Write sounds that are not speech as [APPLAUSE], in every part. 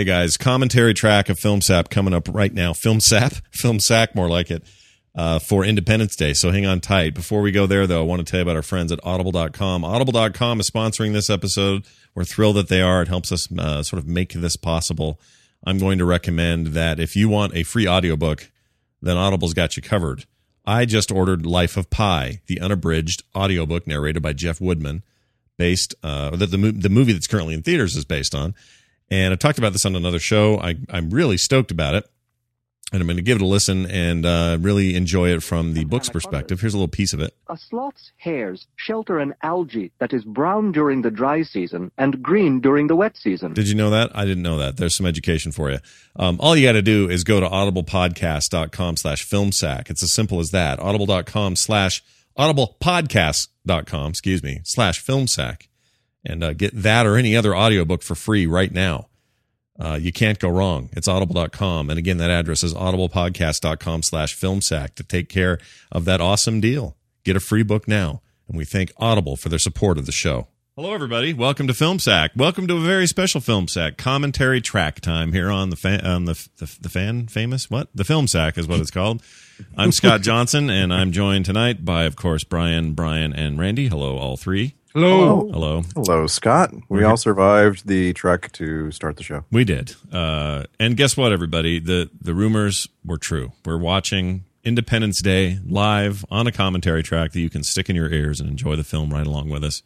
Hey guys, commentary track of Film Sap coming up right now. Film Sap, [LAUGHS] Film Sack, more like it, uh, for Independence Day. So hang on tight. Before we go there, though, I want to tell you about our friends at Audible.com. Audible.com is sponsoring this episode. We're thrilled that they are. It helps us uh, sort of make this possible. I'm going to recommend that if you want a free audiobook, then Audible's got you covered. I just ordered Life of Pi, the unabridged audiobook narrated by Jeff Woodman, based uh, that the the movie that's currently in theaters is based on. And I talked about this on another show. I, I'm really stoked about it. And I'm going to give it a listen and uh, really enjoy it from the book's perspective. Here's a little piece of it. A sloth's hairs shelter an algae that is brown during the dry season and green during the wet season. Did you know that? I didn't know that. There's some education for you. Um, all you got to do is go to audiblepodcast.com slash filmsack. It's as simple as that. Audible.com slash audiblepodcast.com, excuse me, slash filmsack. And uh, get that or any other audiobook for free right now. Uh, you can't go wrong. It's audible.com. And again, that address is audiblepodcast.com slash filmsack to take care of that awesome deal. Get a free book now. And we thank Audible for their support of the show. Hello, everybody. Welcome to Film Sack. Welcome to a very special Film Sack commentary track time here on the fan, on the, the the fan famous what the Film Sack is what it's called. I'm Scott [LAUGHS] Johnson, and I'm joined tonight by, of course, Brian, Brian, and Randy. Hello, all three. Hello. Hello. Hello, Scott. We all survived the trek to start the show. We did. Uh, and guess what, everybody? The the rumors were true. We're watching Independence Day live on a commentary track that you can stick in your ears and enjoy the film right along with us.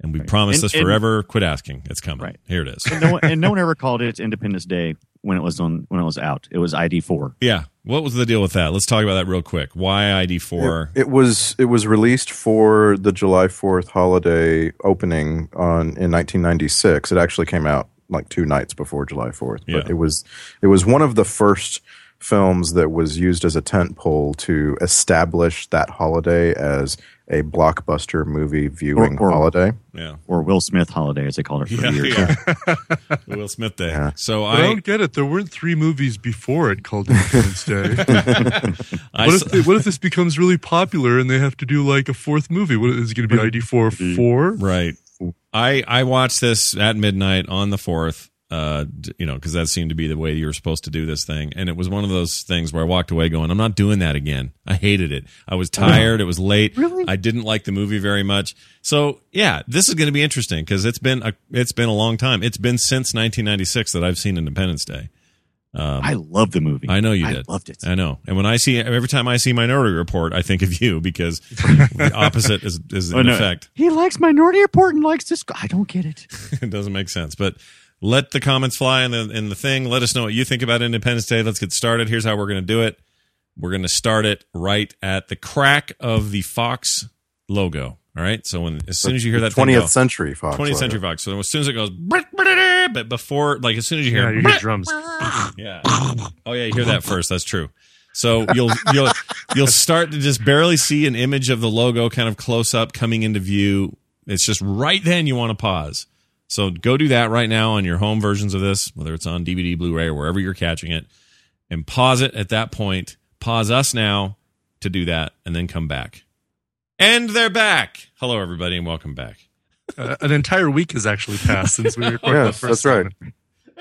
And we promise And- this and- forever. Quit asking. It's coming. Right. Here it is. And no, one, and no one [LAUGHS] ever called it Independence Day when it was on when it was out. It was ID four. Yeah. What was the deal with that? Let's talk about that real quick. Why ID four? It was it was released for the July Fourth holiday opening on in 1996. It actually came out like two nights before July Fourth, but Yeah. it was it was one of the first films that was used as a tent pole to establish that holiday as a blockbuster movie viewing Or- or- holiday. Yeah. or Will Smith holiday, as they called it for Yeah. years. yeah. [LAUGHS] [LAUGHS] Will Smith Day. Yeah. So I I, don't get it. There weren't three movies before it called Independence [LAUGHS] Day. What, if they, what if this becomes really popular and they have to do like a fourth movie? What is it going to be? ID four four? Right. I I watched this at midnight on the fourth. Uh, you know, because that seemed to be the way you were supposed to do this thing, and it was one of those things where I walked away going, "I'm not doing that again." I hated it. I was tired. It was late. Really? I didn't like the movie very much. So yeah, this is going to be interesting because it's been a it's been a long time. It's been since 1996 that I've seen Independence Day. I love the movie. I know you I did. loved it. I know. And when I see every time I see Minority Report, I think of you because [LAUGHS] the opposite is is Oh, in no. effect. He likes Minority Report and likes this. I don't get it. [LAUGHS] it doesn't make sense. But let the comments fly in the in the thing. Let us know what you think about Independence Day. Let's get started. Here's how we're going to do it. We're going to start it right at the crack of the Fox logo. All right. So when as soon as you hear that thing 20th go, century Fox. 20th. Century Fox. So as soon as it goes, but before like as soon as you hear, Yeah, hear, you hear drums. [LAUGHS] yeah. Oh yeah, you hear that first. That's true. So you'll you'll you'll start to just barely see an image of the logo kind of close up coming into view. It's just right then you want to pause. So go do that right now on your home versions of this, whether it's on DVD, Blu-ray, or wherever you're catching it, and pause it at that point. Pause us now to do that, and then come back. And they're back. Hello, everybody, and welcome back. Uh, an entire week has actually passed since we [LAUGHS] recorded Yes, the first that's right.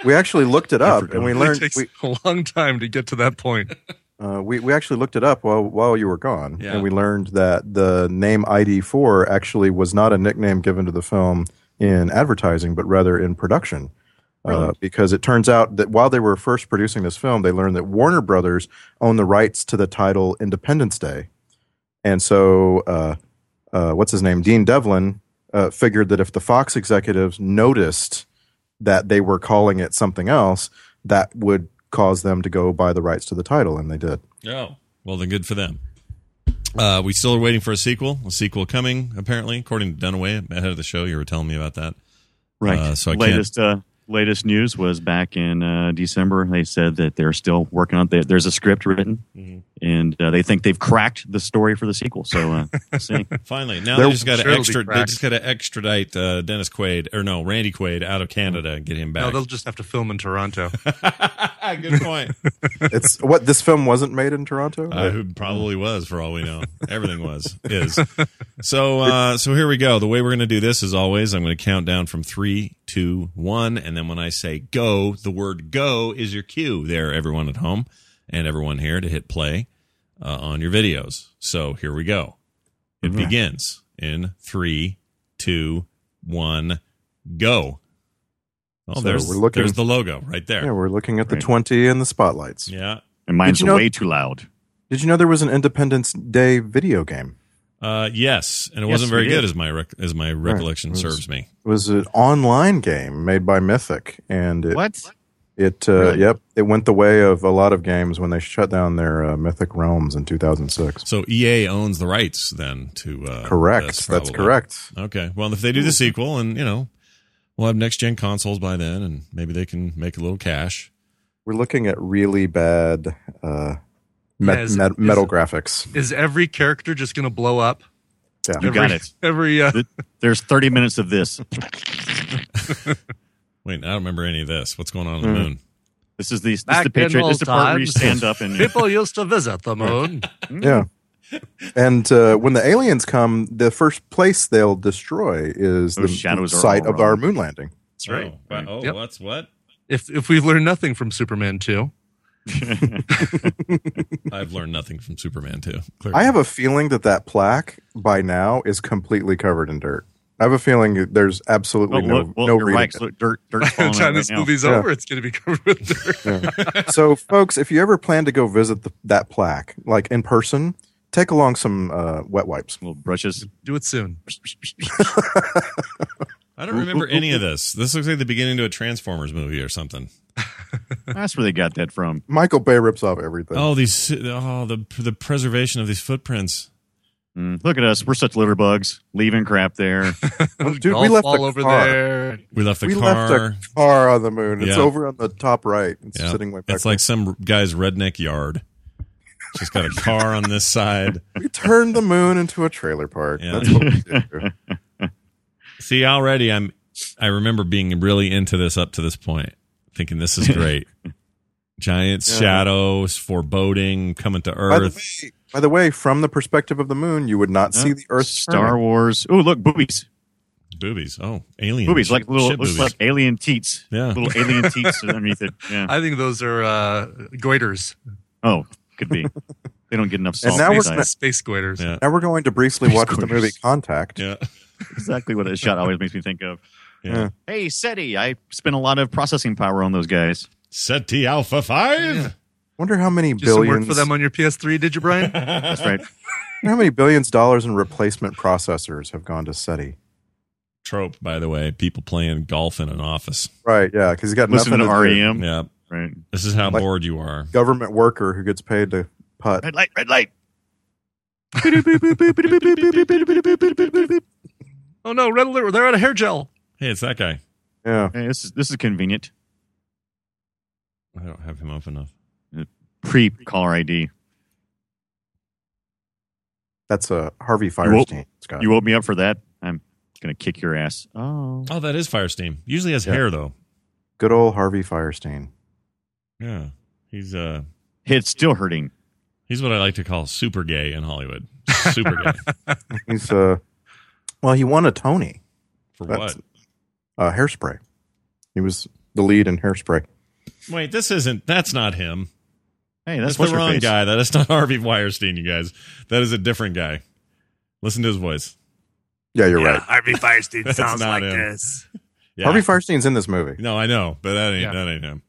We actually looked it up and we It learned takes we, a long time to get to that point. [LAUGHS] Uh, we we actually looked it up while while you were gone, Yeah. and we learned that the name ID4 actually was not a nickname given to the film in advertising, but rather in production. Uh, because it turns out that while they were first producing this film, they learned that Warner Brothers owned the rights to the title Independence Day, and so uh, uh, what's his name, Dean Devlin, uh, figured that if the Fox executives noticed that they were calling it something else, that would cause them to go buy the rights to the title, and they did. Oh, well, then good for them. Uh, we still are waiting for a sequel. A sequel coming, apparently, according to Dunaway ahead of the show. You were telling me about that. Right. Uh, so I can't- latest uh, latest news was back in uh, December. They said that they're still working on. it. There's a script written, Mm-hmm. and uh, they think they've cracked the story for the sequel. So uh, [LAUGHS] see. Finally, now There- they just got to Sure it'll extra. They just got to extradite uh, Dennis Quaid or no Randy Quaid out of Canada and get him Now back. they'll just have to film in Toronto. [LAUGHS] [LAUGHS] Good point. It's what this film wasn't made in Toronto. Uh, who probably was, for all we know. Everything was is. So, uh, so here we go. The way we're going to do this, as always, I'm going to count down from three, two, one, and then when I say go, the word "go" is your cue. There, everyone at home and everyone here to hit play uh, on your videos. So here we go. It begins in three, two, one, go. Oh, So there's we're looking- there's the logo right there. yeah, we're looking at the Right. twenty and the spotlights. Yeah. And mine's you know- way too loud. Did you know there was an Independence Day video game? Uh, yes, and it Yes, wasn't very good as my rec- as my recollection It was- serves me. It was an online game made by Mythic, and it, What? It uh, Really? yep, it went the way of a lot of games when they shut down their uh, Mythic Realms in 2006. So EA owns the rights then to uh, Correct. this, That's correct. Okay. Well, if they do the sequel, and you know, we'll have next gen consoles by then, and maybe they can make a little cash. We're looking at really bad uh, me- Yeah, is- me- is- metal graphics. Is every character just going to blow up? Yeah. You every, got it. Every uh, There's 30 minutes of this. [LAUGHS] Wait, I don't remember any of this. What's going on on Hmm. the moon? This is the, this is Back the picture. This is the old part where you stand up and [LAUGHS] people used to visit the moon. [LAUGHS] Yeah. And uh, when the aliens come, the first place they'll destroy is Those the site all of our moon landing. That's right. Oh, wow. oh Yep. what's what? if if we've learned nothing from Superman 2, [LAUGHS] I've learned nothing from Superman too. Clearly. I have a feeling that that plaque by now is completely covered in dirt. I have a feeling there's Oh, absolutely no look, well, no you're reading right. it. Dirt, dirt's by the time right this now. movie's Yeah. over, it's going to be covered with dirt. [LAUGHS] so, folks, if you ever plan to go visit the, that plaque, like in person, take along some uh, wet wipes. Little brushes. Do it soon. [LAUGHS] I don't remember any of this. This looks like the beginning to a Transformers movie or something. [LAUGHS] That's where they got that from. Michael Bay rips off everything. Oh, these oh the the preservation of these footprints. Mm, look at us. We're such litter bugs. Leaving crap there. [LAUGHS] dude, we left ball the over car. there. We left the we car. left a car on the moon. It's Yeah. over on the top right. It's Yeah. sitting way back. It's like some guy's redneck yard. Just got a car on this side. [LAUGHS] we turned the moon into a trailer park. Yeah. That's what we do. See, already I'm. I remember being really into this up to this point, thinking this is great. [LAUGHS] Giant Yeah. shadows, foreboding, coming to By the, Earth. way, by the way, from the perspective of the moon, you would not see the Earth. Star turning. Wars. Oh, look, boobies. Boobies. Oh, alien. Boobies, like little, looks boobies. like alien teats. Yeah. Little alien [LAUGHS] teats underneath it. Yeah. I think those are uh, goiters. Oh, could be. They don't get enough And salt. now we're gonna- Space goiters. Yeah. Now we're going to briefly Space watch the movie Contact. Yeah. [LAUGHS] exactly what a shot always makes me think of. Yeah. Hey, SETI, I spent a lot of processing power on those guys. Ceti Alpha 5. Wonder how many Do some work for them on your PS3, did you, Brian? [LAUGHS] That's right. wonder how many billions dollars in replacement processors have gone to SETI. Trope, by the way. People playing golf in an office. Right, yeah, because he's got Listen nothing to to do. REM. Yeah. Right. This is how Like- bored you are. Government worker who gets paid to putt. Red light, red light. [LAUGHS] oh no, red alert! They're out of hair gel. Hey, it's that guy. Yeah, Hey, this is this is convenient. I don't have him up enough. Pre caller ID. that's a Harvey You woke- Fierstein. Scott. You woke me up for that. I'm gonna kick your ass. Oh, Oh, that is Fierstein. Usually has Yeah. hair though. Good old Harvey Fierstein. Yeah. He's uh it's still hurting. he's what I like to call super gay in Hollywood. Super gay. [LAUGHS] He's uh, well, he won a Tony. For That's- what? Uh, Hairspray. He was the lead in Hairspray. Wait, this isn't that's not him. Hey, That's, that's, the wrong face. guy. That is not [LAUGHS] Harvey Fierstein, you guys. That is a different guy. Listen to his voice. Yeah, you're right. Harvey [LAUGHS] Fierstein sounds not like him. this. Yeah. Harvey Fierstein's in this movie. No, I know, but that ain't Yeah. that ain't him.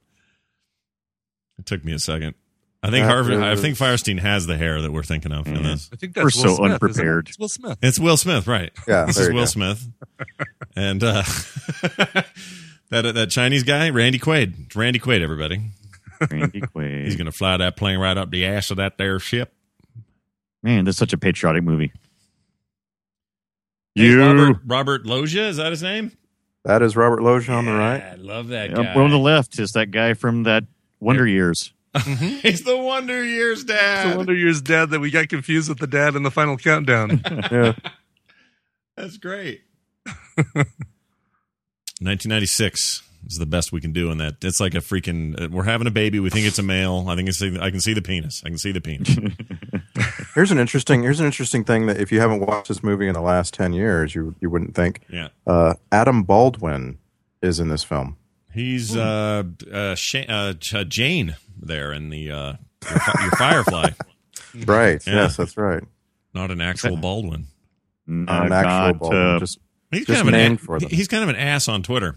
It took me a second. I think That Harvey. I is- think Fierstein has the hair that we're thinking of in Mhm. this. I think that's We're Will so Smith, isn't it? unprepared. It's Will Smith. It's Will Smith, right? Yeah, This there is you Will go. Smith, and uh, [LAUGHS] that that Chinese guy, Randy Quaid. It's Randy Quaid, everybody. Randy Quaid. He's gonna fly that plane right up the ass of that there ship. Man, that's such a patriotic movie. Hey, You. Robert, Robert Loggia, is that his name? That is Robert Loggia on the right. I love that guy. on the left is that guy from that Wonder Years. [LAUGHS] He's the Wonder Years It's the. Wonder Years dad that we got confused with the dad in the final countdown. [LAUGHS] Yeah. That's great. [LAUGHS] 1996. is the best we can do in that. It's like a freaking. uh, We're having a baby. We think it's a male. I think it's. I can see the penis. I can see the penis. Here's an interesting. Here's an interesting thing that if you haven't watched this movie in the last ten years, you you wouldn't think. Yeah. Uh, Adam Baldwin is in this film. He's uh, uh, Sha- uh, Jayne there in the uh, your, your Firefly, [LAUGHS] Right. Yeah. Yes, that's right. not an actual Baldwin. Not an actual got, Baldwin. uh, just He's Just kind of an named a- for them. he's kind of an ass on Twitter.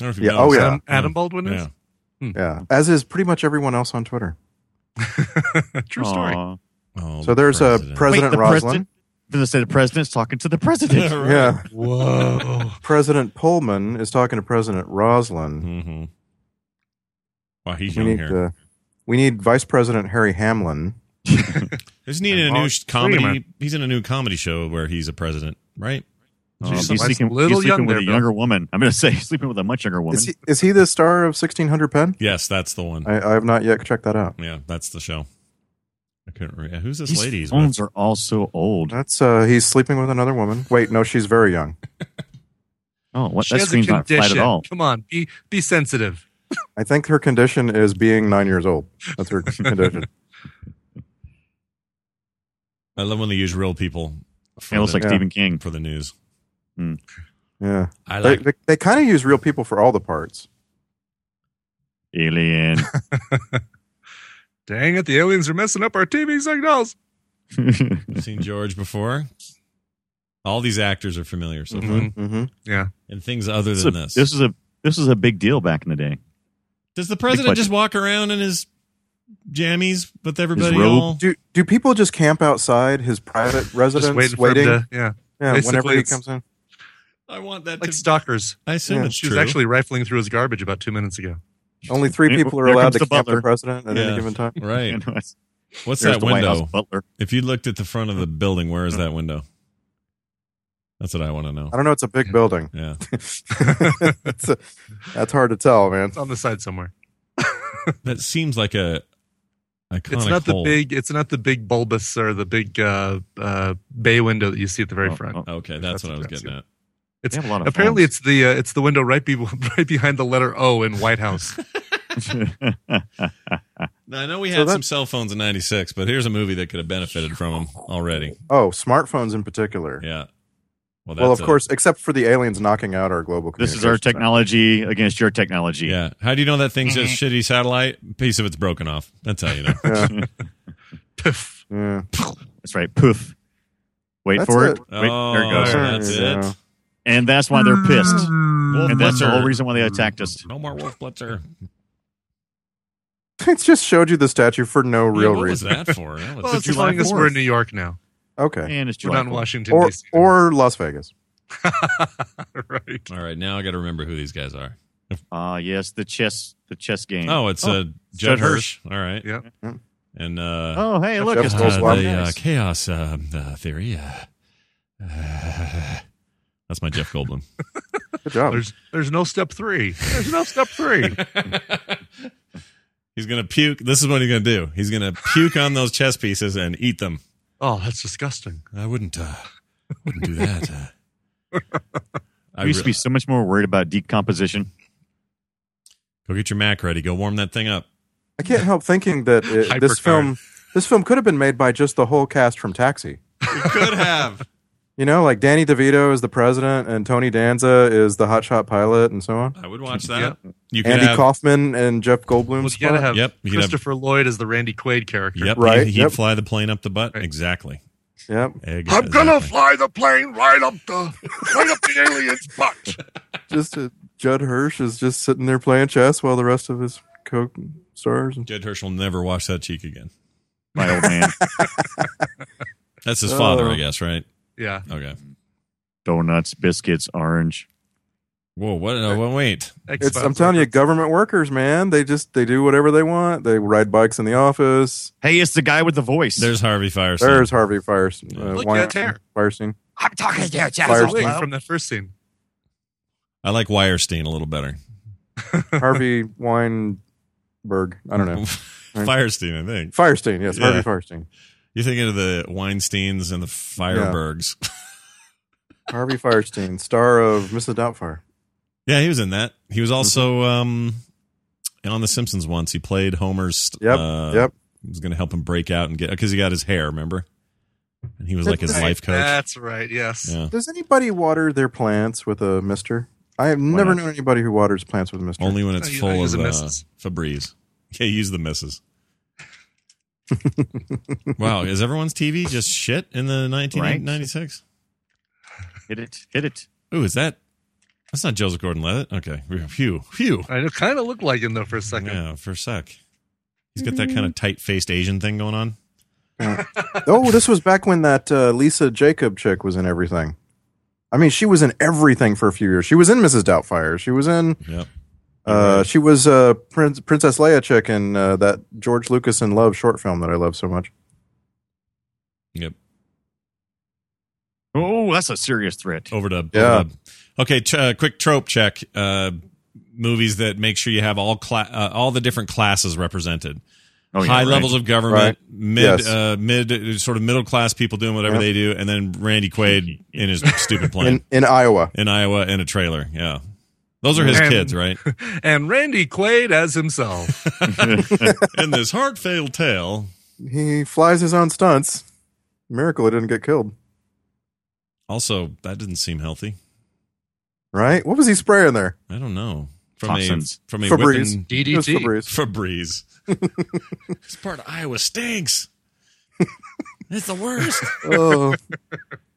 I don't know if you Yeah, know oh, yeah. Adam, Adam Baldwin is? Yeah. yeah, as is pretty much everyone else on Twitter. [LAUGHS] True story. Aw. Oh, So there's a president. President the Roslin. president. Gonna say the president's talking to the president. [LAUGHS] Right. Yeah, Whoa. President Pullman is talking to President Roslin. Mhm. Wow, he's We young need here. uh, we need Vice President Harry Hamlin. [LAUGHS] Isn't he in a new Mark sh- comedy? He's in a new comedy show where he's a president, right? Oh, Jeez, he's that's sleeping, a little he's sleeping young with there, a Bill. younger woman. I'm going to say [LAUGHS] he's sleeping with a much younger woman. Is he, is he the star of 1600 Penn? Yes, that's the one. I, I have not yet checked that out. yeah, that's the show. I couldn't. Re- Who's this These lady? he's phones with? are all so old. That's uh, he's sleeping with another woman. Wait, no, she's very young. [LAUGHS] Oh, what? She That has a screen's not flat condition. at all. Come on, be be sensitive. I think her condition is being nine years old. That's her [LAUGHS] condition. I love when they use real people. For It looks the, like Yeah. Stephen King. for the news. Yeah, I they, like. they, they kind of use real people for all the parts. Alien. [LAUGHS] [LAUGHS] Dang it, the aliens are messing up our TV signals. seen George before. All these actors are familiar so far, Mhm. Mm-hmm. Yeah. and things other this, than a, this. this is a this is a big deal back in the day. Does the president just walk around in his jammies with everybody all? Do do people just camp outside his private residence, Just waiting, waiting? to, yeah. yeah, Basically, whenever he comes in. I want that Like to. stalkers. I assume Yeah. it's She was actually rifling through his garbage about two minutes ago. Only three people are allowed to the camp the butler. president at Yeah. any given time. right. You know, it's- What's there's that the White House window? butler. If you looked at the front of the building, where is that window? That's what I want to know. I don't know. It's a big building. Yeah. [LAUGHS] It's a- that's hard to tell, man. It's on the side somewhere. [LAUGHS] That seems like a iconic It's not the big. It's not the big bulbous or the big uh, uh, bay window that you see at the very Oh, front. oh. Okay, that's, That's what I was getting at. It's have a lot of apparently phones. it's the uh, it's the window right be- [LAUGHS] right behind the letter O in White House. Now, I know we had that- some cell phones in '96, but here's a movie that could have benefited from them already. Oh, smartphones in particular. Yeah. Well, well, of a- course, except for the aliens knocking out our global. this is our communications center. technology against your technology. Yeah. How do you know that thing's just mm-hmm. shitty satellite? Piece of it's broken off. That's how you know. Yeah, [LAUGHS] Piff. yeah. That's right. Poof. Wait That's for it. it. Wait, oh, there it goes. Oh, that's Yeah. it. And that's why they're pissed. Wolf And that's the whole reason why they attacked us. No more Wolf Blitzer. It just showed you the statue for no Yeah, real what was reason. that for? That was- Well, it's July telling us we're in New York now. Okay, And it's We're not in Washington or D.C. or Las Vegas. [LAUGHS] right. All right, now I got to remember who these guys are. Ah, yes, the chess, the chess game. Oh, it's uh, Judd Judd Hirsch. All right. Yeah. And uh, Oh, hey, look, it's uh, Goldblum. Goldblum. the uh, Nice. chaos uh, uh, theory. Uh, uh, that's my Jeff Goldblum. [LAUGHS] Good job. There's there's no step three. There's no step three. [LAUGHS] he's gonna puke. This is what he's gonna do. He's gonna puke on those chess pieces and eat them. Oh, that's disgusting. I wouldn't. Uh, wouldn't do that. Uh, [LAUGHS] I I used to be so much more worried about decomposition. go get your Mac ready. Go warm that thing up. I can't help thinking that [LAUGHS] it, this film this film could have been made by just the whole cast from Taxi. Could have. You know, like Danny DeVito is the president and Tony Danza is the hotshot pilot and so on. I would watch that. Yeah. You could Andy have. Kaufman and Jeff Goldblum. Well, you gotta have Yep, you could have- Christopher Lloyd as the Randy Quaid character. Yep. Right, He'd, he'd yep. fly the plane up the butt. Right. Exactly. Yep. Egg- I'm gonna fly the plane right up the right up the alien's butt. [LAUGHS] Just uh, Judd Hirsch is just sitting there playing chess while the rest of his co-stars. And, Judd Hirsch will never wash that cheek again. My old man. [LAUGHS] That's his father, Oh. I guess, right? Yeah. Okay. Donuts, biscuits, orange. Whoa, what? No, well, wait. it's, I'm telling you, government workers, man, they just they do whatever they want. They ride bikes in the office. Hey, it's the guy with the voice. There's Harvey Fierstein. There's Harvey Fierstein. Uh, Look, Wein- that's hair. Fierstein. I'm talking to you, Jeff. Fierstein. From that first scene. I like Wirestein a little better. [LAUGHS] Harvey Weinberg. I don't know. [LAUGHS] Fierstein, I think. Fierstein, yes, Yeah. Harvey Fierstein. You're thinking of the Weinsteins and the Firebergs. [LAUGHS] Harvey Fierstein, star of Mrs. Doubtfire. Yeah, he was in that. He was also Mm-hmm. um, on The Simpsons once. He played Homer's. Yep, uh, yep. He was going to help him break out and get because he got his hair. Remember? And he was like his Right, life coach. That's right. Yes. Yeah. Does anybody water their plants with a mister? I have never not? known anybody who waters plants with a mister. Only when it's I- I full of the uh, misses. Febreze. Yeah, use the misses. [LAUGHS] wow, is everyone's TV just shit in the 1996? Hit it. Hit it. Ooh, is that? That's not Joseph Gordon-Levitt. Okay, phew, phew. I kind of looked like him though for a second. Yeah, for a sec. He's got that kind of tight-faced Asian thing going on. oh, this was back when that uh, Lisa Jakub chick was in everything. I mean, she was in everything for a few years. She was in Mrs. Doubtfire. She was in. Yep. Uh, she was uh, Prince, Princess Leia chick in uh, that George Lucas in Love short film that I love so much. Yep. Oh, that's a serious threat. Over to Yeah. over to- okay. Ch- uh, quick trope check. Uh, movies that make sure you have all cla- uh, all the different classes represented. Oh, yeah, High right. levels of government, Right. mid Yes. uh, mid uh, sort of middle class people doing whatever Yep. they do, and then Randy Quaid [LAUGHS] in his stupid plane In in Iowa. in Iowa in a trailer. Yeah, those are his And- kids, right? [LAUGHS] And Randy Quaid as himself. [LAUGHS] in this heart failed tale. He flies his own stunts. Miracle he didn't get killed. Also, that didn't seem healthy. Right? What was he spraying there? I don't know. From Toxins. a from a Febreze. whipping It was DDT. Febreze. Febreze. [LAUGHS] this part of Iowa stinks. it's the worst. oh,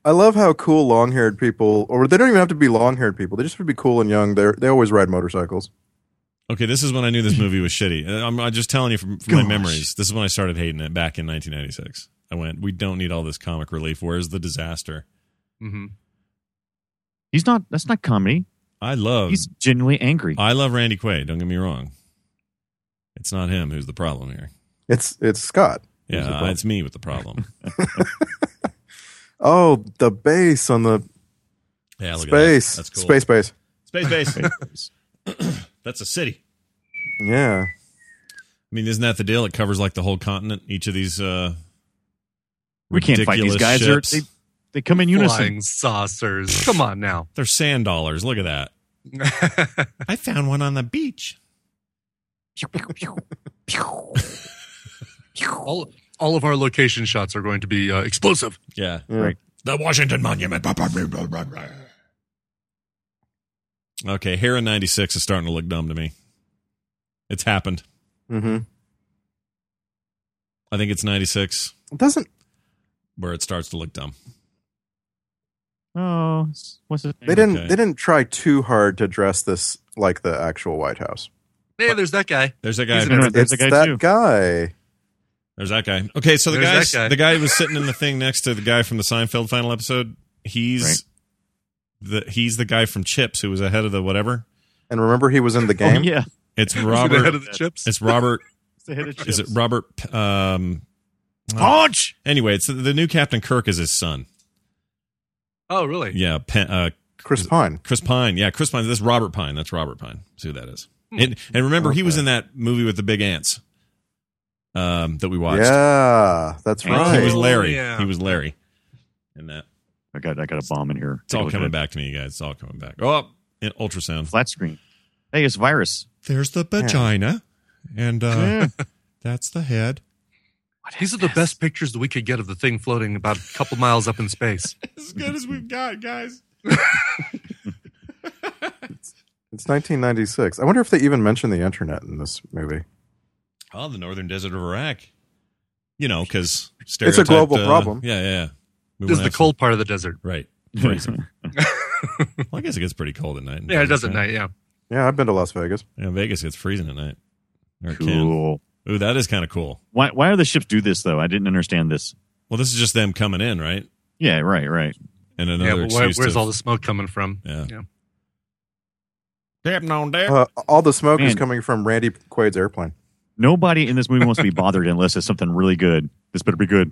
I love how cool long-haired people, or they don't even have to be long-haired people. They just have to be cool and young. They they always ride motorcycles. Okay, this is when I knew this movie was shitty. Uh, I'm, I'm just telling you from, from my memories. This is when I started hating it back in 1996. I went, we don't need all this comic relief. Where's the disaster? Mm-hmm. He's not. That's not comedy. I love, He's genuinely angry. I love Randy Quaid. Don't get me wrong. It's not him who's the problem here. It's it's Scott. Yeah, problem. it's me with the problem. [LAUGHS] Oh, the base on the Yeah, look space. at that. That's cool. Space base. Space base. [LAUGHS] [CLEARS THROAT] That's a city. Yeah. I mean, isn't that the deal? It covers like the whole continent. Each of these. uh we can't fight these guys. They're, they they come in unison. Flying saucers. Come on now. [LAUGHS] They're sand dollars. Look at that. [LAUGHS] I found one on the beach. all, all of our location shots are going to be uh, explosive. Yeah. yeah. Right. The Washington Monument. Okay, here in 96 is starting to look dumb to me. It's happened. Mm-hmm. I think it's 96 It doesn't where it starts to look dumb. Oh, what's it? they didn't Okay. they didn't try too hard to dress this like the actual White House. Hey, there's that guy. There's that guy. He's No, no, there's it's a guy that too. guy. There's that guy. Okay, so the There's guy, the guy who was sitting in the thing next to the guy from the Seinfeld final episode. He's Right. the he's the guy from Chips who was ahead of the whatever. And remember he was in the Oh, game? yeah. It's [LAUGHS] He's the head Robert. of the chips. It's Robert. [LAUGHS] It's the head of Is it. Robert? Um, Punch? anyway, it's the, the new Captain Kirk is his son. Oh, really? Yeah, Pen, uh, Chris Pine. Chris Pine. Yeah, Chris Pine. This is Robert Pine. That's Robert Pine. See who that is. And, and remember, he was in that movie with the big ants um, that we watched. Yeah, that's Oh, right. He was Larry. yeah. He was Larry in that. I got I got a bomb in here. It's all coming back to me, you guys. It's all coming back. Oh, in ultrasound. Flat screen. Hey, it's virus. There's the vagina, and uh, [LAUGHS] that's the head. These are the best pictures that we could get of the thing floating about a couple miles up in space. [LAUGHS] As good as we've got, guys. [LAUGHS] It's 1996. I wonder if they even mention the internet in this movie. Oh, the northern desert of Iraq. You know, because It's a global problem. Yeah, yeah. yeah. We This is the have some- cold part of the desert. right? Freezing. [LAUGHS] well, I guess it gets pretty cold at night. Yeah, it does at night. Yeah. Yeah, I've been to Las Vegas. Yeah, Vegas gets freezing at night. Or it can. Cool. Ooh, that is kind of cool. Why why are the ships do this though? I didn't understand this. Well, this is just them coming in, right? Yeah, right, right. And Yeah, another but where, excuse where's to, all the smoke coming from? Yeah. Yeah. Getting on there. Uh, all the smoke is coming from Randy Quaid's airplane. Nobody in this movie wants to be bothered unless it's something really good. This better be good.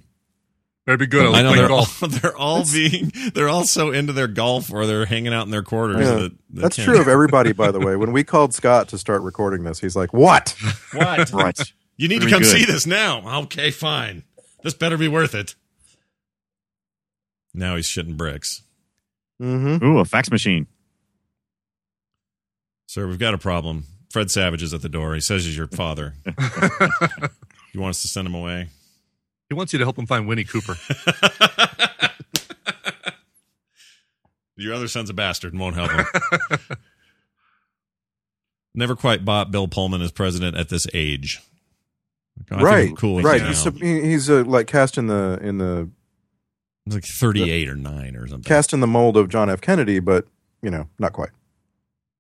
Better be good. I know they're golf. all [LAUGHS] they're all being they're all so into their golf or they're hanging out in their quarters. Yeah. that they That's can't- true of everybody, by the way. When we called Scott to start recording this, he's like, "What? What? [LAUGHS] Right. You need to come good. see this now. Okay, fine. This better be worth it. Now he's shitting bricks. Mm-hmm. Ooh, a fax machine. Sir, we've got a problem. Fred Savage is at the door. He says he's your father. [LAUGHS] you want us to send him away? He wants you to help him find Winnie Cooper. [LAUGHS] Your other son's a bastard and won't help him. [LAUGHS] Never quite bought Bill Pullman as president at this age. I right, cool right. it He's, now. he- he's uh, like cast in the in the It's like 38 or 9 or something. cast in the mold of John F. Kennedy, but you know, not quite.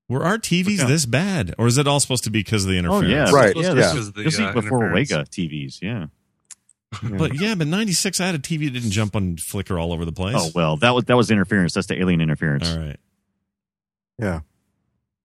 Were our TVs Yeah. this bad? Or is it all supposed to be because of the interference? Oh interference? yeah, Right, Yeah, yeah. this Because is the, this uh, before interference. Wega TVs. Yeah. [LAUGHS] But yeah, but 96, I had a TV that didn't jump on flicker all over the place. Oh well, that was that was interference. That's the alien interference. All right. Yeah.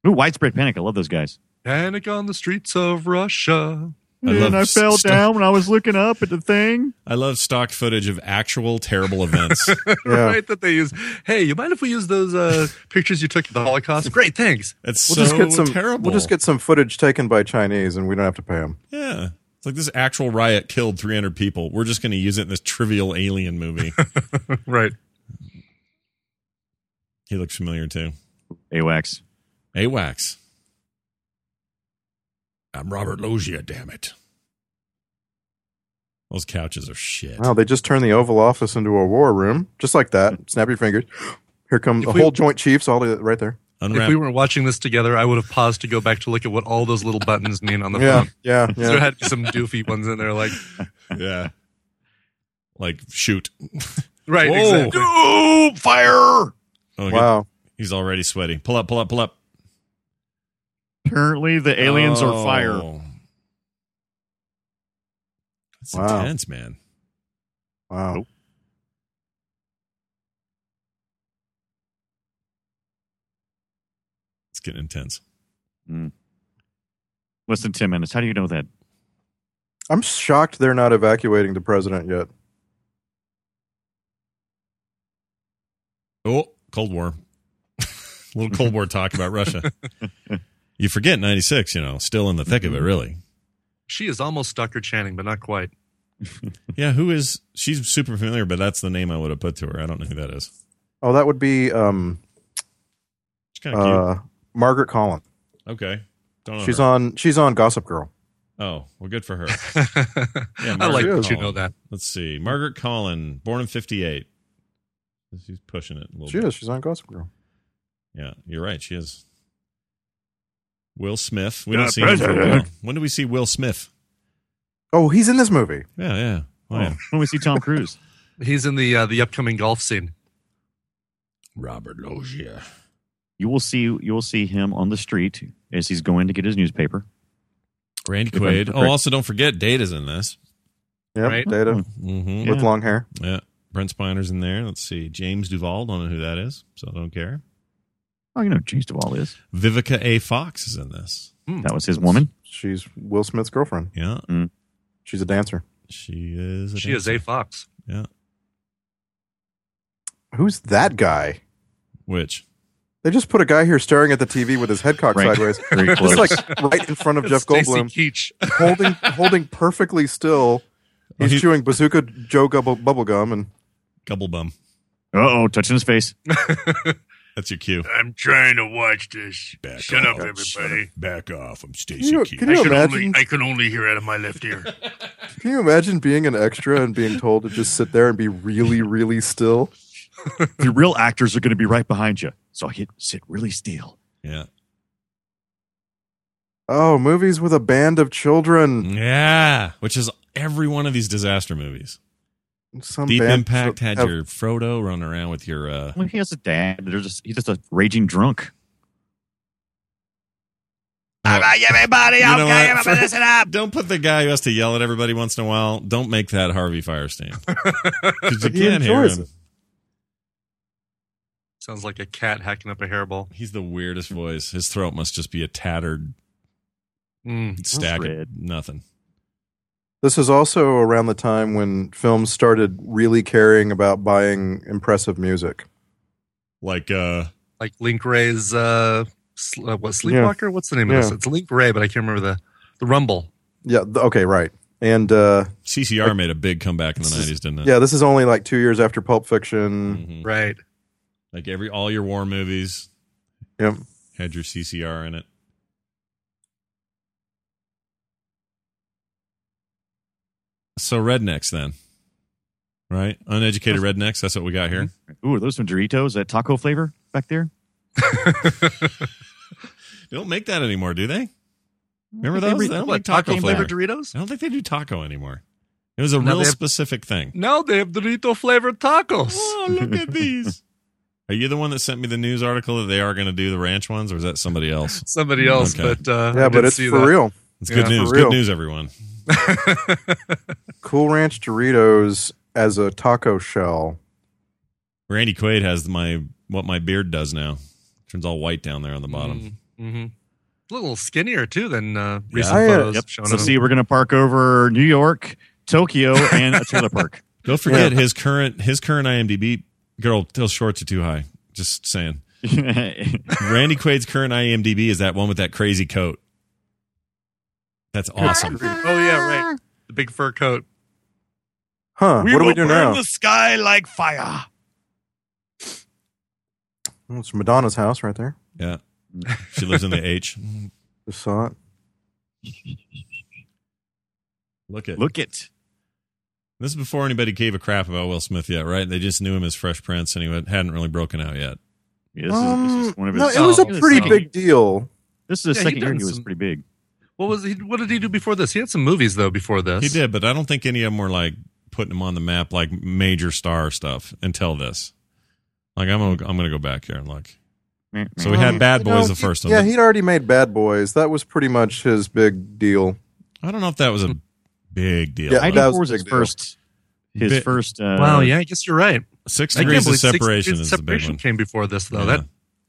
Ooh, widespread panic. I love those guys. Panic on the streets of Russia. I and I fell st- down when I was looking up at the thing. I love stock footage of actual terrible events. [LAUGHS] Yeah. right? That they use. Hey, you mind if we use those uh, pictures you took at the Holocaust? Great, thanks. It's We'll so just get some. terrible. We'll just get some footage taken by Chinese, and we don't have to pay them. Yeah. It's like this actual riot killed 300 people. We're just going to use it in this trivial alien movie. [LAUGHS] Right. he looks familiar too. AWACS. AWACS. I'm Robert Loggia, damn it. Those couches are shit. Wow, they just turned the Oval Office into a war room, just like that. Snap your fingers. [GASPS] Here come If the we- whole Joint Chiefs, all the, right there. Unwrap. If we weren't watching this together, I would have paused to go back to look at what all those little buttons mean on the [LAUGHS] Yeah, phone. yeah, [LAUGHS] So there had to be some doofy ones in there, like [LAUGHS] yeah. Like, shoot. right, Whoa. exactly. Ooh, fire! Oh, he- Wow. He's already sweaty. Pull up, pull up, pull up. Apparently, the aliens are Oh. fire. That's Wow. intense, man. Wow. Nope. It's getting intense. Hmm. Less than ten minutes. How do you know that? I'm shocked they're not evacuating the president yet. Oh, Cold War. A [LAUGHS] little Cold War talk about Russia. [LAUGHS] You forget 96, you know, still in the thick of it, really. She is almost Stockard Channing, but not quite. [LAUGHS] Yeah, who is. She's super familiar, but that's the name I would have put to her. I don't know who that is. Oh, that would be um, She's kind of cute. uh, Margaret Colin. Okay. Don't know She's her. on. She's on Gossip Girl. Oh, well, good for her. [LAUGHS] I like that you know that. Let's see. Margaret Colin, born in 58. She's pushing it a little She bit. is. She's on Gossip Girl. Yeah, you're right. She is. Will Smith. We Yeah, don't see him for a while. When do we see Will Smith? Oh, he's in this movie. Yeah, yeah. Oh, yeah. When we see Tom Cruise. [LAUGHS] He's in the uh, the upcoming golf scene. Robert Loggia. You will see you will see him on the street as he's going to get his newspaper. Randy Quaid. Oh, also don't forget Data's in this. Yep. Right. Data Mm-hmm. with Yeah. long hair. Yeah. Brent Spiner's in there. Let's see. James Duval. Don't know who that is, so I don't care. Oh, you know who James Duval is. Vivica A. Fox is in this. That was his woman. She's Will Smith's girlfriend. Yeah. She's a dancer. She is. A She is a fox. Yeah. Who's that guy? Which? They just put a guy here staring at the TV with his head cocked Right. sideways, [LAUGHS] Very close. just like right in front of Jeff Stacy Goldblum, Keach. holding holding perfectly still. Oh, He's chewing Bazooka Joe gubble, gum, and Gubblebum. Uh oh, touching his face. [LAUGHS] That's your cue. I'm trying to watch this. Back Shut off. up, everybody. Back off. I'm Can Stacy you, can I you can imagine? only I can only hear out of my left ear. [LAUGHS] Can you imagine being an extra and being told to just sit there and be really, really still? the real actors are going to be right behind you. So I hit sit really still. Yeah. Oh, movies with a band of children. Yeah. Which is every one of these disaster movies. Some Deep band Impact had have- your Frodo running around with your. uh Well, he has a dad. They're just he's just a raging drunk. everybody, You know okay, what? everybody, For- [LAUGHS] listen up. Don't put the guy who has to yell at everybody once in a while. Don't make that Harvey Fierstein. [LAUGHS] 'Cause you can't hear him. it. Sounds like a cat hacking up a hairball. He's the weirdest voice. His throat must just be a tattered Mm. stack of nothing. This is also around the time when films started really caring about buying impressive music. Like uh Like Link Wray's uh, uh, what Sleepwalker? What's the name of this? It's Link Ray, but I can't remember the the Rumble. Yeah, th- okay, right. And uh, CCR made a big comeback in the nineties, didn't it? yeah, this is only like two years after Pulp Fiction. Mhm. Right. Like every all your war movies, Yep. had your CCR in it. So rednecks then, right? Uneducated rednecks. That's what we got here. Ooh, are those some Doritos? That taco flavor back there? [LAUGHS] They don't make that anymore, do they? Remember They those? re- They don't what make taco taco flavor. flavored Doritos? I don't think they do taco anymore. It was a Now real have- specific thing. Now they have Dorito flavored tacos. Oh, look at these. [LAUGHS] Are you the one that sent me the news article that they are going to do the ranch ones, or is that somebody else? Somebody else, Okay. but uh, I Yeah, but it's see for that. real. It's Yeah, good for news. Good news, everyone. [LAUGHS] Cool Ranch Doritos as a taco shell. Randy Quaid has my what my beard does now. Turns all white down there on the bottom. Mm-hmm. A little skinnier too than uh, recent I, uh, photos. Yep. showing So him. see, we're gonna park over New York, Tokyo, [LAUGHS] and a trailer park. Don't forget his current his current IMDb. Girl, those shorts are too high. Just saying. [LAUGHS] Randy Quaid's current IMDb is that one with that crazy coat. That's awesome. Oh yeah, right. The big fur coat. Huh. what do we do now? The sky like fire. Oh, it's Madonna's house right there. Yeah. She lives in the H. [LAUGHS] Just saw it. Look at Look it. This is before anybody gave a crap about Will Smith yet, right? They just knew him as Fresh Prince and he hadn't really broken out yet. Yeah, this, is, this is Um, one of no, his. it was a Oh, pretty so- big deal. This is the Yeah, second year he was some- pretty big. What was he? What did he do before this? He had some movies though before this. He did, but I don't think any of them were like putting him on the map like major star stuff until this. Like I'm gonna, I'm gonna go back here and look. So we had Bad you Boys, know, the first one. Yeah, he'd already made Bad Boys. That was pretty much his big deal. I don't know if that was a big deal. Yeah, though. that was ID4 was his first. His Bit- first. Uh, Wow. Yeah, I guess you're right. Six I can't degrees of believe Six separation Degrees is of the big separation one. came before this though. Yeah. That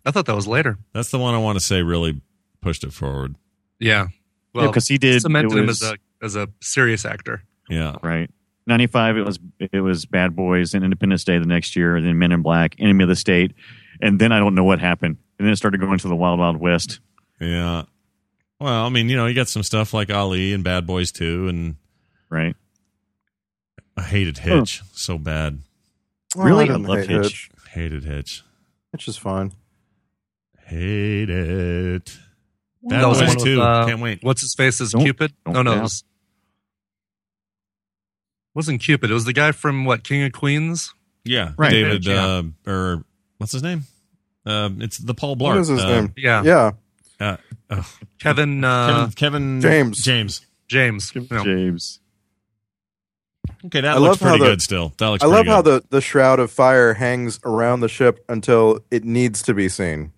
I thought that was later. That's the one I want to say really pushed it forward. Yeah. Well, because he did. cemented it him as a as a serious actor. Yeah. right. Ninety five. It was it was Bad Boys and Independence Day the next year, and then Men in Black, Enemy of the State, and then I don't know what happened, and then it started going to the Wild Wild West. Yeah. Well, I mean, you know, you got some stuff like Ali and Bad Boys 2, and Right. I hated Hitch so bad. Well, Really? I I love hate Hitch. Hated Hitch. Hitch is fine. Hate it. Bad That was Boys one with, uh, Can't wait. What's his face is Don't- Cupid? don't oh no, it was, wasn't Cupid. It was the guy from what King of Queens. Yeah. Right. David, Yeah. uh, or what's his name? Uh, it's the Paul Blart. What is his uh, name? Yeah, Yeah. Uh, oh, Kevin, uh, Kevin, Kevin James. James. James. No. James. Okay, that I looks pretty the- good still. That looks I love pretty how the, the shroud of fire hangs around the ship until it needs to be seen.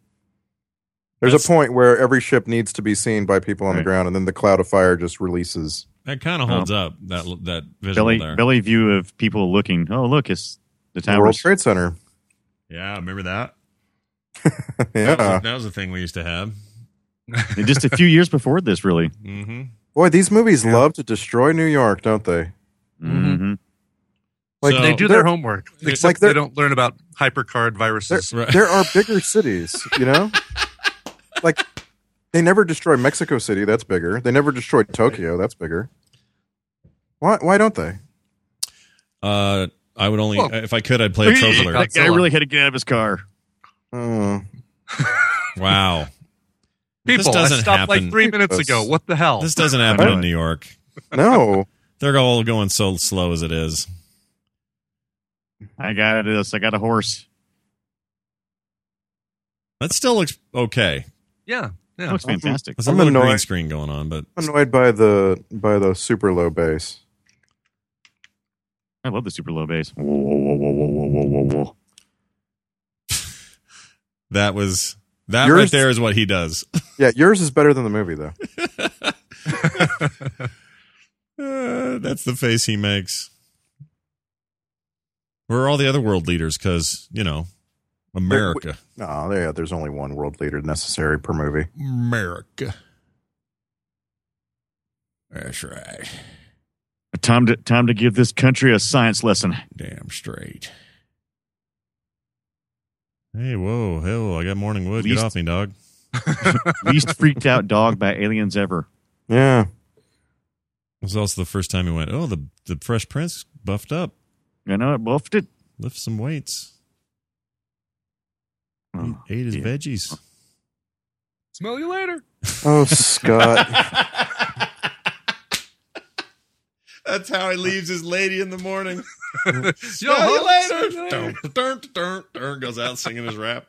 There's That's- a point where every ship needs to be seen by people on the ground, and then the cloud of fire just releases. that kind of holds up, that that visual Belly there. belly view of people looking. Oh, look, it's the Tower World towers. Trade Center. Yeah, remember that? [LAUGHS] yeah. That was, that was a thing we used to have. [LAUGHS] Just a few years before this, really. Mm-hmm. Boy, these movies love to destroy New York, don't they? Mm-hmm. Like So- They do their homework, except like they don't learn about hypercard viruses. Right. there are bigger cities, you know? [LAUGHS] like they never destroy Mexico City, that's bigger. They never destroyed Tokyo, that's bigger. Why why don't they? Uh, I would only Well, if I could, I'd play a trophy alert. That guy Godzilla. really had to get out of his car. Oh. Wow, [LAUGHS] People, This doesn't I stopped happen. like three minutes This- ago. What the hell? this doesn't happen in. New York. No. [LAUGHS] They're all going so slow as it is. I got this. I got a horse. That still looks okay. Yeah, yeah. looks fantastic. There's a I'm little green annoyed. screen going on, but I'm annoyed by the by the super low bass. I love the super low bass. Whoa, whoa, whoa, whoa, whoa, whoa, whoa, whoa. [LAUGHS] that was that Yours- right there is what he does. [LAUGHS] Yeah, yours is better than the movie though. [LAUGHS] Uh, that's the face he makes. Where are all the other world leaders? Because you know, America, No, yeah, there's only one world leader necessary per movie. America. That's right. Time to time to give this country a science lesson. Damn straight. Hey, whoa, hell! I got morning wood. Least- Get off me, dog. [LAUGHS] Least freaked out dog by aliens ever. Yeah. It was also the first time he went. Oh, the the Fresh Prince buffed up, You know, it buffed it. lift some weights, Oh, ate his yeah. veggies. Smell you later. Oh, Scott. [LAUGHS] That's how he leaves his lady in the morning. [LAUGHS] Yo, you later. See you Dun, dun, dun, dun, goes out singing his rap.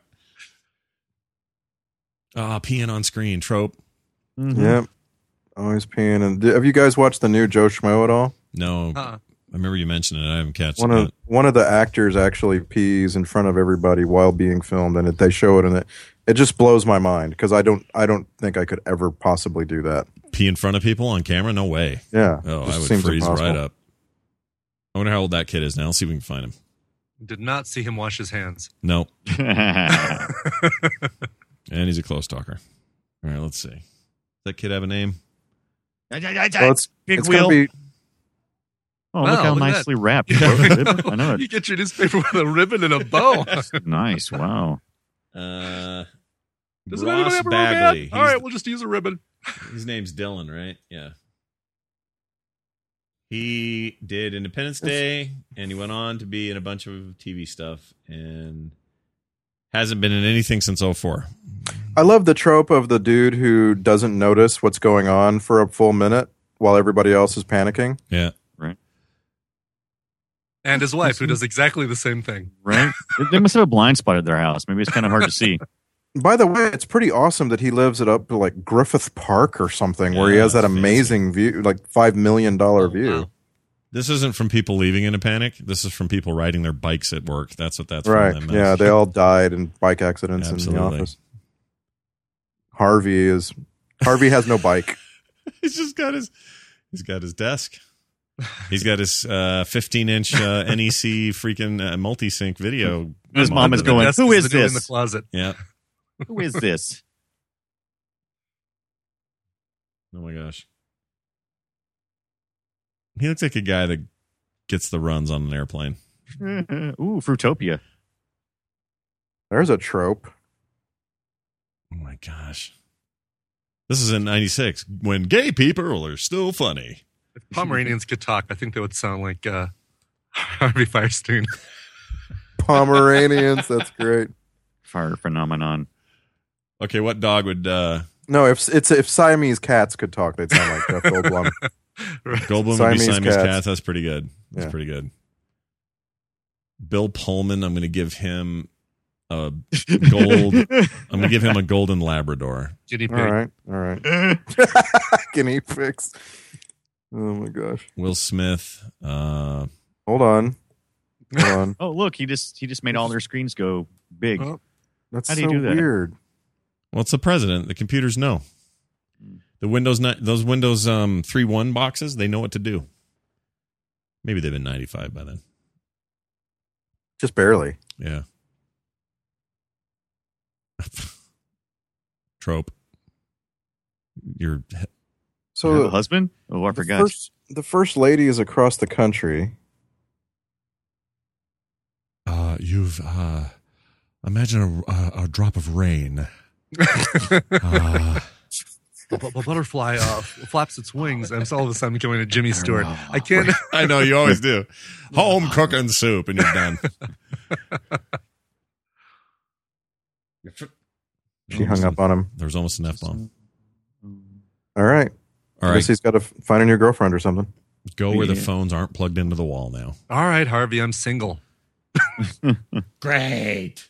Ah, peeing on screen trope. Mhm. yep. Always peeing. And have you guys watched the new Joe Schmo at all? No, Uh-uh. I remember you mentioning it. I haven't catch One it. of one of the actors actually pees in front of everybody while being filmed, and it, they show it, and it it just blows my mind because I don't I don't think I could ever possibly do that. Pee in front of people on camera? No way. Yeah. Oh, I would freeze impossible. right up. I wonder how old that kid is now. Let's see if we can find him. Did not see him wash his hands. Nope. [LAUGHS] [LAUGHS] And he's a close talker. All right, let's see. Does that kid have a name? Well, it's Big it's wheel. gonna be Oh, Wow, look how look at that. nicely wrapped. You wrote a ribbon? I know You get your newspaper with a ribbon and a bow. [LAUGHS] Nice. Wow. Uh, Doesn't Ross anybody have a Bagley. ribbon? All He's- we'll just use a ribbon. [LAUGHS] His name's Dylan, right? Yeah. He did Independence Day, and he went on to be in a bunch of TV stuff, and hasn't been in anything since 04. I love the trope of the dude who doesn't notice what's going on for a full minute while everybody else is panicking. Yeah. And his wife, who does exactly the same thing. Right? They- they must have a blind spot at their house. Maybe it's kind of hard to see. [LAUGHS] By the way, it's pretty awesome that he lives it up to like Griffith Park or something, where he has that that's fancy. amazing view, like five million dollar Oh, view. wow. This isn't from people leaving in a panic. This is from people riding their bikes at work. That's what that's Right? from. Yeah, they all died in bike accidents in the office. Harvey is Harvey has no bike. [LAUGHS] he's just got his he's got his desk. He's got his uh, 15 inch uh, [LAUGHS] NEC freaking uh, multi sync video. His mom is going, Who is the dude in the this? closet. Yeah. [LAUGHS] Who is this? Oh my gosh. He looks like a guy that gets the runs on an airplane. [LAUGHS] Ooh, Fruitopia. There's a trope. Oh my gosh. This is in 96 when gay people are still funny. If Pomeranians could talk, I think they would sound like uh, [LAUGHS] Harvey Fierstein. [LAUGHS] Pomeranians, that's great. Fire phenomenon. Okay, what dog would uh No, if it's if Siamese cats could talk, they'd sound like Jeff [LAUGHS] Goldblum. Goldblum would be Siamese Siamese cats. cats. That's pretty good. That's Yeah. pretty good. Bill Pullman, I'm going to give him a gold. I'm going to give him a golden Labrador. Guinea pig. all right, all right. Guinea pigs. Oh my gosh. Will Smith. Uh, Hold on. Hold on. [LAUGHS] Oh, look, he just he just made all their screens go big. Oh. That's How do so you do that? weird. well, it's the president. The computers know. The Windows ni- those Windows um three one boxes, they know what to do. Maybe they've been 95 by then. Just barely. Yeah. [LAUGHS] Trope. Your You have a So husband? Oh, I the forgot. first, the first lady is across the country. uh you've uh imagine a, a, a drop of rain. [LAUGHS] Uh, A a butterfly uh, flaps its wings, and so all of a sudden going to Jimmy Stewart. I can't. [LAUGHS] I know you always do. Home cooking soup and you're done. [LAUGHS] She hung up on him. There was almost an F bomb. All right. All I guess he's got to find a new girlfriend or something. go where the phones aren't plugged into the wall now. All right, Harvey, I'm single. [LAUGHS] Great.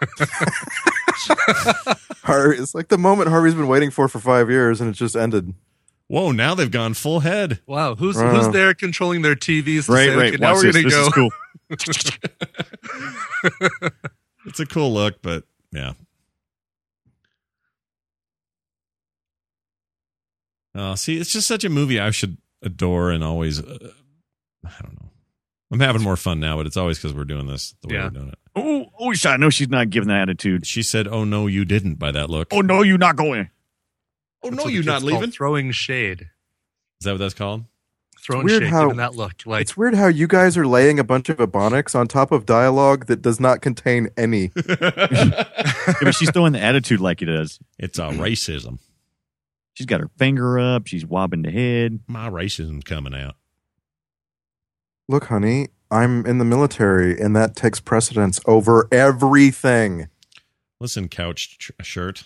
[LAUGHS] Har- it's like the moment Harvey's been waiting for for five years, and it just ended. Whoa, now they've gone full head. Wow, who's Wow. who's there controlling their TVs? To Right, say, right. Okay, now Watch we're this. gonna This is go. cool. [LAUGHS] It's a cool look, but yeah. Uh, see, it's just such a movie I should adore and always. Uh, I don't know. I'm having more fun now, but it's always because we're doing this the way Yeah. we're doing it. Oh, oh, I know she's not giving that attitude. She said, "Oh no, you didn't." By that look. Oh no, you're not going. oh That's no, you're not leaving. Throwing shade. Is that what that's called? Throwing weird shade. how- Giving that look. Like It's weird how you guys are laying a bunch of ebonics on top of dialogue that does not contain any. [LAUGHS] Yeah, but she's throwing the attitude like it does. it's a racism. She's got her finger up. She's wobbing the head. My racism's coming out. Look, honey, I'm in the military, and that takes precedence over everything. Listen, couch ch- shirt.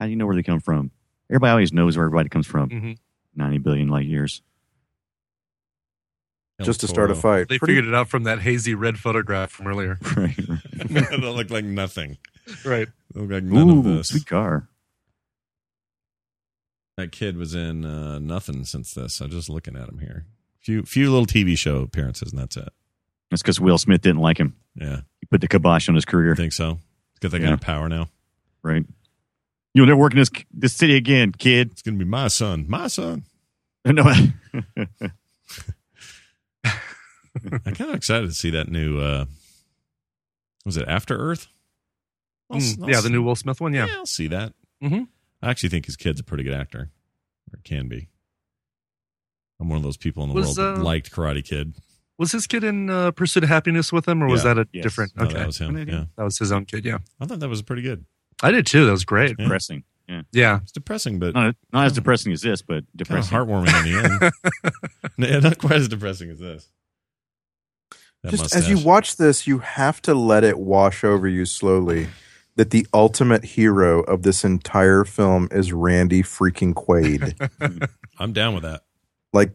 How do you know where they come from? Everybody always knows where everybody comes from. Mhm. 90 billion light years. just to start a fight. They Pretty- figured it out from that hazy red photograph from earlier. [LAUGHS] Right. right. Toro. [LAUGHS] they look like nothing. right. They look like none Ooh, of this. sweet car. That kid was in uh, nothing since this. I'm just looking at him here. Few few little TV show appearances, and that's it. That's because Will Smith didn't like him. Yeah, He put the kibosh on his career. I think so. Because they got Yeah. a power now. Right. You'll never work in this this city again, kid. It's gonna be my son. My son. No. [LAUGHS] I'm kind of excited to see that new. uh Was it After Earth? I'll Mm, I'll yeah, s- the new Will Smith one. Yeah. I'll see that. Mhm. I actually think his kid's a pretty good actor, or can be. I'm one of those people in the Was, world that uh, liked Karate Kid. Was his kid in uh, Pursuit of Happiness with him, or was Yeah. that a Yes. different? No, okay, that was him. Yeah, that was his own kid. Yeah, I thought that was pretty good. I did too. That was great. Yeah. depressing. Yeah. Yeah, It's depressing, but Not, not as depressing as this, but kind of depressing. heartwarming in the end. [LAUGHS] [LAUGHS] yeah, not quite as depressing as this. That just as you watch this, you have to let it wash over you slowly that the ultimate hero of this entire film is Randy freaking Quaid. [LAUGHS] I'm down with that. like,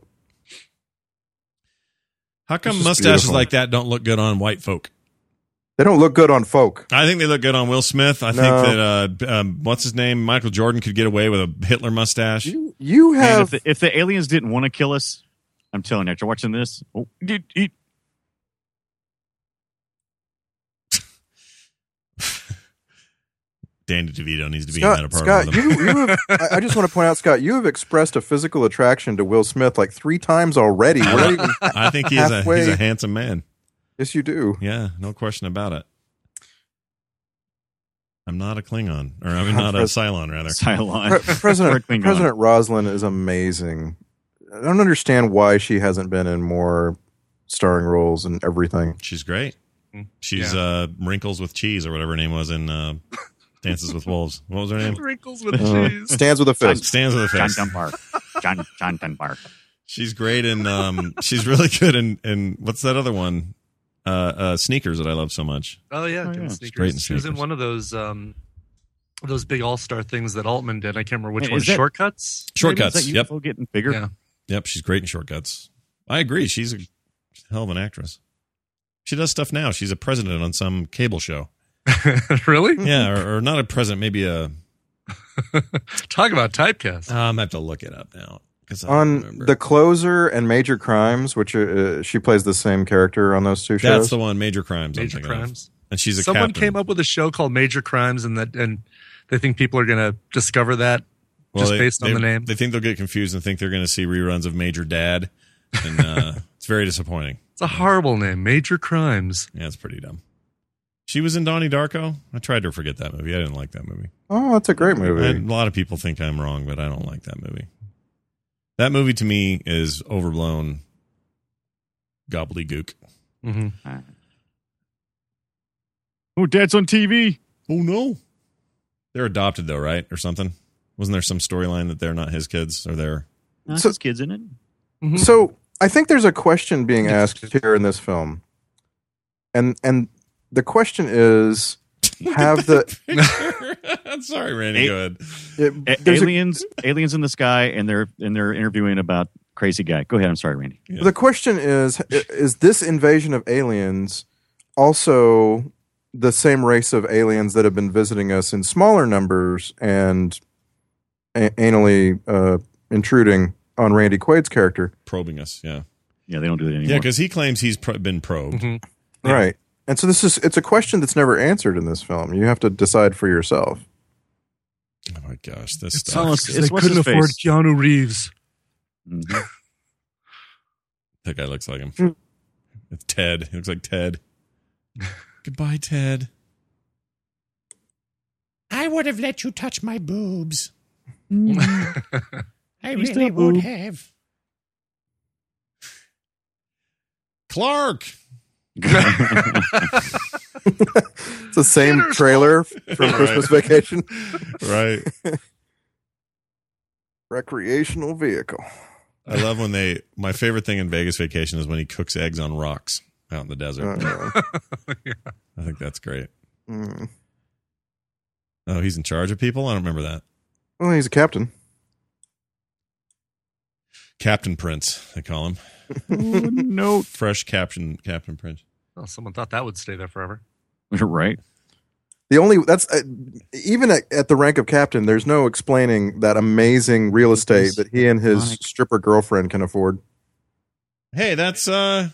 How come mustaches beautiful. like that don't look good on white folk? they don't look good on folk. I think they look good on Will Smith. I No. think that uh, um, what's his name, Michael Jordan, could get away with a Hitler mustache. You, you Man, if, have the, if the aliens didn't want to kill us, I'm telling you, after watching this, oh, dude, he- Danny DeVito needs to be Scott. in that apartment. Scott, with him. you, you have, I, I just want to point out, Scott, you have expressed a physical attraction to Will Smith like three times already. We're not even, I think he's a, he's a handsome man. yes, you do. Yeah, no question about it. I'm not a Klingon, or I mean, [LAUGHS] not a Cylon, rather. Cylon. Pre- [LAUGHS] President President Roslin is amazing. I don't understand why she hasn't been in more starring roles and everything. She's great. Mm, She's yeah. uh, Wrinkles with Cheese, or whatever her name was in uh, Dances with Wolves. What was her name? wrinkles with Uh, cheese. stands with a fist. Stands with a fist. John face. Dunbar. John John Dunbar. She's great in. Um, she's really good in. In what's that other one? Uh, uh, sneakers that I love so much. Oh yeah, Oh, yeah. sneakers. great in She was in one of those um, those big all star things that Altman did. I can't remember which Hey, one. that- Shortcuts. Shortcuts. Is that Yep, UFO getting bigger? Yeah. yep. She's great in shortcuts. I agree. She's a hell of an actress. She does stuff now. She's a president on some cable show. [LAUGHS] really? Yeah, or, or not a present, maybe a. [LAUGHS] Talk about typecast. Uh, I'm gonna have to look it up now because On remember. The Closer and Major Crimes, which are, uh, she plays the same character on those two shows. That's the one. Major crimes. Major thinking of. crimes. and she's a Someone captain. came up with a show called Major Crimes, and that and they think people are going to discover that just they- based on they- the name. They think they'll get confused and think they're going to see reruns of Major Dad, and uh, [LAUGHS] it's very disappointing. It's a horrible name, Major Crimes. Yeah, it's pretty dumb. She was in Donnie Darko. I tried to forget that movie. I didn't like that movie. Oh, that's a great movie. And a lot of people think I'm wrong, but I don't like that movie. That movie to me is overblown gobbledygook. hmm Oh, Dad's on TV. Oh no, they're adopted though, right, or something? Wasn't there some storyline that they're not his kids or they're? No, So- his kids in it. Mm-hmm. So I think there's a question being asked here in this film, and and the question is, [LAUGHS] have the [LAUGHS] I'm sorry, Randy. A- Go ahead. it, A- there's a- aliens, aliens in the sky, and they're and they're interviewing about crazy guy. Go ahead. I'm sorry, Randy. Yeah. The question is: Is this invasion of aliens also the same race of aliens that have been visiting us in smaller numbers and a- anally uh, intruding on Randy Quaid's character? Probing us, yeah, Yeah, they don't do that anymore. yeah, because he claims he's pro- been probed. hmm Yeah. Right. And so this is it's a question that's never answered in this film. You have to decide for yourself. Oh my gosh, this It stuff. Tell us- sucks 'cause it's they couldn't afford face? Keanu Reeves. Mhm. [LAUGHS] That guy looks like him. Hmm. It's Ted. He looks like Ted. [LAUGHS] Goodbye, Ted. I would have let you touch my boobs. [LAUGHS] I really would boob. have. Clark. It's the same Dinner's trailer from Christmas Vacation. Right. Recreational vehicle. I love when they. My favorite thing in Vegas Vacation is when he cooks eggs on rocks out in the desert. Uh, [LAUGHS] I think that's great. mm. Oh, he's in charge of people. I don't remember that. Well, he's a captain. Captain Prince, they call him. No, [LAUGHS] Fresh Captain Captain Prince. Oh, someone thought that would stay there forever. [LAUGHS] right? The only that's uh, even at, at the rank of captain. There's no explaining that amazing real estate that he and his Iconic. stripper girlfriend can afford. Hey, that's uh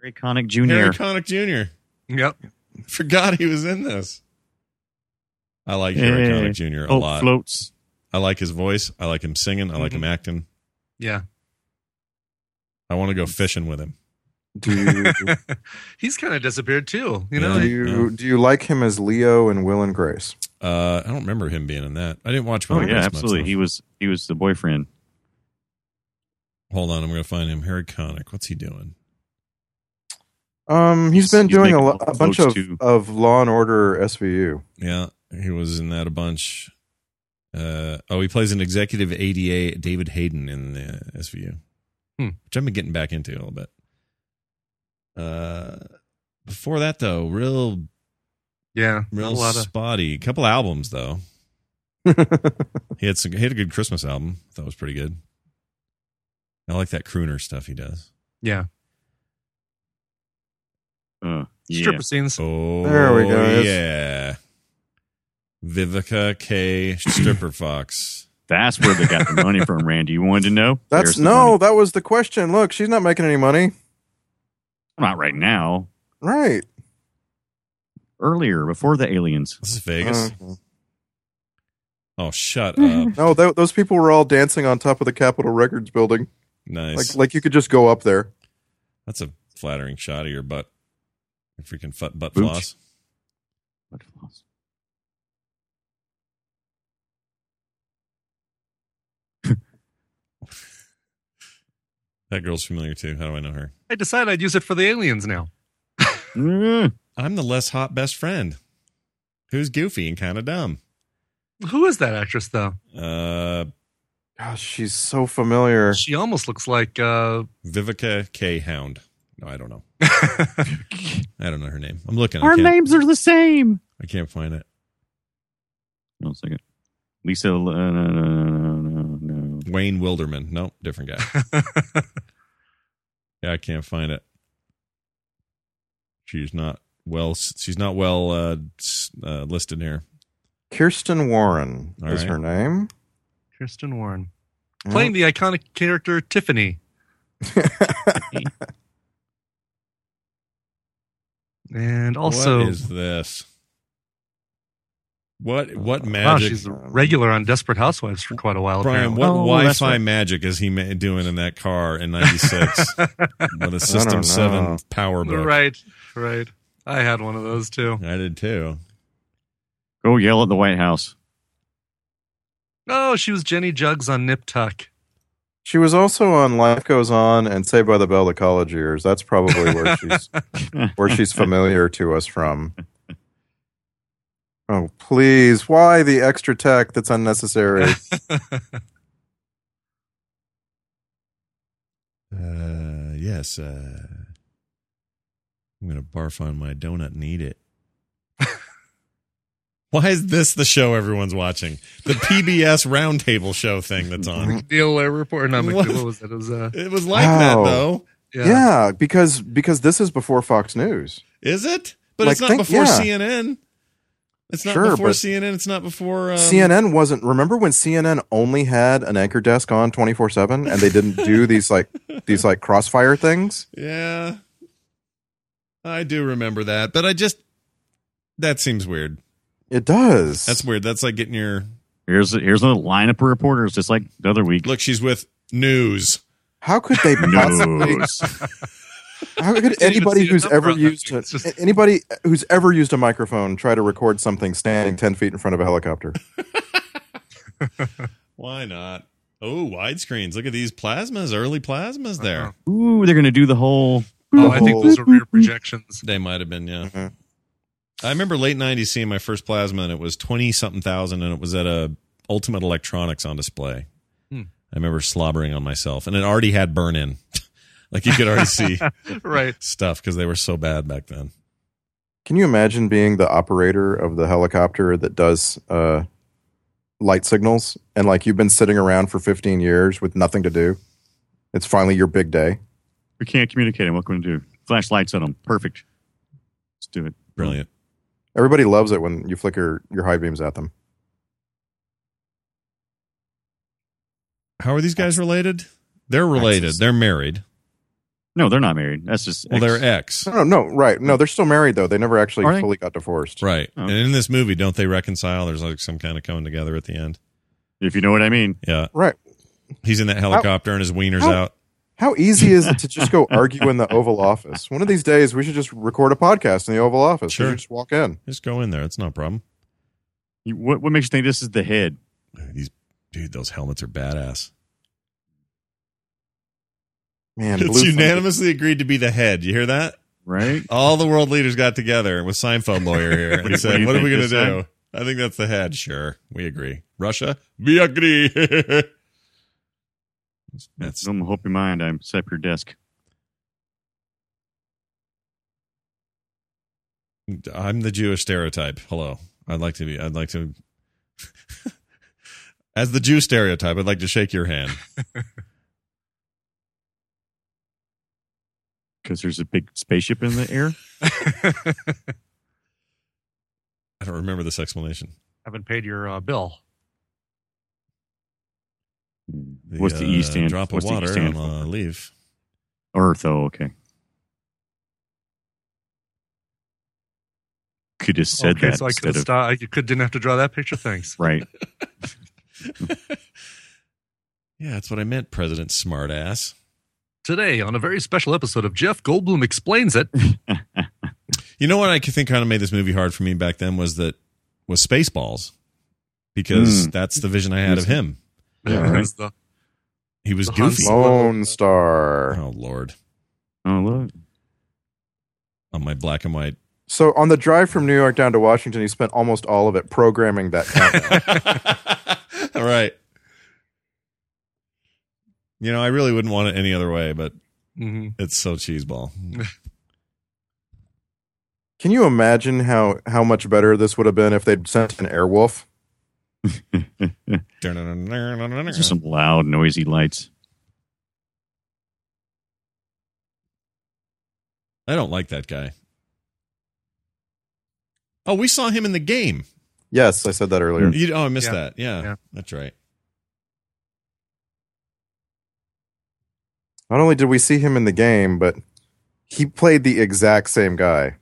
Harry Connick Harry Jr. Connick Jr. Yep. [LAUGHS] Forgot he was in this. I like Harry Hey. Connick Jr. a Oh, lot. floats. I like his voice. I like him singing. I like Mhm. him acting. Yeah. I want to go fishing with him. Do you, [LAUGHS] He's kind of disappeared too. You know, Yeah. do you do you like him as Leo and Will and Grace? Uh, I don't remember him being in that. I didn't watch. Oh Will and yeah, Grace much, absolutely. though. He was he was the boyfriend. Hold on, I'm going to find him. Harry Connick. What's he doing? Um, he's He's- been he's doing a, making lo- all a bunch of too. of Law and Order SVU. Yeah, he was in that a bunch. Uh, oh, he plays an executive ADA, David Hayden, in the SVU, Hmm. which I've been getting back into a little bit. Uh, before that though, real, yeah, real a lot of spotty. couple albums though. [LAUGHS] He had some. He had a good Christmas album. That was pretty good. I like that crooner stuff he does. yeah Uh, yeah. stripper scenes. Oh, There we go. Yeah, Vivica A. Stripper Fox. That's where they got the money from, Randy. You wanted to know? That's There's no, money. that was the question. Look, she's not making any money. not right now. Right. Earlier, before the aliens. This is Vegas. Uh, oh, shut [LAUGHS] up. no, th- those people were all dancing on top of the Capitol Records building. Nice. Like like you could just go up there. That's a flattering shot of your butt. Your freaking foot, butt Booch. floss. What floss? That girl's familiar too. How do I know her? I decided I'd use it for the aliens now. Mm. I'm the less hot best friend who's goofy and kind of dumb. Who is that actress though? Uh, Gosh, she's so familiar. She almost looks like uh Vivica A. Hound. No, I don't know. [LAUGHS] I don't know her name. I'm looking. I Our names are the same. I can't find it. One second. Lisa. Uh, Wayne Wilderman. No, different guy. [LAUGHS] Yeah, I can't find it. She's not well. She's not well uh, uh, listed here. Kirsten Warren All is right. her name. Kirsten Warren. Playing the iconic character Tiffany. [LAUGHS] And also what is this? What what magic? wow, magic? she's a regular on Desperate Housewives for quite a while. Brian, apparently. what Oh, Wi-Fi right. magic is he ma- doing in that car in '96 [LAUGHS] with a System. Seven Power Book? Right, right. I had one of those too. I did too. Go yell at the White House. Oh, she was Jenny Jugs on Nip Tuck. She was also on Life Goes On and Saved by the Bell the college years. That's probably where she's [LAUGHS] where she's familiar to us from. Oh, please. Why the extra tech that's unnecessary? [LAUGHS] Uh, yes. Uh, I'm gonna barf on my donut and eat it. [LAUGHS] Why is this the show everyone's watching? The PBS [LAUGHS] Roundtable show thing that's on. MacNeil report. Not What? MacNeil. What was it? It was uh, It was like Wow. that though. yeah. yeah. because because this is before Fox News. Is it? But Like, it's not think- before yeah. CNN. It's not Sure, before but- CNN. It's not before um, CNN wasn't. Remember when CNN only had an anchor desk on twenty four seven, and they didn't do these like these like crossfire things. Yeah, I do remember that, but I just that seems weird. It does. That's weird. That's like getting your Here's here's a lineup of reporters, just like the other week. look. She's with news. How could they possibly? [LAUGHS] News. How could anybody who's ever used a, just- anybody who's ever used a microphone try to record something standing ten feet in front of a helicopter? [LAUGHS] Why not? Oh, widescreens. Look at these plasmas. Early plasmas there. Uh-huh. Ooh, they're gonna do the whole. Oh, I think those are rear projections. [LAUGHS] They might have been. Yeah. Mhm. I remember late '90s seeing my first plasma, and it was twenty something thousand, and it was at a Ultimate Electronics on display. Hmm. I remember slobbering on myself, and it already had burn in. [LAUGHS] like you could already [LAUGHS] see right. stuff because they were so bad back then. Can you imagine being the operator of the helicopter that does uh, light signals and like you've been sitting around for 15 years with nothing to do. It's finally your big day. We can't communicate. And what can we do? Flashlights on them. Perfect. Let's do it. Brilliant. Everybody loves it when you flicker your high beams at them. How are these guys related? They're related. Exes. They're married. No, they're not married. That's just Well, ex- they're ex. No, no, no, right. No, they're still married though. They never actually Are they? fully got divorced. Right. Oh. And in this movie, don't they reconcile? There's like some kind of coming together at the end. if you know what I mean. Yeah. Right. He's in that helicopter and his wiener's how- out. How easy is it to just go argue in the [LAUGHS] Oval Office? One of these days, we should just record a podcast in the Oval Office. Sure. You just walk in. Just go in there. It's no problem. You, what what makes you think this is the head? These dude, those helmets are badass. Man, It's Blue Thunder- unanimously agreed to be the head. You hear that? Right? All the world leaders got together with Seinfeld lawyer here [LAUGHS] and what said, do "What are we going to this do?" I think that's the head. Sure, we agree. Russia, we agree. [LAUGHS] that's Don't hope your mind. I'm set up your desk. I'm the Jewish stereotype. Hello, I'd like to be. I'd like to. [LAUGHS] As the Jew stereotype, I'd like to shake your hand. Because there's a big spaceship in the air. [LAUGHS] I don't remember this explanation. Haven't paid your uh, bill. The, What's the E uh, stand? Drop of what's the E water stand on for? a leaf. Earth. Oh, okay. Could have said okay, that so I could instead of stop. I could didn't have to draw that picture. Thanks. right. [LAUGHS] Yeah, that's what I meant, President Smartass. Today on a very special episode of Jeff Goldblum explains it. [LAUGHS] You know what I think kind of made this movie hard for me back then was that was Spaceballs, because Mm. that's the vision I had of him. Yeah, right. It's the- He was The goofy. Lone Star. Oh Lord, Oh look. on my black and white. So on the drive from New York down to Washington, he spent almost all of it programming that [LAUGHS] countdown. All right. You know, I really wouldn't want it any other way, but Mhm. it's so cheeseball. [LAUGHS] Can you imagine how how much better this would have been if they'd sent an Airwolf? [LAUGHS] Those are some loud, noisy lights. I don't like that guy. Oh, we saw him in the game. Yes, I said that earlier. You, oh, I missed Yeah. that. Yeah, Yeah. that's right. Not only did we see him in the game, but he played the exact same guy.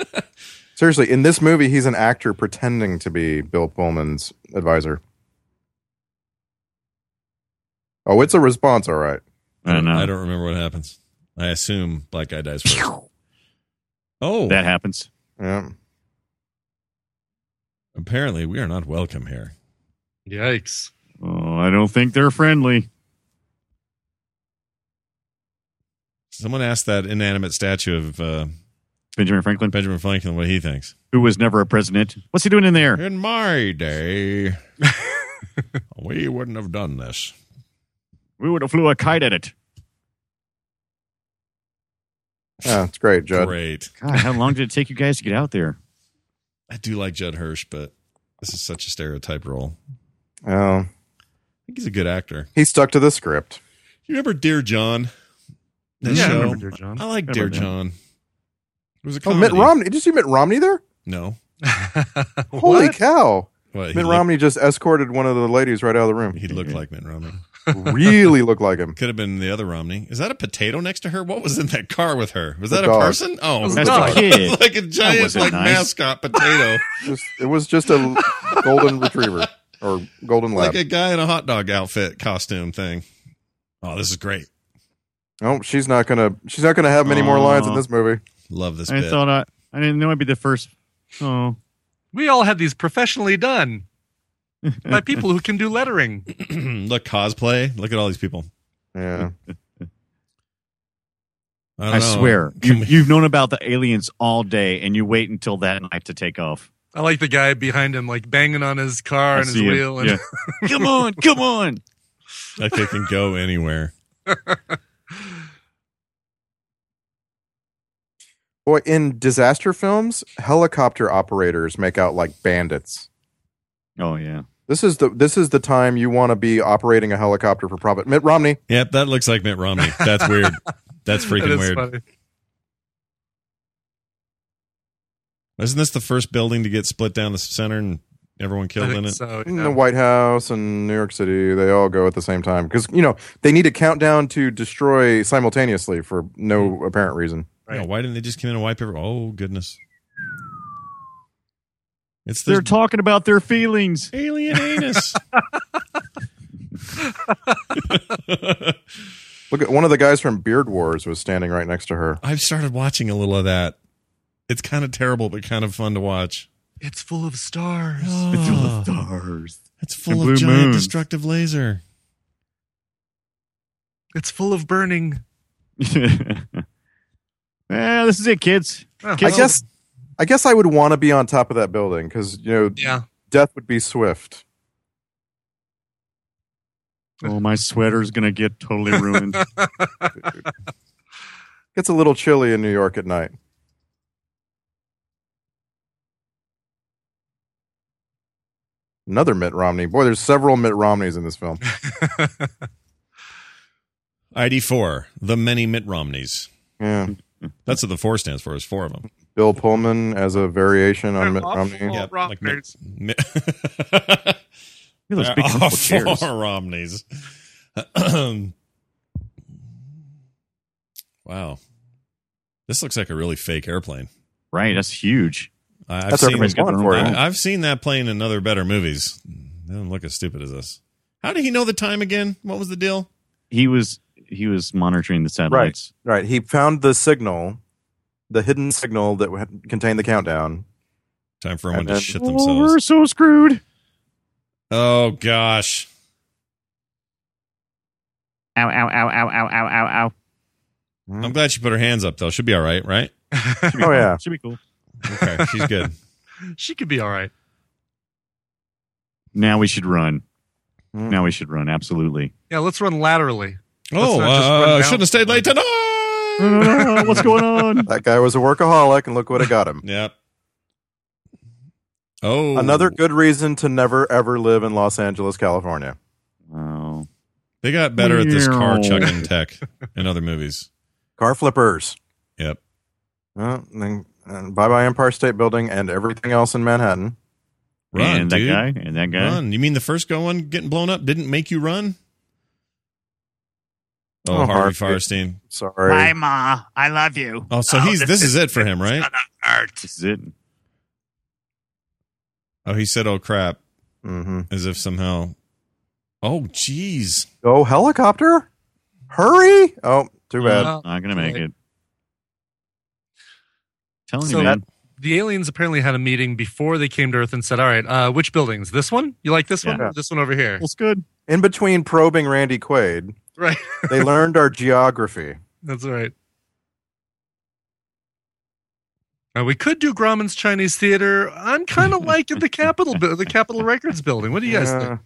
[LAUGHS] Seriously, in this movie, he's an actor pretending to be Bill Pullman's advisor. Oh, it's a response, all right. I don't know. I don't remember what happens. I assume black guy dies first. [LAUGHS] Oh, That happens. Yeah. apparently we are not welcome here. Yikes. Oh, I don't think they're friendly. Someone asked that inanimate statue of uh, Benjamin Franklin, Benjamin Franklin what he thinks. who was never a president. What's he doing in there? In my day, [LAUGHS] we wouldn't have done this. We would have flew a kite at it. Yeah, it's great, Judd. Great. God, how long did it take you guys to get out there? I do like Judd Hirsch, but this is such a stereotype role. Oh, I think he's a good actor. he stuck to the script. You remember Dear John? That yeah, I remember Dear John. I like Remember Dear. John. It was a Oh. Mitt Romney. Did you see Mitt Romney there? No. [LAUGHS] Holy cow. What, he Mitt looked- Romney just escorted one of the ladies right out of the room. He looked like Mitt Romney. [LAUGHS] really looked like him. Could have been the other Romney. Is that a potato next to her? What was in that car with her? Was that The a person? Oh, was a That's a kid. [LAUGHS] like a giant like nice. mascot potato, Just, it was just a golden retriever or golden lab. like a guy in a hot dog outfit costume thing. Oh, this is great. Oh, she's not gonna. She's not gonna have many more lines in this movie. Love this I bit. thought I, I didn't know I'd be the first. Oh, we all had these professionally done by [LAUGHS] people who can do lettering. [CLEARS THROAT] Look, cosplay. Look at all these people. Yeah. I, don't I know. swear, Can you, we- you've known about the aliens all day, and you wait until that night to take off. I like the guy behind him, like banging on his car I and his see him. wheel. And Yeah. [LAUGHS] come on, come on. like they can go anywhere. [LAUGHS] Boy, in disaster films, helicopter operators make out like bandits. Oh yeah, This is the this is the time you want to be operating a helicopter for profit. Mitt Romney. Yep, that looks like Mitt Romney. That's [LAUGHS] weird. That's freaking is weird. funny. Isn't this the first building to get split down the center and everyone killed in it? so. In the White House and New York City, they all go at the same time because you know they need a countdown to destroy simultaneously for no hmm. apparent reason. Yeah, why didn't they just come in and wipe every? Oh goodness! It's They're talking about their feelings. alien anus. [LAUGHS] [LAUGHS] Look at one of the guys from Beard Wars was standing right next to her. I've started watching a little of that. It's kind of terrible, but kind of fun to watch. It's full of stars. Oh, Stars. it's full And of giant moons. destructive laser. It's full of burning. [LAUGHS] yeah, this is it, kids. Oh, I guess, I guess I would want to be on top of that building because you know Yeah. death would be swift. Oh, my sweater's gonna get totally ruined. [LAUGHS] It's a little chilly in New York at night. Another Mitt Romney. Boy, there's several Mitt Romneys in this film. [LAUGHS] ID four, the many Mitt Romneys. Yeah. That's what the four stands for. Is four of them. Bill Pullman as a variation on Mitt Romney. Yeah, like Mitt. [LAUGHS] [LAUGHS] Romneys. Mitt Look at those big comfortable four. Romneys. wow, this looks like a really fake airplane. Right, that's huge. I- I've That's seen, everybody's going for it. I, I've seen that plane in other better movies. They don't look as stupid as this. How did he know the time again? What was the deal? He was he was monitoring the satellites. Right. right. He found the signal, the hidden signal that contained the countdown. Time for everyone And to then- shit Oh, themselves. we're so screwed. Oh gosh. Ow, ow, ow, ow, ow, ow, ow, ow. I'm glad she put her hands up though. She should be all right, right? [LAUGHS] Should be Oh, cool. yeah. Should be cool. Okay, she's good. [LAUGHS] she could be all right. Now we should run. Mm. Now we should run. Absolutely. Yeah, let's run laterally. Oh, not just run uh, down. shouldn't have stayed late tonight. [LAUGHS] What's going on? That guy was a workaholic, and look what it got him. [LAUGHS] Yep. Oh, Another good reason to never ever live in Los Angeles, California. Oh, They got better at this car Meow. chugging [LAUGHS] tech in other movies. Car flippers. Yep. Well, then, and bye bye Empire State Building and everything else in Manhattan. Run, and that dude. guy, and that guy. Run. You mean the first go one getting blown up didn't make you run? Oh, Oh, Harvey Harvey. Fierstein. Sorry. Hi, Ma. I love you. Oh, so he's this is it for him, right? This is it. Oh, he said, "Oh crap," hmm as if somehow. Oh, jeez. Oh, helicopter. Hurry. Oh, too bad. Well, Not gonna make right. it. Telling So you, man. the aliens apparently had a meeting before they came to Earth and said, "All right, uh, which buildings? This one? You like this one? Yeah. This one over here? It's good. In between probing Randy Quaid, Right. [LAUGHS] they learned our geography. That's right." Uh, we could do Grauman's Chinese Theater. I'm kind of liking the Capitol, the Capitol Records building. What do you guys think,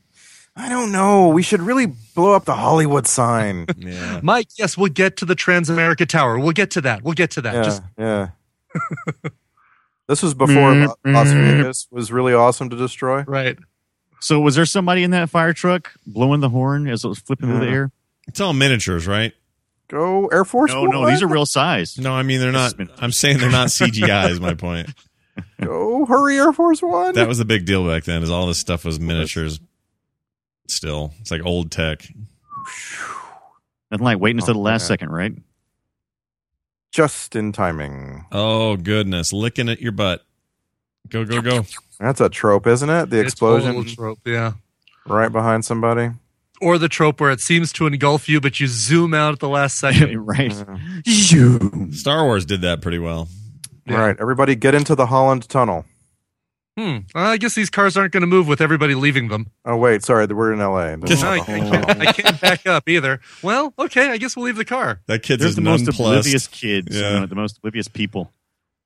I don't know. We should really blow up the Hollywood sign. [LAUGHS] Yeah. Mike? Yes, we'll get to the Transamerica Tower. We'll get to that. We'll get to that. yeah, Just yeah. [LAUGHS] this was before Lo- Las Vegas was really awesome to destroy. right. So, was there somebody in that fire truck blowing the horn as it was flipping through the air? It's all miniatures, right? Go Air Force No, One. no, these are real size. No, I mean they're not. I'm saying they're not CGI. Is my point. [LAUGHS] Go hurry, Air Force One. That was the big deal back then. Is all this stuff was miniatures. Still, it's like old tech. Nothing like waiting until the Oh, last man. second, right? just in timing. Oh goodness, licking at your butt. Go go go. That's a trope, isn't it? The It's explosion trope, yeah. right behind somebody. Or the trope where it seems to engulf you, but you zoom out at the last [LAUGHS] second. right. Yeah. Star Wars did that pretty well. Yeah. Right, everybody get into the Holland Tunnel. Hmm. I guess these cars aren't going to move with everybody leaving them. Oh wait, sorry, we're in L.A. There's No, I, I can't, I can't back up either. Well, okay, I guess we'll leave the car. That kid's is the most nonplussed. oblivious kids. Yeah. you know, the most oblivious people.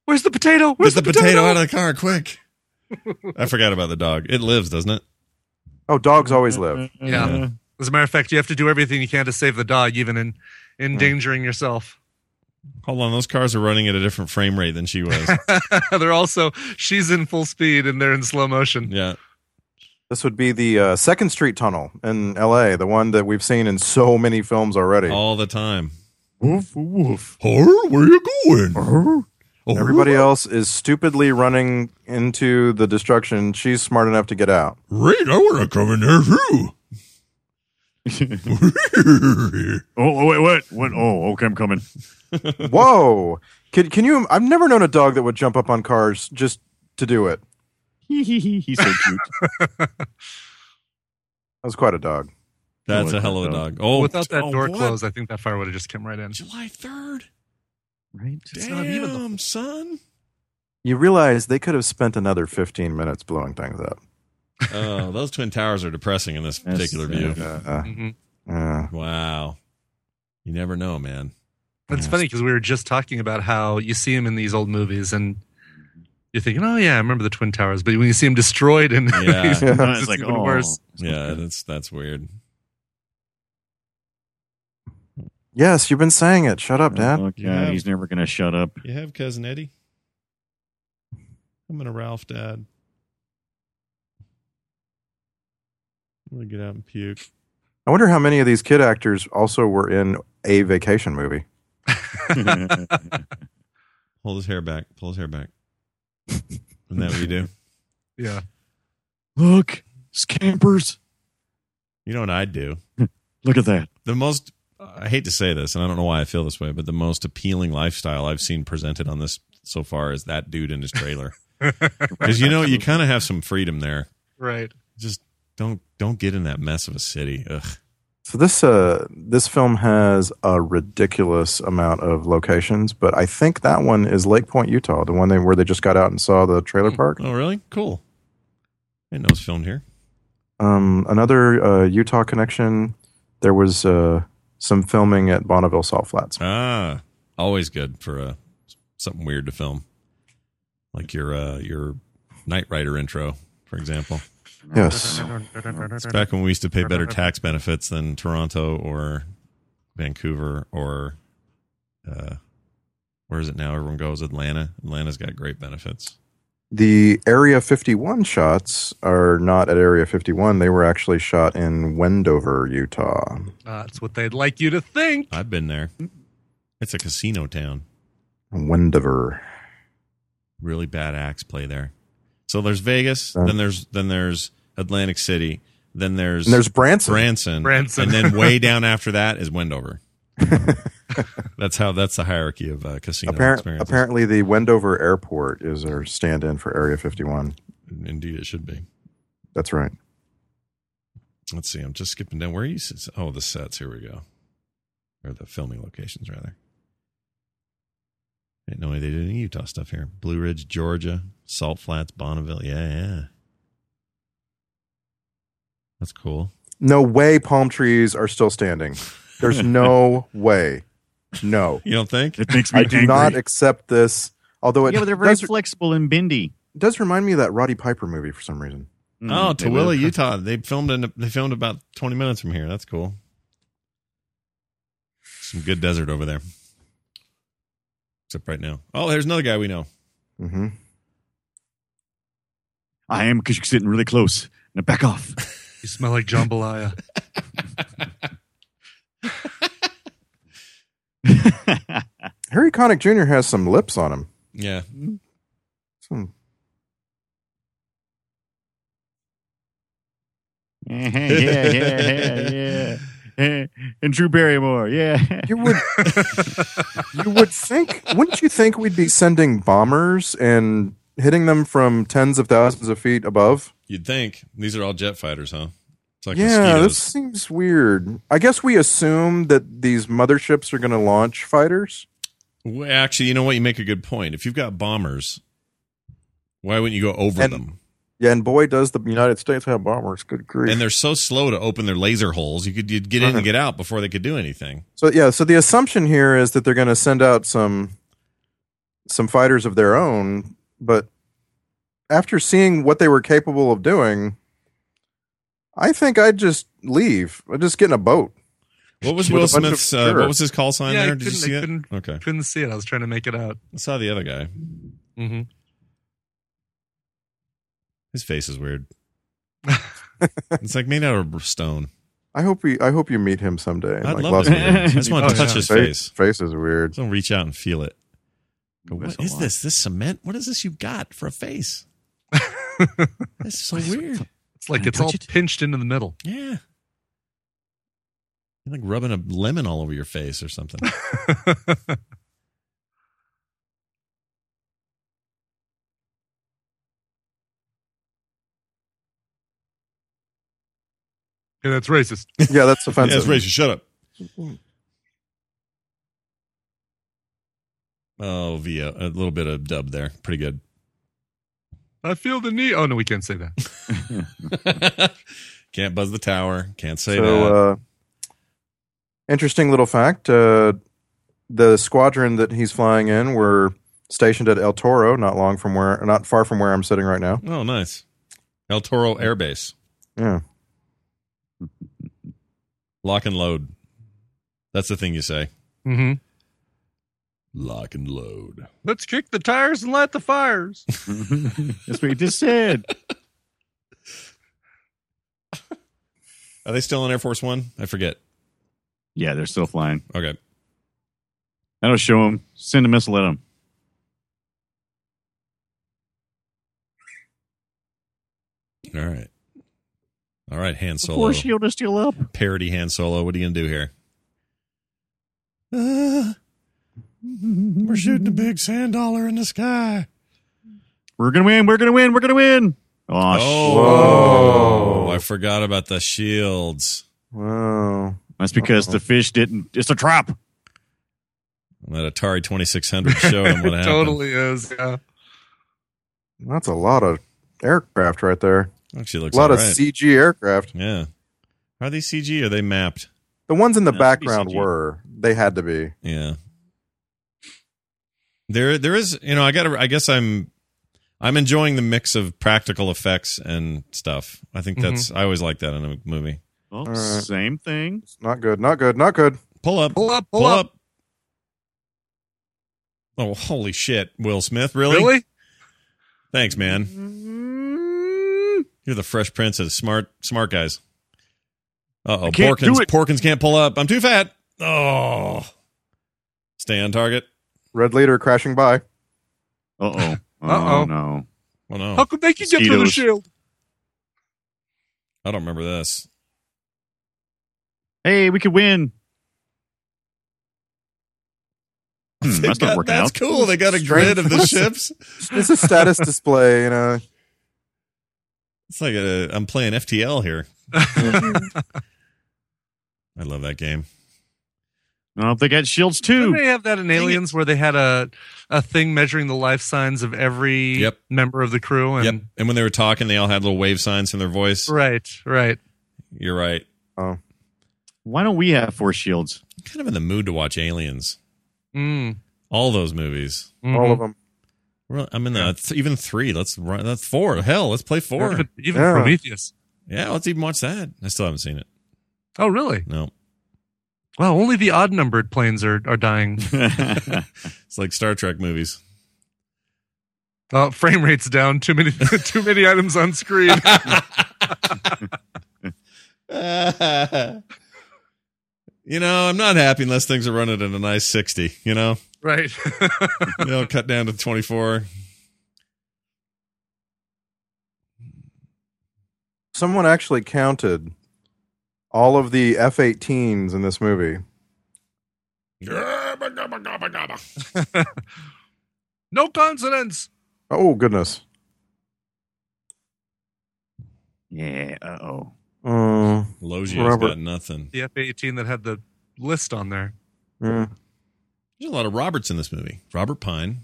Where's the potato? Get Where's the, potato? out of the car, quick! [LAUGHS] I forgot about the dog. It lives, doesn't it? Oh, dogs always live. Yeah. As a matter of fact, you have to do everything you can to save the dog, even in endangering yourself. Hold on, those cars are running at a different frame rate than she was. [LAUGHS] they're also she's in full speed and they're in slow motion. yeah. This would be the uh, Second Street Tunnel in L.A., the one that we've seen in so many films already. all the time. Woof woof. Huh? Where are you going? Everybody else is stupidly running into the destruction. She's smart enough to get out. Great, I want to come in there too. Oh, [LAUGHS] oh wait, what? What? Oh, okay, I'm coming. [LAUGHS] Whoa! Can can you? I've never known a dog that would jump up on cars just to do it. [LAUGHS] He's so cute. That was quite a dog. That's a hell of a dog. dog. Oh, Without that oh, door what? closed, I think that fire would have just come right in. July third. right? It's Damn, not even the- son. You realize they could have spent another 15 minutes blowing things up. Oh, those twin towers are depressing in this That's particular view. sad. Uh, hmm uh, Wow. You never know, man. It's funny because we were just talking about how you see him in these old movies and you're thinking, oh, yeah, I remember the Twin Towers. But when you see him destroyed and [LAUGHS] Yeah. it's Yeah. it's like, even oh, worse. Yeah, that's that's weird. yes, you've been saying it. Shut up, Dad. Okay, Yeah. he's never going to shut up. You have cousin Eddie? I'm gonna Ralph Dad. I'm gonna get out and puke. I wonder how many of these kid actors also were in a vacation movie. [LAUGHS] Pull his hair back. Pull his hair back. Isn't that what you do? [LAUGHS] Yeah. Look, scampers. You know what I'd do? Look at that. The most I hate to say this, and I don't know why I feel this way, but the most appealing lifestyle I've seen presented on this so far is that dude in his trailer. [LAUGHS] Because you know you kind of have some freedom there. Right. Just don't don't get in that mess of a city. Ugh. So this uh this film has a ridiculous amount of locations, but I think that one is Lake Point, Utah, the one they, where they just got out and saw the trailer park. Oh, really? Cool. I didn't know it was filmed here. Um, another uh, Utah connection. There was uh, some filming at Bonneville Salt Flats. Ah, always good for uh, something weird to film, like your uh, your Knight Rider intro, for example. Yes, It's back when we used to pay better tax benefits than Toronto or Vancouver or uh, where is it now? Everyone goes Atlanta. Atlanta's got great benefits. the Area 51 shots are not at Area 51. They were actually shot in Wendover, Utah. Uh, that's what they'd like you to think. I've been there. It's a casino town. Wendover. Really bad acts play there. So there's Vegas, Uh. then there's then there's Atlantic City, then there's And there's Branson. Branson, Branson. and then way [LAUGHS] down after that is Wendover. [LAUGHS] that's how that's the hierarchy of uh, casino Appar- experiences. apparently, the Wendover Airport is our stand-in for Area 51. Indeed, it should be. That's right. Let's see. I'm just skipping down. Where are you? s- Oh, the sets. Here we go. Or the filming locations, rather. I didn't know they did any Utah stuff here. Blue Ridge, Georgia, Salt Flats, Bonneville. Yeah, yeah. That's cool. No way palm trees are still standing. There's [LAUGHS] no way. No. You don't think? It makes me I do not accept this. Although it yeah, but they're very does, flexible and bendy. It does remind me of that Roddy Piper movie for some reason. Oh, Mm, they Tooele. Utah. They filmed in. They filmed about 20 minutes from here. That's cool. Some good desert over there. Except right now. Oh, there's another guy we know. hmm I am because you're sitting really close. Now back off. [LAUGHS] You smell like jambalaya. [LAUGHS] Harry Connick Jr. has some lips on him. Yeah. Some, yeah, yeah, yeah, yeah. And Drew Barrymore, yeah. you would you would think wouldn't you think we'd be sending bombers and hitting them from tens of thousands of feet above? You'd think these are all jet fighters, huh? It's like yeah, mosquitoes. this seems weird. I guess we assume that these motherships are going to launch fighters. Well, actually, you know what? You make a good point. If you've got bombers, why wouldn't you go over And- them? Yeah, and boy, does the United States have bombers. Good grief. And they're so slow to open their laser holes. You could you'd get in and get out before they could do anything. So yeah, so the assumption here is that they're going to send out some some fighters of their own, but after seeing what they were capable of doing, I think I'd just leave. I'd just get in a boat. What was [LAUGHS] Will a bunch of- Smith's? Uh, sure. What was his call sign Yeah, there? Did you see I it? couldn't- Okay, Couldn't see it. I was trying to make it out. I saw the other guy. Mm-hmm. His face is weird. [LAUGHS] it's like made out of stone. I hope we. I hope you meet him someday. I'd Like love Las to. I just want Oh, to touch yeah. his face. face. Face is weird. Don't reach out and feel it. Go, That's what a is lot. this? This cement? What is this you've got for a face? [LAUGHS] This is so weird. It's like Can it's all it? pinched into the middle. Yeah. You're like rubbing a lemon all over your face or something. [LAUGHS] Yeah, that's racist. Yeah, that's [LAUGHS] yeah, offensive. it's racist. Shut up. Mm-hmm. Oh, via a little bit of dub there. Pretty good. I feel the need. Oh no, we can't say that. [LAUGHS] Can't buzz the tower. Can't say so, that. uh, interesting little fact: uh, the squadron that he's flying in were stationed at El Toro, not long from where, not far from where I'm sitting right now. oh, nice. El Toro Air Base. Yeah, Lock and load. That's the thing you say. hmm Lock and load. Let's kick the tires and light the fires. [LAUGHS] That's what you just said. Are they still on Air Force One? I forget. Yeah, they're still flying. Okay. I don't show them. Send a missile at them. All right. All right, Han Solo. Force shield is still up. Parody Han Solo. What are you going to do here? Uh, we're shooting a big sand dollar in the sky. We're gonna win. We're gonna win. We're gonna win. Oh, Oh, Whoa. I forgot about the shields. wow. that's because the fish didn't. It's a trap. That Atari 2600 showed him what [LAUGHS] happened. totally is. Yeah. That's a lot of aircraft right there. Actually, looks a lot all of. CG aircraft. Yeah. Are they CG? Or are they mapped? The ones in the No, it should be background were. They had to be. Yeah. There, there is. You know, I got. to I guess I'm. I'm enjoying the mix of practical effects and stuff. I think that's. I always like that in a movie. Well, All right. same thing. It's not good. Not good. Not good. Pull up. Pull up, pull, Pull up. up. Oh, holy shit! Will Smith, really? Really? Thanks, man. You're the Fresh Prince of smart, smart guys. Uh oh, I can't do Porkins. Porkins can't pull up. I'm too fat. Oh, stay on target. Red leader crashing by. Uh [LAUGHS] oh. Oh Uh-oh. no. Oh no, How come they can get through the Mosquitoes. shield? I don't remember this. Hey, we could win. Hmm, [LAUGHS] They've that's not got- working that's out. cool. They got a grid of the ships. [LAUGHS] It's a status display. You know. It's like a, I'm playing FTL here. I love that game. Oh, they got shields Didn't too. they have that in Aliens where they had a a thing measuring the life signs of every Yep. member of the crew? And yep. And when they were talking, they all had little wave signs in their voice. Right, right. You're right. Oh, Why don't we have four shields? I'm kind of in the mood to watch Aliens. Mm. All those movies. Mhm. all of them. Well, I'm in the th- even three. Let's run. That's four. Hell, let's play four. Even, [LAUGHS] even Yeah. Prometheus. Yeah, let's even watch that. I still haven't seen it. Oh, really? No, Well, only the odd numbered planes are, are dying. [LAUGHS] [LAUGHS] it's like Star Trek movies. Oh, frame rate's down. Too many [LAUGHS] too many items on screen. you know, I'm not happy unless things are running at a nice sixty. You know, right. they'll cut down to 24. Someone actually counted all of the F-18s in this movie. [LAUGHS] no consonants. Oh goodness. yeah. Uh oh. Uh, Loggia's Robert. got nothing. The F eighteen that had the list on there. yeah. There's a lot of Roberts in this movie. Robert Pine,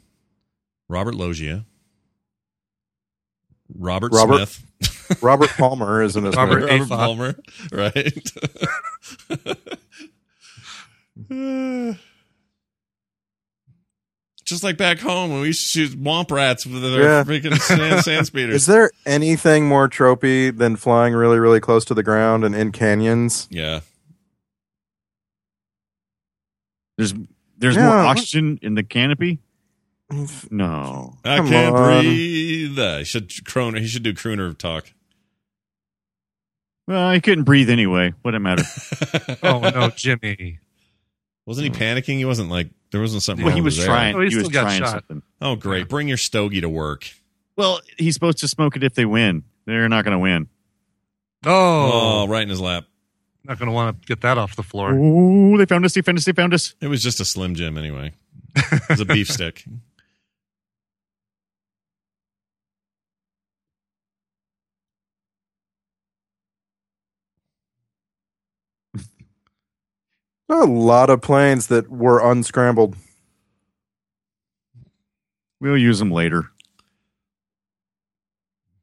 Robert Loggia, Robert, Robert- Smith, [LAUGHS] Robert Palmer is in this Robert movie. A. Robert Palmer, right? [LAUGHS] Just like back home when we used to shoot womp rats with their Yeah. freaking sand, [LAUGHS] sand Is there anything more tropey than flying really, really close to the ground and in canyons? yeah. There's there's Yeah. more oxygen in the canopy. No. I Come can't on. breathe. Uh, he should crooner. He should do crooner talk. Well, he couldn't breathe anyway. What it matter? [LAUGHS] Oh no, Jimmy. Wasn't he panicking? He wasn't like there wasn't something. well, wrong he was there. trying. Oh, he he was still got trying shot. something. Oh, great! Bring your stogie to work. Well, he's supposed to smoke it if they win. They're not going to win. Oh, Oh, right in his lap. not going to want to get that off the floor. Oh, they found us! They found us! They found us! It was just a Slim Jim anyway. It was a beef stick. [LAUGHS] A lot of planes that were unscrambled. We'll use them later.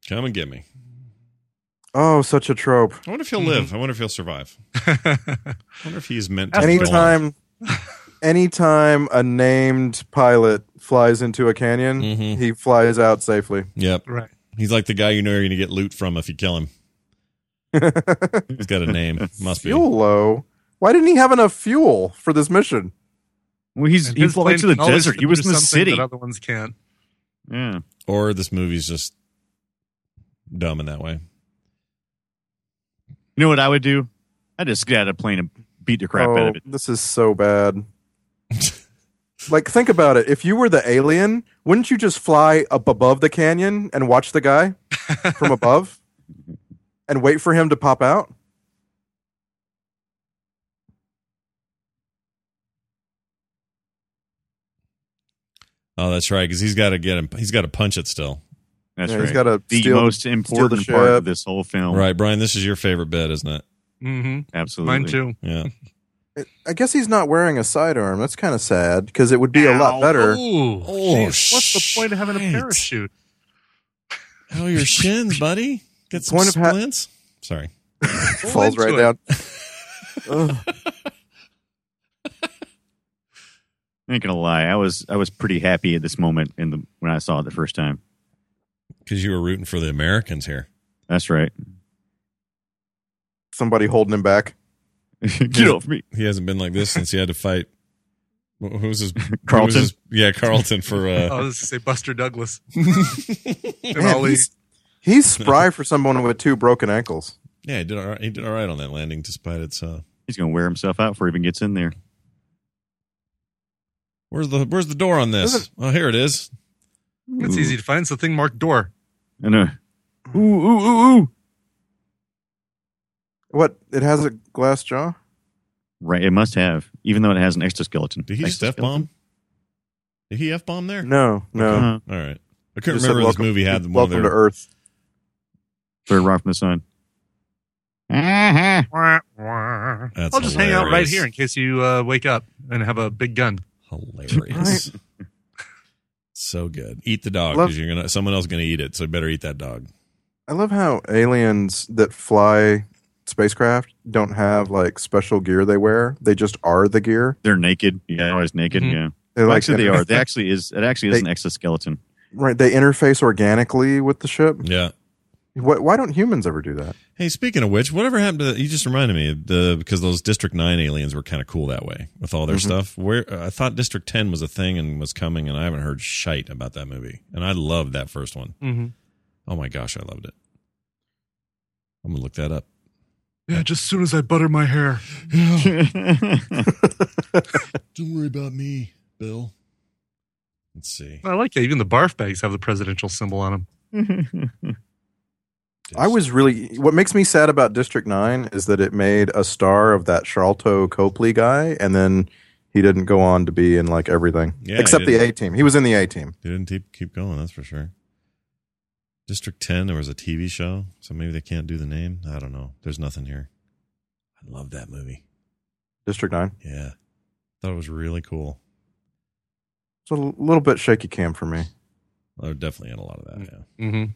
Come and get me. Oh, such a trope. I wonder if he'll Mhm. live. I wonder if he'll survive. [LAUGHS] I wonder if he's meant to. go on. Anytime, [LAUGHS] anytime a named pilot flies into a canyon, Mhm. he flies out safely. Yep. right. He's like the guy you know you're going to get loot from if you kill him. [LAUGHS] He's got a name. Must be. fuel low. Why didn't he have enough fuel for this mission? Well, he's And he flew to the desert. He was in the city. that other ones can't. Yeah. Or this movie's just dumb in that way. You know what I would do? I'd just get out of a plane and beat the crap oh, out of oh, it. this is so bad. [LAUGHS] like, think about it. If you were the alien, wouldn't you just fly up above the canyon and watch the guy from [LAUGHS] above and wait for him to pop out? Oh, that's right. Because he's got to get him. He's got to punch it still. That's Yeah, right. He's got to the steal most important the part of this whole film. Right, Brian. This is your favorite bit, isn't it? hmm Absolutely. Mine too. Yeah. I guess he's not wearing a sidearm. That's kind of sad because it would be a lot better. Ooh, Oh, jeez. What's the point of having a parachute? Oh, your shins, buddy. Get some Point of ha- splints. Sorry. [LAUGHS] Falls right it. down. [LAUGHS] Ugh. I ain't gonna lie. I was I was pretty happy at this moment in the when I saw it the first time. Because you were rooting for the Americans here. That's right. Somebody holding him back. [LAUGHS] Get off me, He hasn't been like this since he had to fight. wh- Who's his who was Carlton. his- yeah, Carlton for. [LAUGHS] I Uh, was to say Buster Douglas. [LAUGHS] Man, he's, he's spry for someone with two broken ankles. yeah, he did. All right, he did all right on that landing, despite its. Uh, He's gonna wear himself out before he even gets in there. Where's the Where's the door on this? Doesn't- Oh, here it is. It's easy to find. It's the thing marked door. And uh, ooh ooh ooh ooh. What? It has a glass jaw? Right, it must have, even though it has an exoskeleton. Did he just f Exoskeleton? bomb? Did he f bomb there? No, no. Uh-huh. All right. I couldn't Just said remember this movie had one of Welcome their. to Earth. Third rock from the sun. That's I'll just hang out right here in case you uh, wake up and have a big gun. Hilarious. so good. Eat the dog because you're gonna. Someone else is gonna eat it. So better eat that dog. I love how aliens that fly spacecraft don't have like special gear they wear. They just are the gear. They're naked. Yeah, always naked. Mhm. Yeah. They're Well, like actually, they are. They [LAUGHS] actually is. It actually is They- an exoskeleton. right. They interface organically with the ship. Yeah. Why, why don't humans ever do that? Hey, speaking of which, whatever happened to you? Just reminded me the because those District Nine aliens were kind of cool that way with all their Mhm. stuff. Where uh, I thought District Ten was a thing and was coming, and I haven't heard shite about that movie. And I loved that first one. Mm-hmm. Oh my gosh, I loved it. I'm gonna look that up. Yeah, just as soon as I butter my hair. [LAUGHS] Don't worry about me, Bill. Let's see. I like that. Even the barf bags have the presidential symbol on them. [LAUGHS] I was really. What makes me sad about District Nine is that it made a star of that Sharlto Copley guy, and then he didn't go on to be in like everything Yeah, except the. A team. He was in the A team. He didn't keep keep going. That's for sure. District Ten. There was a TV show, so maybe they can't do the name. I don't know. There's nothing here. I love that movie. District Nine. Yeah, thought it was really cool. It's a little bit shaky cam for me. I definitely in a lot of that. Yeah, Mm-hmm.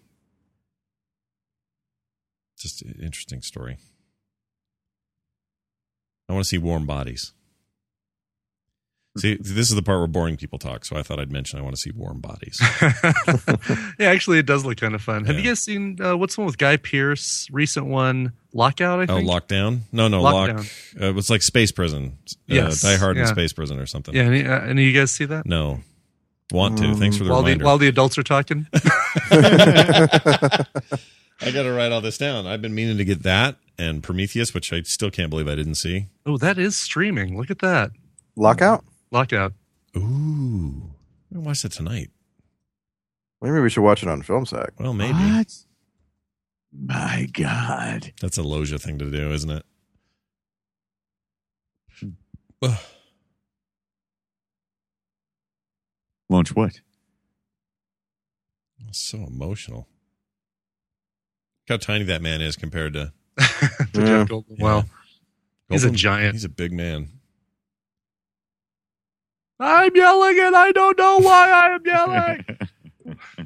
Just an interesting story. I want to see warm bodies. See, this is the part where boring people talk. So I thought I'd mention I want to see warm bodies. [LAUGHS] yeah, actually, it does look kind of fun. Have you guys seen uh, what's the one with Guy Pearce? Recent one, Lockout. I think. Oh, lockdown? No, no, lock. Lockdown. Uh, it was like space prison. Yes, uh, Die Hard in space prison or something. Yeah, any, uh, any of you guys see that? No, want to. Thanks for the While the while the adults are talking. [LAUGHS] [LAUGHS] I got to write all this down. I've been meaning to get that and Prometheus, which I still can't believe I didn't see. Oh, that is streaming. Look at that. Lockout. Lockout. Ooh, I watch that tonight. Maybe we should watch it on Film Sack. Well, maybe What? My God. that's a Loja thing to do, isn't it? Ugh. Launch what? [SIGHS] so emotional. Look how tiny that man is compared to. [LAUGHS] to Yeah. Jeff Goldblum. Well, he's a giant. He's a big man. I'm yelling and I don't know why I am yelling.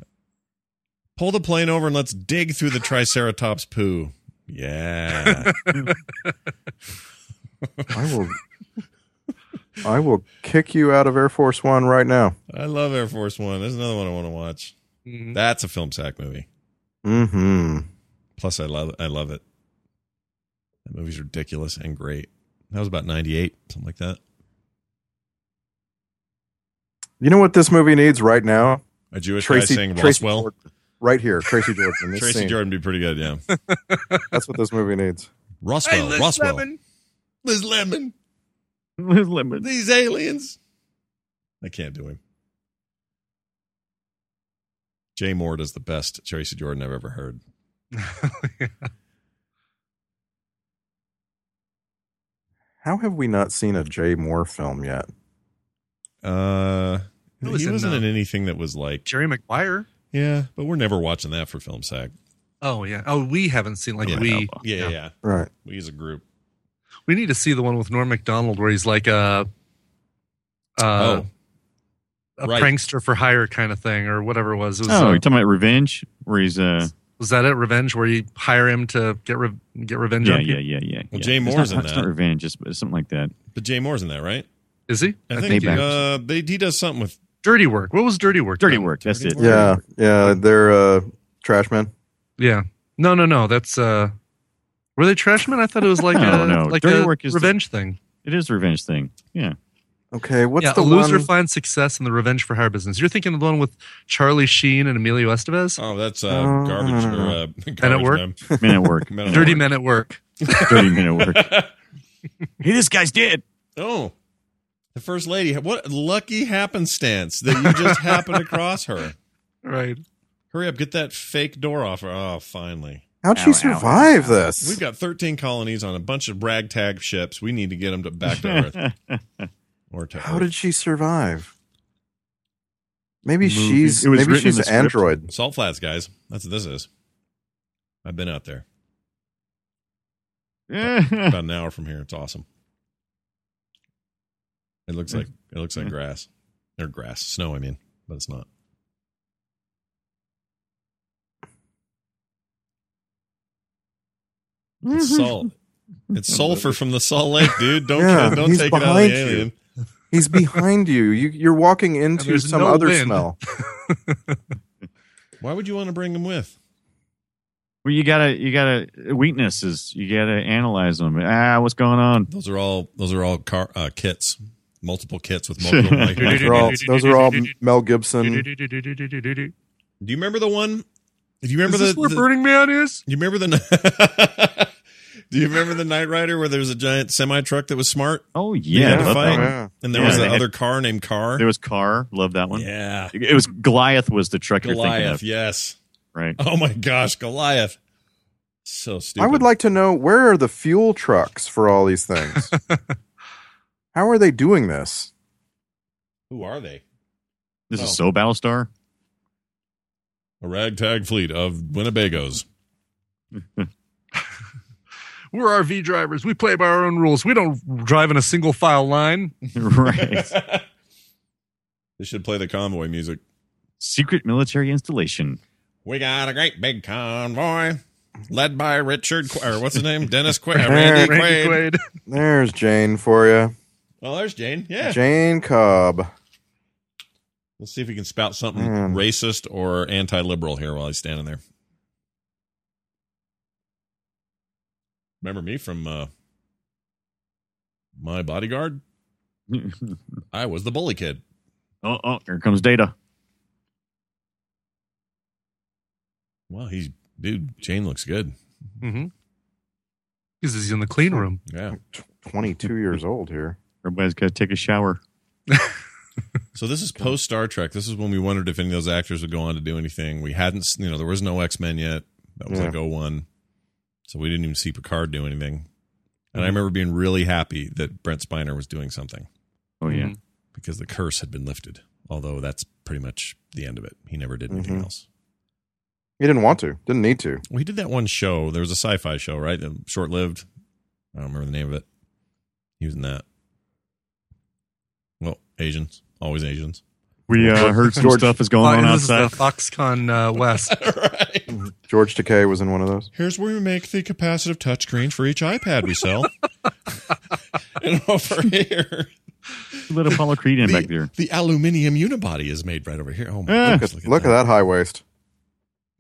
[LAUGHS] Pull the plane over and let's dig through the Triceratops poo. Yeah. [LAUGHS] I will. I will kick you out of Air Force One right now. I love Air Force One. There's another one I want to watch. Mhm. That's a film sack movie. Hmm. Plus, I love I love it. That movie's ridiculous and great. That was about '98, something like that. You know what this movie needs right now? A Jewish Tracy, guy saying Tracy Roswell. Jordan. Right here, Tracy Jordan. this Tracy scene. Jordan be pretty good. Yeah. [LAUGHS] That's what this movie needs. Roswell. Liz Roswell. Lemon. Liz Lemon. Lemon. These aliens. I can't do him. Jay Mohr does the best Tracy Jordan I've ever heard. How have we not seen a Jay Mohr film yet? Uh, He was he in, wasn't uh, in anything that was like, Jerry Maguire. yeah, but we're never watching that for film sack. Oh yeah. Oh, we haven't seen like Yeah. we. Yeah, yeah, yeah. Right. We as a group. We need to see the one with Norm Macdonald where he's like a, uh, oh, a right. prankster for hire kind of thing or whatever it was. It was, Oh, uh, you're talking about Revenge, where he's uh, was that it? Revenge, where you hire him to get re- get revenge yeah, on yeah, you? yeah, yeah. Well, yeah. Jay It's Mohr's not, in It's that. not Revenge, it's, it's something like that. but Jay Mohr's in that, right? Is he? I, I think, think- uh, they, he does something with. Dirty work. What was dirty work? Dirty? Work. That's Dirty it. Work. Yeah. Yeah. They're uh, trash men. Yeah. No, no, no. That's uh, were they trashmen? I thought it was like No, a no. like Dirty a Work is the- revenge thing. It is a revenge thing. Yeah. Okay. What's yeah, the a loser one? finds success in the revenge for hire business. You're thinking of the one with Charlie Sheen and Emilio Estevez? Oh, that's uh, Oh, garbage. no, no, or, no. uh, at garbage Work? man. Men at Work. Men at Dirty Work. Men at Work. [LAUGHS] Dirty Men at Work. [LAUGHS] hey, this guy's dead. Oh, the first lady. What lucky happenstance that you just happened across her. [LAUGHS] Right. Hurry up, get that fake door off her. Oh, finally. How'd Ow, she ow, survive this? We've got 13 colonies on a bunch of ragtag ships. We need to get them to back to Earth. Or to How Earth. did she survive? Maybe Movie. she's It was maybe written in she's the an script. android. Salt Flats, guys. That's what this is. I've been out there. [LAUGHS] About an hour from here. It's awesome. It looks like it looks like grass. Or grass. Snow, I mean. But it's not. It's salt. It's [LAUGHS] sulfur from the Salt Lake, dude. Don't Yeah, don't he's take it out of behind the you. alien. He's behind you. you. You're walking into there's some no other wind. smell. [LAUGHS] Why would you want to bring him with? well, you gotta, you gotta weaknesses. You gotta analyze them. Ah, what's going on? Those are all those are all car uh, kits, multiple kits with multiple. [LAUGHS] Those are all, those are all Mel Gibson. Do Do you remember the one? Do you remember Is this the, where the- Burning Man is? Do you remember the? [LAUGHS] Do you remember the Knight Rider where there was a giant semi truck that was smart Oh They yeah, had to love fight. yeah. and there Yeah, was they the had- other car named Car? There was Car. Love that one. yeah, It was Goliath was the truck you're thinking Goliath. of, Yes. right? Oh my gosh, Goliath. So stupid. I would like to know where are the fuel trucks for all these things? [LAUGHS] How are they doing this? Who are they? This Oh. is so Battlestar. A ragtag fleet of Winnebagos. [LAUGHS] We're RV drivers. We play by our own rules. We don't drive in a single file line. [LAUGHS] right. [LAUGHS] they should play the convoy music. Secret military installation. We got a great big convoy led by Richard, Qu- or what's his name? [LAUGHS] Dennis Quaid. Randy, Randy Quaid. Quaid. There's Jayne for you. Well, there's Jayne. Yeah. Jayne Cobb. Let's see if we can spout something Man. racist or anti-liberal here while he's standing there. Remember me from uh, my bodyguard? [LAUGHS] I was the bully kid. oh, oh, here comes Data. Wow, he's dude. Jayne looks good. Mm-hmm. Because he's in the clean room. Yeah. 22 [LAUGHS] years old here. Everybody's got to take a shower. So this is post Star Trek. This is when we wondered if any of those actors would go on to do anything. We hadn't, you know, there was no X Men yet. That was Yeah. like 01. So we didn't even see Picard do anything. And I remember being really happy that Brent Spiner was doing something Oh yeah. Mhm. because the curse had been lifted. Although that's pretty much the end of it. He never did anything Mhm. else. He didn't want to, didn't need to. Well, he did that one show. There was a sci-fi show, right? Short lived. I don't remember the name of it. He was in that. Well, Asians, always Asians. We uh, heard some George- stuff is going on this is outside. the Foxconn uh, West. [LAUGHS] right. George Takei was in one of those. Here's where we make the capacitive touchscreen for each iPad we sell. [LAUGHS] and over here, Let Apollo Creed in the, back there. the aluminium unibody is made right over here. Oh my Ah. goodness, Look at, look at that high waist.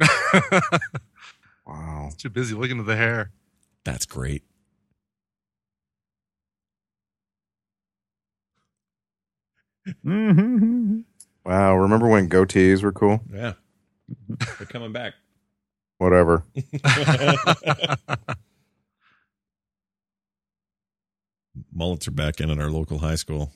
[LAUGHS] Wow. Too busy looking at the hair. That's great. Mhm. Wow. Remember when goatees were cool? Yeah. They're coming back. Whatever. [LAUGHS] Mullets are back in at our local high school.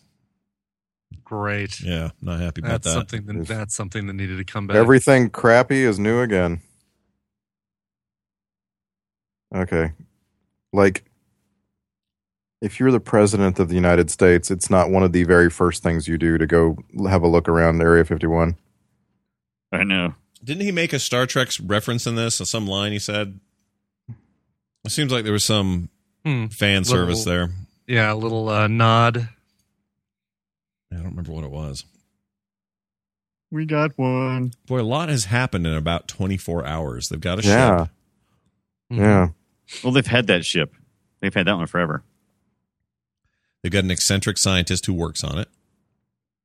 Great. Yeah, not happy about That's that. something that that's something that needed to come back. Everything crappy is new again. Okay. Like, if you're the president of the United States, it's not one of the very first things you do to go have a look around Area 51. I know. Didn't he make a Star Trek reference in this? Some line he said. It seems like there was some Hmm. fan Little- service there. Yeah, a little uh, nod. I don't remember what it was. We got one. Boy, a lot has happened in about 24 hours. They've got a Yeah. ship. Yeah. Well, they've had that ship. They've had that one forever. They've got an eccentric scientist who works on it.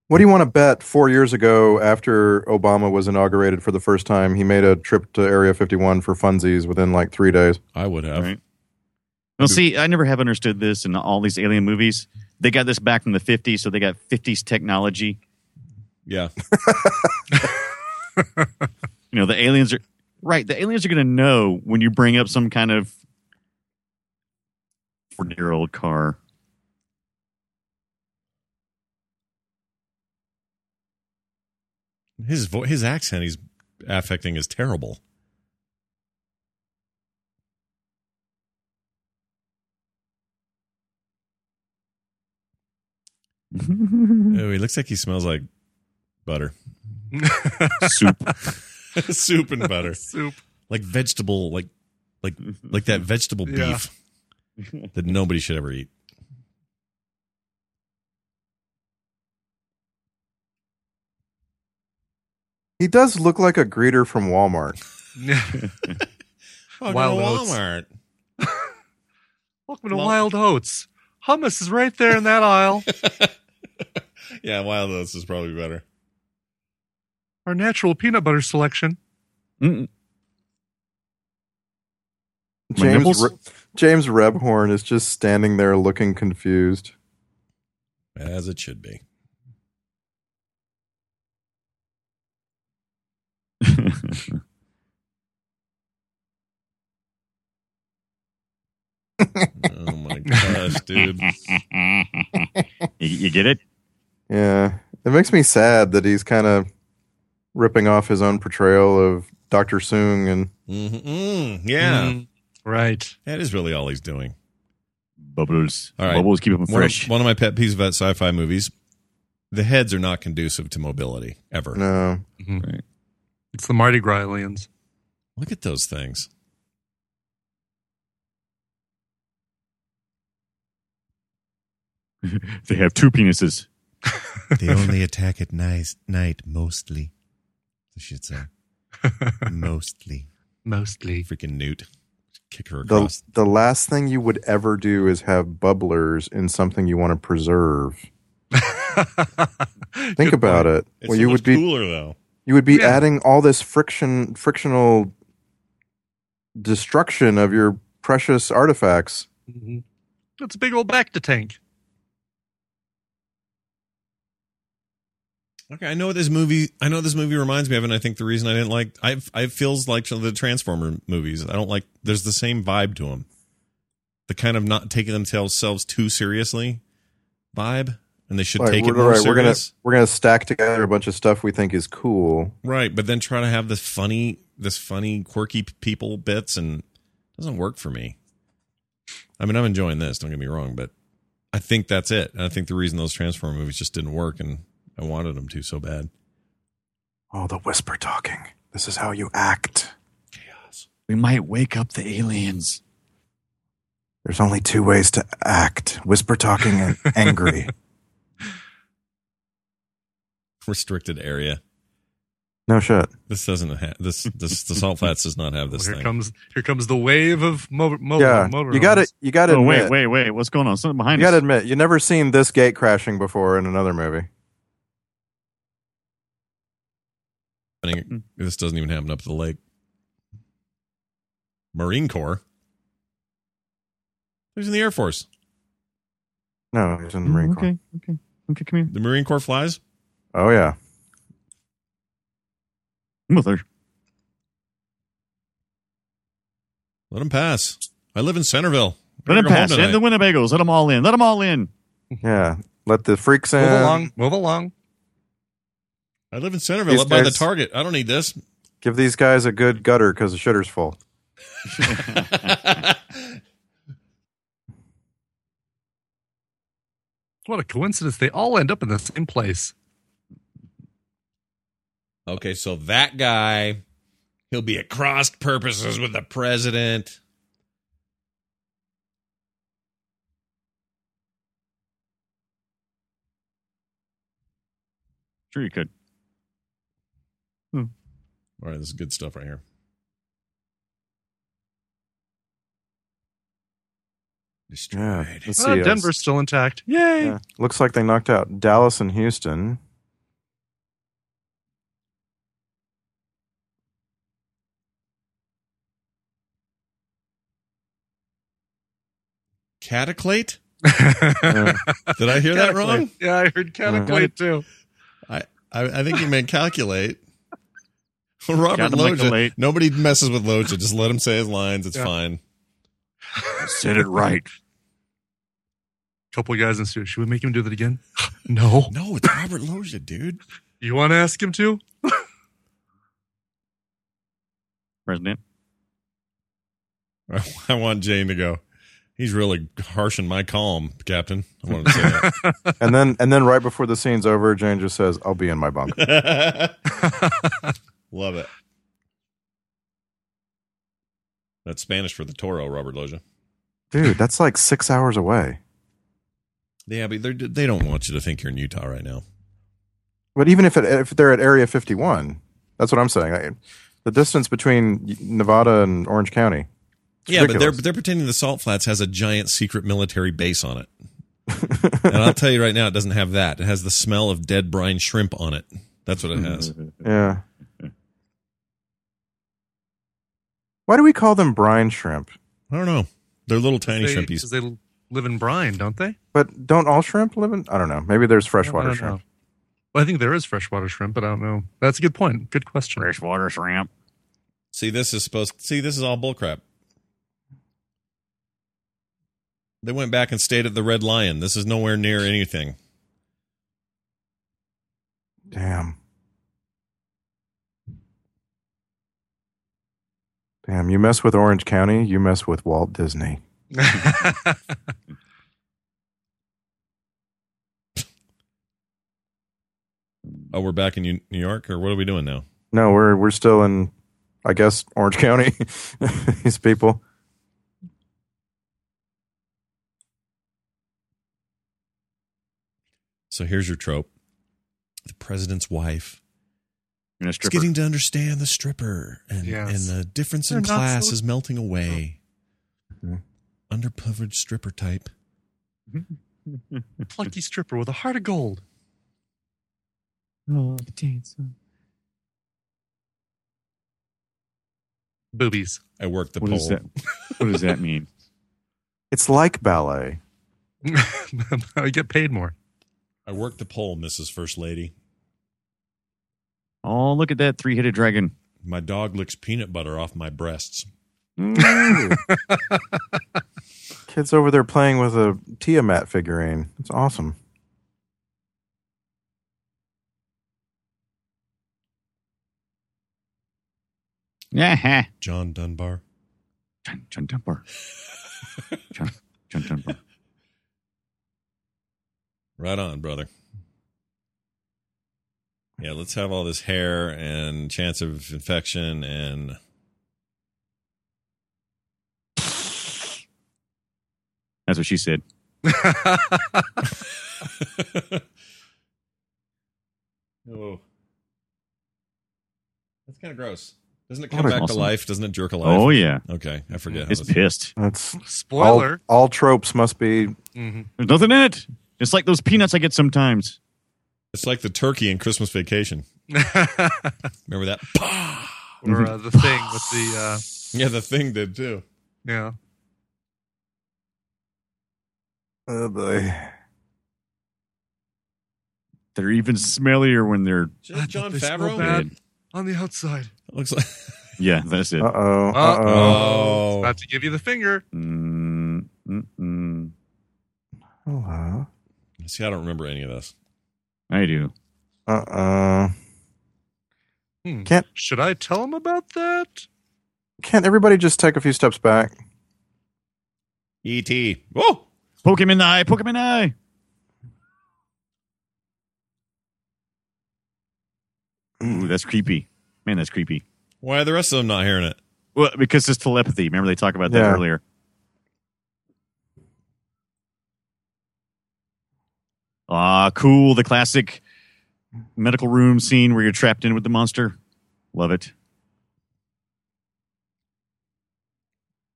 What do you want to bet four years ago, after Obama was inaugurated for the first time, he made a trip to Area 51 for funsies within like three days? I would have. Right. Well, see, I never have understood this in all these alien movies. They got this back from the 50s, so they got 50s technology. Yeah. [LAUGHS] You know, the aliens are right. The aliens are going to know when you bring up some kind of 40 year old car. His vo- his accent he's affecting is terrible. [LAUGHS] Oh, he looks like he smells like butter. [LAUGHS] Soup. [LAUGHS] Soup and butter. Soup. Like vegetable like like like that vegetable Yeah. beef that nobody should ever eat. He does look like a greeter from Walmart. [LAUGHS] Oh, Wild to Oats. Walmart. [LAUGHS] Welcome to Well- Wild Oats. Hummus is right there in that aisle. [LAUGHS] Yeah, Wild Oats is probably better. Our natural peanut butter selection. Mm-mm. My James nipples? Re- James Rebhorn is just standing there looking confused. As it should be. Oh my gosh, dude. you, you get it? Yeah, it makes me sad that he's kind of ripping off his own portrayal of Doctor Soong and Mm-hmm. Yeah, Mm, right. that is really all he's doing. Bubbles. All right. Bubbles keep them One of, fresh. one of my pet peeves about sci-fi movies: the heads are not conducive to mobility ever. no, right It's the Mardi Gras aliens. Look at those things. They have two penises. [LAUGHS] They only attack at night, night mostly. I should say [LAUGHS] mostly. Mostly. Freaking Newt, kick her the across. the last thing you would ever do is have bubblers in something you want to preserve. [LAUGHS] Think about it. It's well, so you much would be cooler though. you would be Yeah. adding all this friction frictional destruction of your precious artifacts. Mhm. It's a big old back to tank. Okay, I know what this movie. I know this movie reminds me of, and I think the reason I didn't like, I, I feels like the Transformer movies. I don't like. There's the same vibe to them. the kind of not taking themselves too seriously vibe, and they should Right, take it more right, we're gonna serious. we're gonna stack together a bunch of stuff we think is cool. Right, but then try to have this funny, this funny, quirky people bits, and it doesn't work for me. I mean, I'm enjoying this. Don't get me wrong, but I think that's it. And I think the reason those Transformer movies just didn't work, and I wanted them to so bad. Oh, the whisper talking. This is how you act. Chaos. We might wake up the aliens. There's only two ways to act: whisper talking and [LAUGHS] angry. Restricted area. No shit. This doesn't have this. This the Salt Flats does not have Well, this here thing. comes here comes the wave of motor. Mo- yeah, motor you got it. You got to Oh, admit. wait, wait, wait. What's going on? Something behind You got to admit, you've never seen this gate crashing before in another movie. Happening. Mm. This doesn't even happen up the lake. Marine Corps. Who's in the Air Force? No, he's in the Marine mm, Corps. Okay, okay, okay. Come here, The Marine Corps flies. Oh yeah. mother. Let them pass. I live in Centerville. Let Better him pass. tonight. And the Winnebagos. Let them all in. Let them all in. Yeah. Let the freaks in. Move along, move along. I live in Centerville, These up by the Target. I don't need this. Give these guys a good gutter because the shitter's full. [LAUGHS] What a coincidence! They all end up in the same place. okay, so that guy, he'll be at cross purposes with the president. Sure, you could. All right, this is good stuff right here. Destroyed. Let's Uh, see. uh, Denver's still intact. Yay! yeah. Looks like they knocked out Dallas and Houston. Cataclate? Yeah. [LAUGHS] Did I hear that wrong? Yeah, I heard cataclate too. I, I, I think you meant calculate. [LAUGHS] Robert Gotta Nobody messes with Loggia. Just let him say his lines. It's Yeah. fine. [LAUGHS] Said it right. Couple of guys in the studio. Should we make him do that again? [LAUGHS] no. No, it's Robert Loggia, dude. You want to ask him to? President. I, I want Jayne to go. He's really harshing my calm, Captain. I wanted to say that. and then and then right before the scene's over, Jayne just says, "I'll be in my bunk." Love it. That's Spanish for the Toro, Robert Loggia. Dude, that's like six hours away. Yeah, but they're, don't want you to think you're in Utah right now. But even if it, if they're at Area 51, that's what I'm saying. Like, the distance between Nevada and Orange County. Yeah, but they're they're pretending the Salt Flats has a giant secret military base on it. [LAUGHS] and I'll tell you right now, it doesn't have that. It has the smell of dead brine shrimp on it. That's what it has. [LAUGHS] yeah. Why do we call them brine shrimp? I don't know. They're little tiny they, shrimpies. 'cause they live in brine, don't they? But don't all shrimp live in? I don't know. Maybe there's freshwater don't shrimp. Well, I think there is freshwater shrimp, but I don't know. That's a good point. Good question. Freshwater shrimp. See, this is supposed. See, this is all bullcrap. They went back and stayed at the Red Lion. This is nowhere near anything. Damn. Damn, you mess with Orange County, you mess with Walt Disney. [LAUGHS] Oh, we're back in New York, or what are we doing now? No, we're we're still in I guess Orange County. [LAUGHS] These people. So here's your trope: the president's wife And a is stripper. getting to understand the stripper, and Yes. and the difference in They're not class so- is melting away. Mhm. Underprivileged stripper type. [LAUGHS] Plucky stripper with a heart of gold. Oh, the dance. Boobies. I worked the What pole. does that? What does that mean? [LAUGHS] It's like ballet. [LAUGHS] I get paid more. I worked the pole, Mrs. First Lady. Oh, look at that three-headed dragon. My dog licks peanut butter off my breasts. Mm. [LAUGHS] Kids over there playing with a Tiamat figurine. It's awesome. Yeah. John Dunbar. John, John Dunbar. [LAUGHS] John, John Dunbar. Right on, brother. Yeah, let's have all this hair and chance of infection and That's what she said. [LAUGHS] oh. That's kind of gross. Doesn't it come a- back to life? Doesn't it jerk alive? Oh, yeah. Okay, I forget. how It's this- pissed. That's Spoiler. all, all tropes must be. hmm There's nothing in it. It's like those peanuts I get sometimes. It's like the turkey in Christmas Vacation. [LAUGHS] Remember that? or uh, the thing with the uh, [LAUGHS] Yeah, the thing did too. yeah. Oh boy. They're even smellier when they're. Just John they Favreau. bad. on the outside. It Looks like. [LAUGHS] Yeah, that's it. Uh oh. Uh Uh-oh. oh. About to give you the finger. Mm, mm, mm. Hello. see, I don't remember any of this. I do. Uh oh. Hmm. Can't Should I tell him about that? can't everybody just take a few steps back? E.T. Whoa! Poke him in the eye. Poke him in the eye. Ooh, that's creepy. Man, that's creepy. Why are the rest of them not hearing it? Well, because it's telepathy. Remember they talked about that Yeah. earlier. Ah, cool. The classic medical room scene where you're trapped in with the monster. Love it.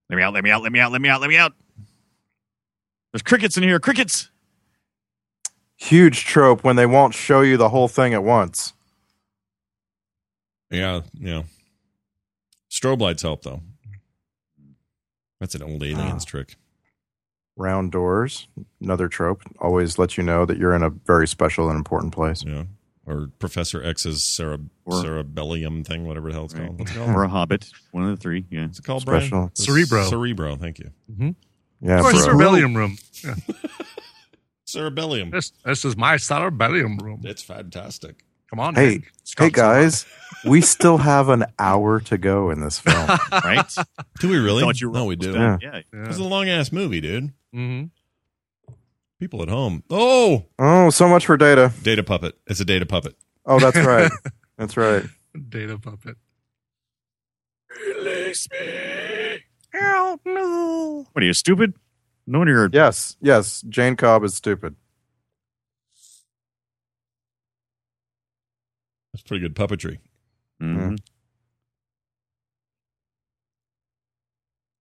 Let me out, let me out, let me out, let me out, let me out. There's crickets in here. Crickets. Huge trope when they won't show you the whole thing at once. Yeah, yeah. Strobe lights help though. That's an old aliens Ah. trick. Round doors, another trope. Always lets you know that you're in a very special and important place. Yeah. Or Professor X's cereb- Or- cerebellum thing, whatever the hell it's called. What's it called? Or a hobbit. One of the three. Yeah. It's called, Special. Brian? Cerebro. Cerebro, thank you. Mm-hmm. Yeah, Of course, bro. cerebellum room. [LAUGHS] Cerebellum. This, this is my cerebellum room. It's fantastic. Come on. Hey, Nick. hey guys, we still have an hour to go in this film. [LAUGHS] Right? Do we really? Thought you were no, we do. Yeah. Yeah. This is a long ass movie, dude. hmm People at home. Oh, Oh, so much for data. data puppet. It's a data puppet. Oh, that's [LAUGHS] right. That's right. Data puppet. What are you, stupid? No wonder you're. Yes, yes. Jayne Cobb is stupid. That's pretty good puppetry. Mhm.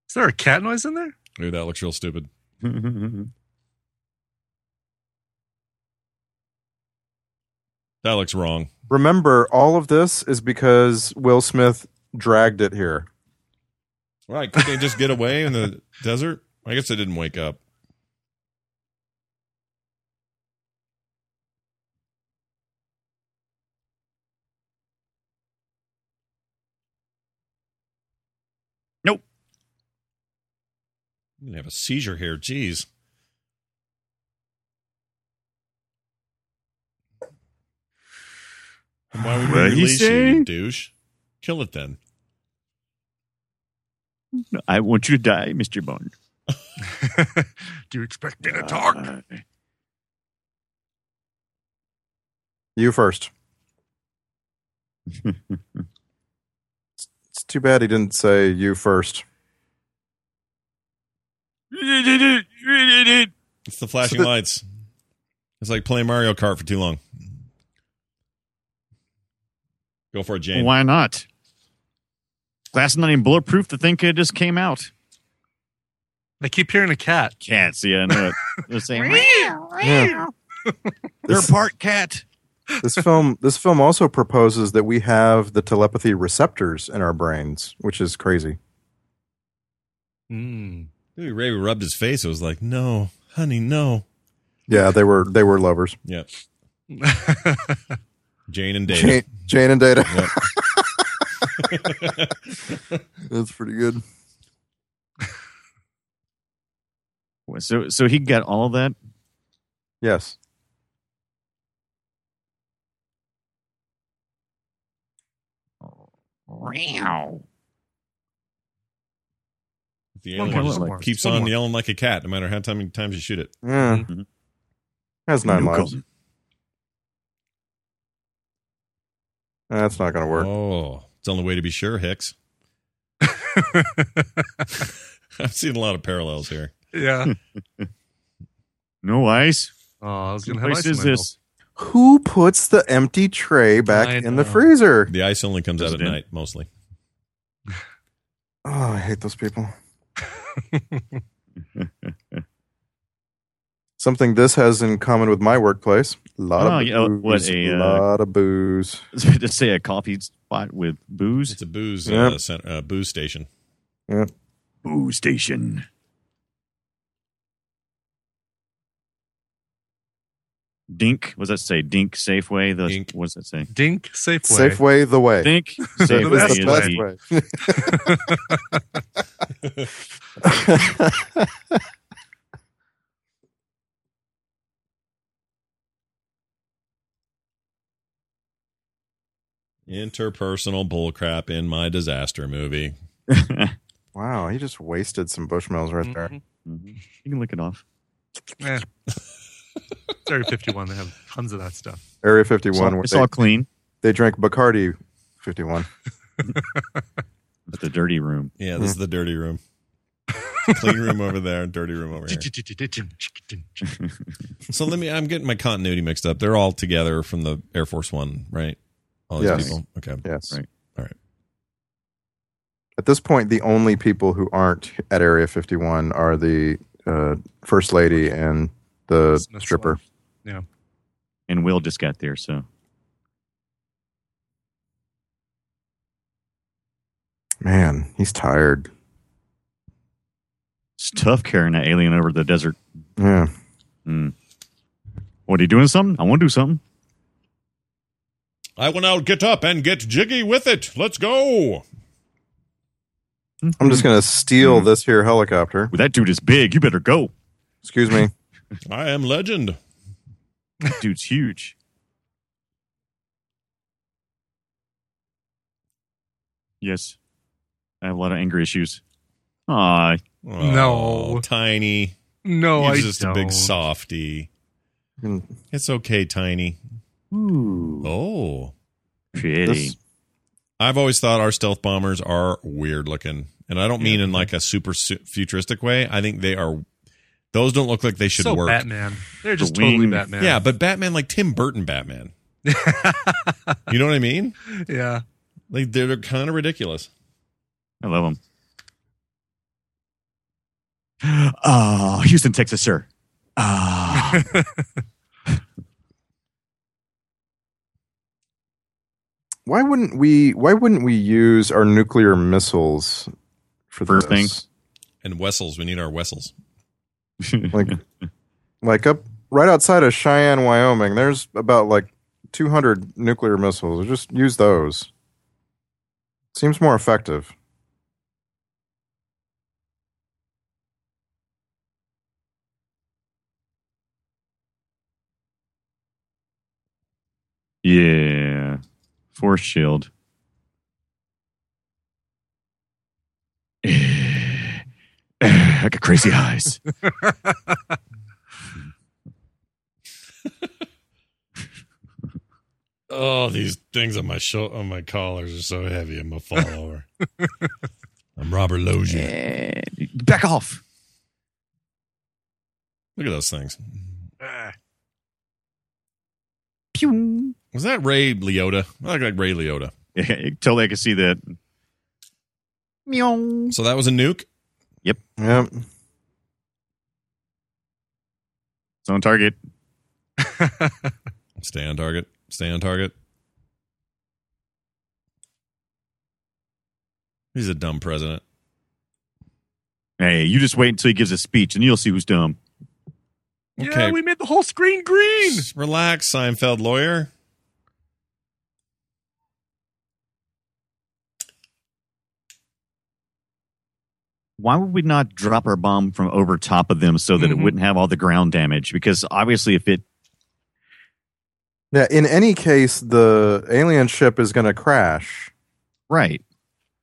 Is there a cat noise in there? Ooh, that looks real stupid. [LAUGHS] That looks wrong. Remember, all of this is because Will Smith dragged it here. Right. Could they just get away in the [LAUGHS] desert? I guess they didn't wake up. Nope. You gonna have a seizure here. Jeez. And Why would we What'd release you, say? you douche? Kill it then. I want you to die, Mr. Bond. [LAUGHS] Do you expect me to talk? Uh, You first. [LAUGHS] It's too bad he didn't say you first. It's the flashing So the- lights. It's like playing Mario Kart for too long. Go for it, Jayne. Why not? Glass not even bulletproof. The thing could just came out. I keep hearing a cat. Cats, yeah, I know it. [LAUGHS] They're saying Yeah. they're part cat. this film this film also proposes that we have the telepathy receptors in our brains, which is crazy. Mm. Maybe Ray rubbed his face. It was like, no, honey, no. Yeah, they were they were lovers. Yep. [LAUGHS] Jayne and Dave. Jayne, Jayne and Data. Yep. [LAUGHS] That's pretty good. So so he got all of that. Yes. Oh, wow. The One alien more, just one more. keeps on more. yelling like a cat, no matter how many times you shoot it. Yeah. Mhm. Has nine Nuke lives. 'em. That's not going to work. Oh, it's the only way to be sure, Hicks. [LAUGHS] I've seen a lot of parallels here. yeah. [LAUGHS] No ice. Oh, I was gonna have place ice in is my this? Who puts the empty tray back in the freezer? The ice only comes out at night, mostly. [SIGHS] Oh, I hate those people. [LAUGHS] Something this has in common with my workplace: a lot Oh, of yeah, booze. what a, uh, lot of booze. [LAUGHS] Just say a coffee spot with booze. It's a booze Yep. uh, cent- uh, booze station. Booze station. Dink. What does that say? Dink Safeway. The Dink. what does that say? Dink Safeway. Safeway the way. Dink [LAUGHS] Safeway. best is way. the- the best way. Interpersonal bullcrap in my disaster movie. [LAUGHS] wow, he just wasted some Bushmills right there. Mhm. Mhm. You can lick it off. Eh. It's Area 51. They have tons of that stuff. Area It's all, 51, where it's they, all clean. they drank Bacardi 51. [LAUGHS] But the dirty room. Yeah, this is the dirty room. Clean room over there, dirty room over here. [LAUGHS] So let me. I'm getting my continuity mixed up. They're all together from the Air Force One, right? All these Yes. people. Okay. Yes. Right. All right. At this point, the only people who aren't at Area 51 are the uh, First Lady and the Smith's stripper. wife. Yeah. And Will just got there, so Man, he's tired. it's tough carrying that alien over the desert. Yeah. Mm. What are you doing? Something? I want to do something. I will now get up and get jiggy with it. Let's go. I'm just going to steal this here helicopter. Well, that dude is big. You better go. Excuse me. I am legend. That dude's huge. Yes, I have a lot of anger issues. Aw, Oh, No. tiny. No, I He's just don't. a big softy. Mm, It's okay, tiny. ooh, Oh, pretty. This, I've always thought our stealth bombers are weird looking, and I don't mean in like a super su- futuristic way. I think they are. Those don't look like they should so work. Batman. They're just The totally wing. Batman. Yeah, but Batman like Tim Burton Batman. [LAUGHS] You know what I mean? yeah. Like they're, they're kind of ridiculous. I love him. Ah, Houston, Texas, sir. Ah, [LAUGHS] why wouldn't we? Why wouldn't we use our nuclear missiles for First this? And Wessels, we need our Wessels. [LAUGHS] Like, like up right outside of Cheyenne, Wyoming. There's about like 200 nuclear missiles. Just use those. Seems more effective. yeah. Force shield. [LAUGHS] I got crazy eyes. [LAUGHS] Oh, these things on my show on my collars are so heavy. I'm gonna fall over. [LAUGHS] I'm Robert Loggia. Back off. Look at those things. Ah. Pew. Was that Ray Liotta? I look like Ray Liotta. Yeah, totally, I can see that. Meow. So that was a nuke. Yep. Yep. It's on target. [LAUGHS] Stay on target. Stay on target. He's a dumb president. Hey, you just wait until he gives a speech, and you'll see who's dumb. Yeah, we made the whole screen green. Just relax, Seinfeld lawyer. Why would we not drop our bomb from over top of them so that it Mhm. wouldn't have all the ground damage? Because obviously, if it Yeah, in any case, the alien ship is going to crash. right,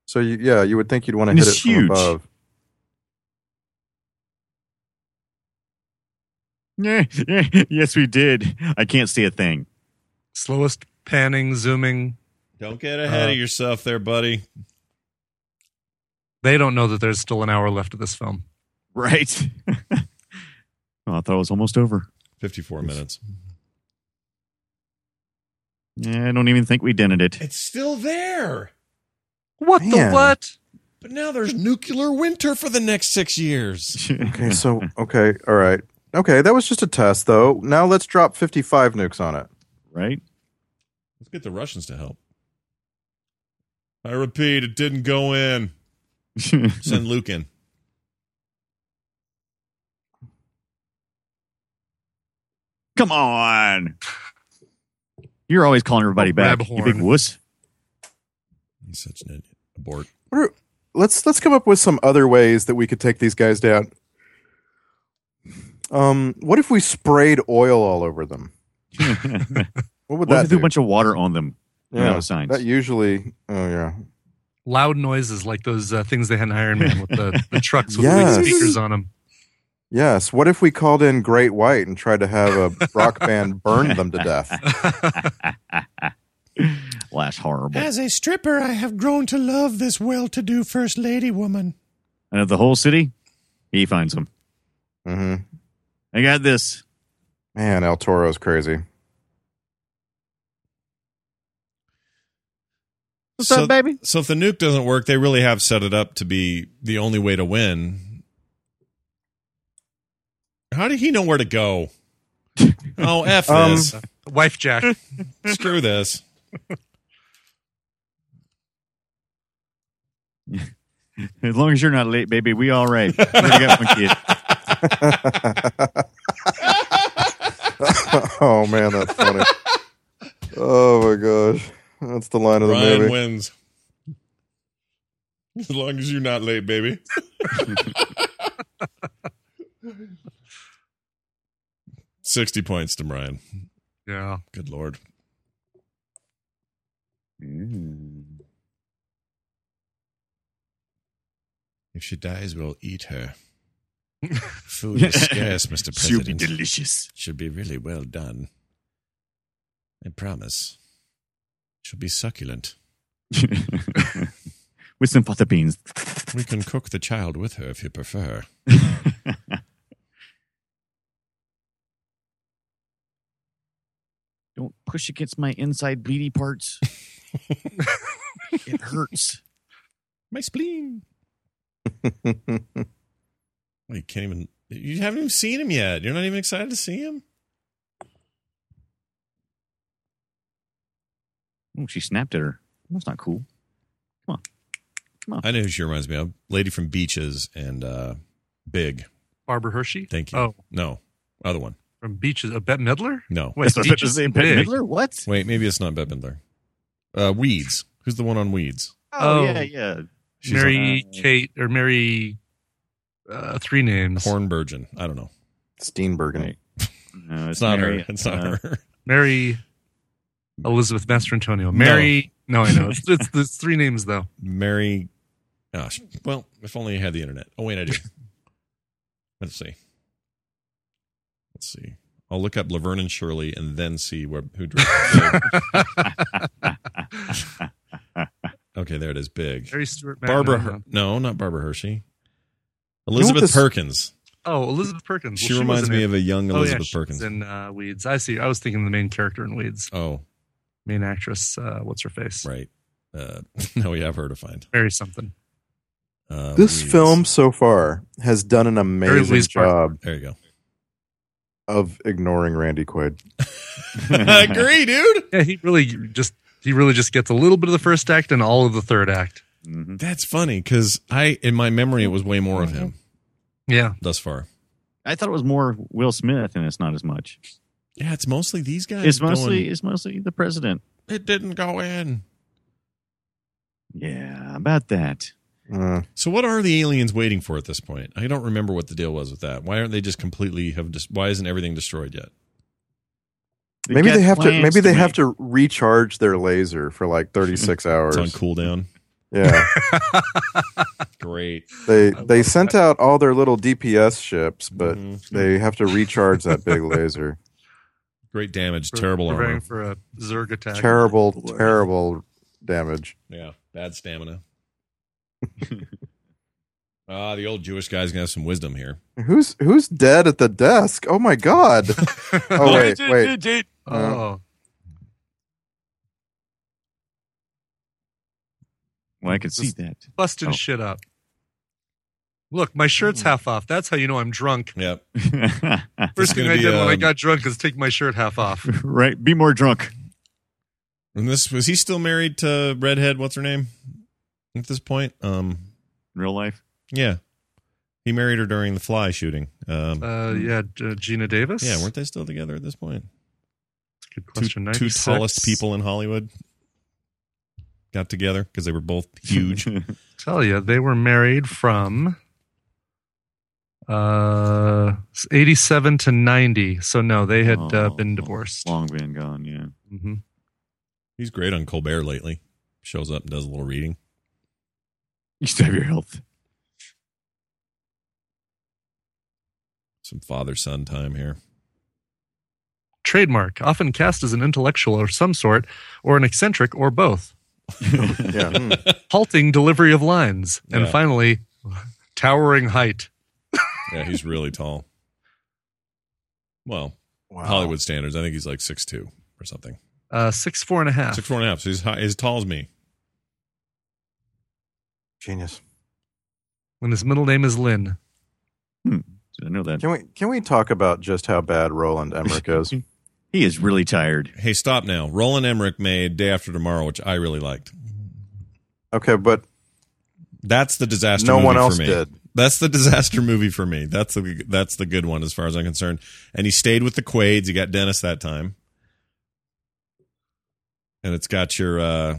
So you, yeah, you would think you'd want to hit it it's from huge. above. [LAUGHS] yes, we did. I can't see a thing. Slowest panning, zooming. Don't get ahead Uh, of yourself there, buddy. They don't know that there's still an hour left of this film. Right. [LAUGHS] oh, I thought it was almost over. 54 minutes. Yeah, I don't even think we dented it. It's still there. What Man. the what? But now there's nuclear winter for the next six years. [LAUGHS] Okay, so okay, all right, okay. That was just a test, though. Now let's drop fifty-five nukes on it. right? Let's get the Russians to help. I repeat, it didn't go in. Send [LAUGHS] Luke in. Come on. You're always calling everybody Oh, back, you big wuss. He's such an idiot. Abort. Are- let's let's come up with some other ways that we could take these guys down. Um, what if we sprayed oil all over them? [LAUGHS] What would What that if do? a bunch of water on them? yeah, No signs. that usually. Oh yeah, Loud noises like those uh, things they had in Iron Man with the, [LAUGHS] the trucks with Yes. big speakers on them. yes. What if we called in Great White and tried to have a rock band burn them to death? [LAUGHS] [LAUGHS] Lash horrible. As a stripper, I have grown to love this well to do First Lady woman. And of the whole city, he finds them. Mm-hmm. I got this. Man, El Toro's crazy. What's So- up, baby? So if the nuke doesn't work, they really have set it up to be the only way to win. How did he know where to go? [LAUGHS] Oh, F Um, this. Wife Jack. [LAUGHS] Screw this. [LAUGHS] As long as you're not late, baby, we all right. We already got one kid. oh man, that's funny. oh my gosh, that's the line of the Ryan movie. wins. [LAUGHS] As long as you're not late, baby. [LAUGHS] Sixty points to Brian. Yeah. Good lord. Mm. If she dies, we'll eat her. [LAUGHS] Food is scarce, Mr. President. She'll be delicious. delicious. Should be really well done. I promise. Should be succulent. [LAUGHS] With some fata beans. We can cook the child with her if you prefer. [LAUGHS] Don't push against my inside bleedy parts. [LAUGHS] it hurts. My spleen. Well, you can't even. You haven't even seen him yet. You're not even excited to see him. Oh, she snapped at her. That's not cool. Come on. Come on. I know who she reminds me of. Lady from Beaches and uh, Big. Barbara Hershey. Thank you. Oh, No, other one. from Beaches. Uh, Bette Midler? No. Wait, That's what I was Beaches say. and Bette Big. Midler? What? Wait, maybe it's not Bette Midler. Uh, Weeds. Who's the one on Weeds? Oh, Oh. yeah, yeah. She's Mary uh, Kate or Mary. Uh, three names. Hornburgen. I don't know. Steenburgen. Right. No, It's not Mary, her. It's not uh, her. Mary Elizabeth Mastrantonio. Mary. No, I know. It's, [LAUGHS] it's, it's three names though. Mary. Gosh. Well, if only I had the internet. Oh, wait, I do. [LAUGHS] Let's see. Let's see. I'll look up Laverne and Shirley and then see where who directed [LAUGHS] okay, there it is. Big. Mary Stewart. Barbara. Magnon. Her- no, not Barbara Hershey. Elizabeth Perkins. Oh, Elizabeth Perkins. She Well, reminds me of a young Oh, yeah, Elizabeth Perkins. in uh, Weeds. I see. I was thinking the main character in Weeds. oh, Main actress. Uh, what's her face? right. Uh, [LAUGHS] no, yeah, I've her to find. Very something. Uh, This Weeds. film so far has done an amazing Louise Parker. job There you go. of ignoring Randy Quaid. I [LAUGHS] agree, dude. Yeah, he really just he really just gets a little bit of the first act and all of the third act. mhm. That's funny because I, in my memory, it was way more of him Yeah. thus far. I thought it was more Will Smith, and it's not as much. Yeah, it's mostly these guys. It's mostly going, it's mostly the president. it didn't go in. Yeah, about that. Mm. So what are the aliens waiting for at this point? I don't remember what the deal was with that. Why aren't they just completely have just why isn't everything destroyed yet? maybe they have to. Maybe they have to recharge their laser for like 36 [LAUGHS] hours. It's on cooldown. Yeah, [LAUGHS] Great. they they sent out all their little DPS ships, but Mhm. they have to recharge that big [LAUGHS] laser. Great damage, We're terrible preparing armor. for a Zerg attack. Terrible, terrible damage. Yeah, bad stamina. [LAUGHS] Ah, the old Jewish guy's gonna have some wisdom here. Who's who's dead at the desk? Oh my god! [LAUGHS] Oh [LAUGHS] wait, wait. Oh, Well, I can see that. busting Oh. shit up. Look, my shirt's half off. That's how you know I'm drunk. Yep. [LAUGHS] First thing I be, did when I um, got drunk is take my shirt half off. [LAUGHS] right. Be more drunk. And this was he still married to redhead? What's her name? At this point, um, Real life. yeah, he married her during the Fly shooting. Um, Uh, yeah, uh, Geena Davis. yeah, weren't they still together at this point? That's a good Two, question. two 96. tallest people in Hollywood got together because they were both huge. [LAUGHS] Tell you, they were married from uh 87 to 90. So no, they had uh, Oh, been divorced. Long been gone. Yeah. hmm He's great on Colbert lately. Shows up and does a little reading. You still have your health. Some father son time here. Trademark, often cast as an intellectual of some sort, or an eccentric, or both. [LAUGHS] Yeah. hmm. [LAUGHS] Halting delivery of lines, and finally, [LAUGHS] towering height. Yeah, he's really tall. Well, Wow. Hollywood standards, I think he's like six two or something. Uh, six four and a half. Six four and a half. So he's high, as tall as me. Genius. And his middle name is Lynn. I know that. Can we can we talk about just how bad Roland Emmerich is? [LAUGHS] He is really tired. Hey, stop now. Roland Emmerich made Day After Tomorrow, which I really liked. Okay, but That's the disaster. no movie one for else me. did. That's the disaster movie for me. That's the that's the good one as far as I'm concerned. And he stayed with the Quaids. He got Dennis that time. And it's got your uh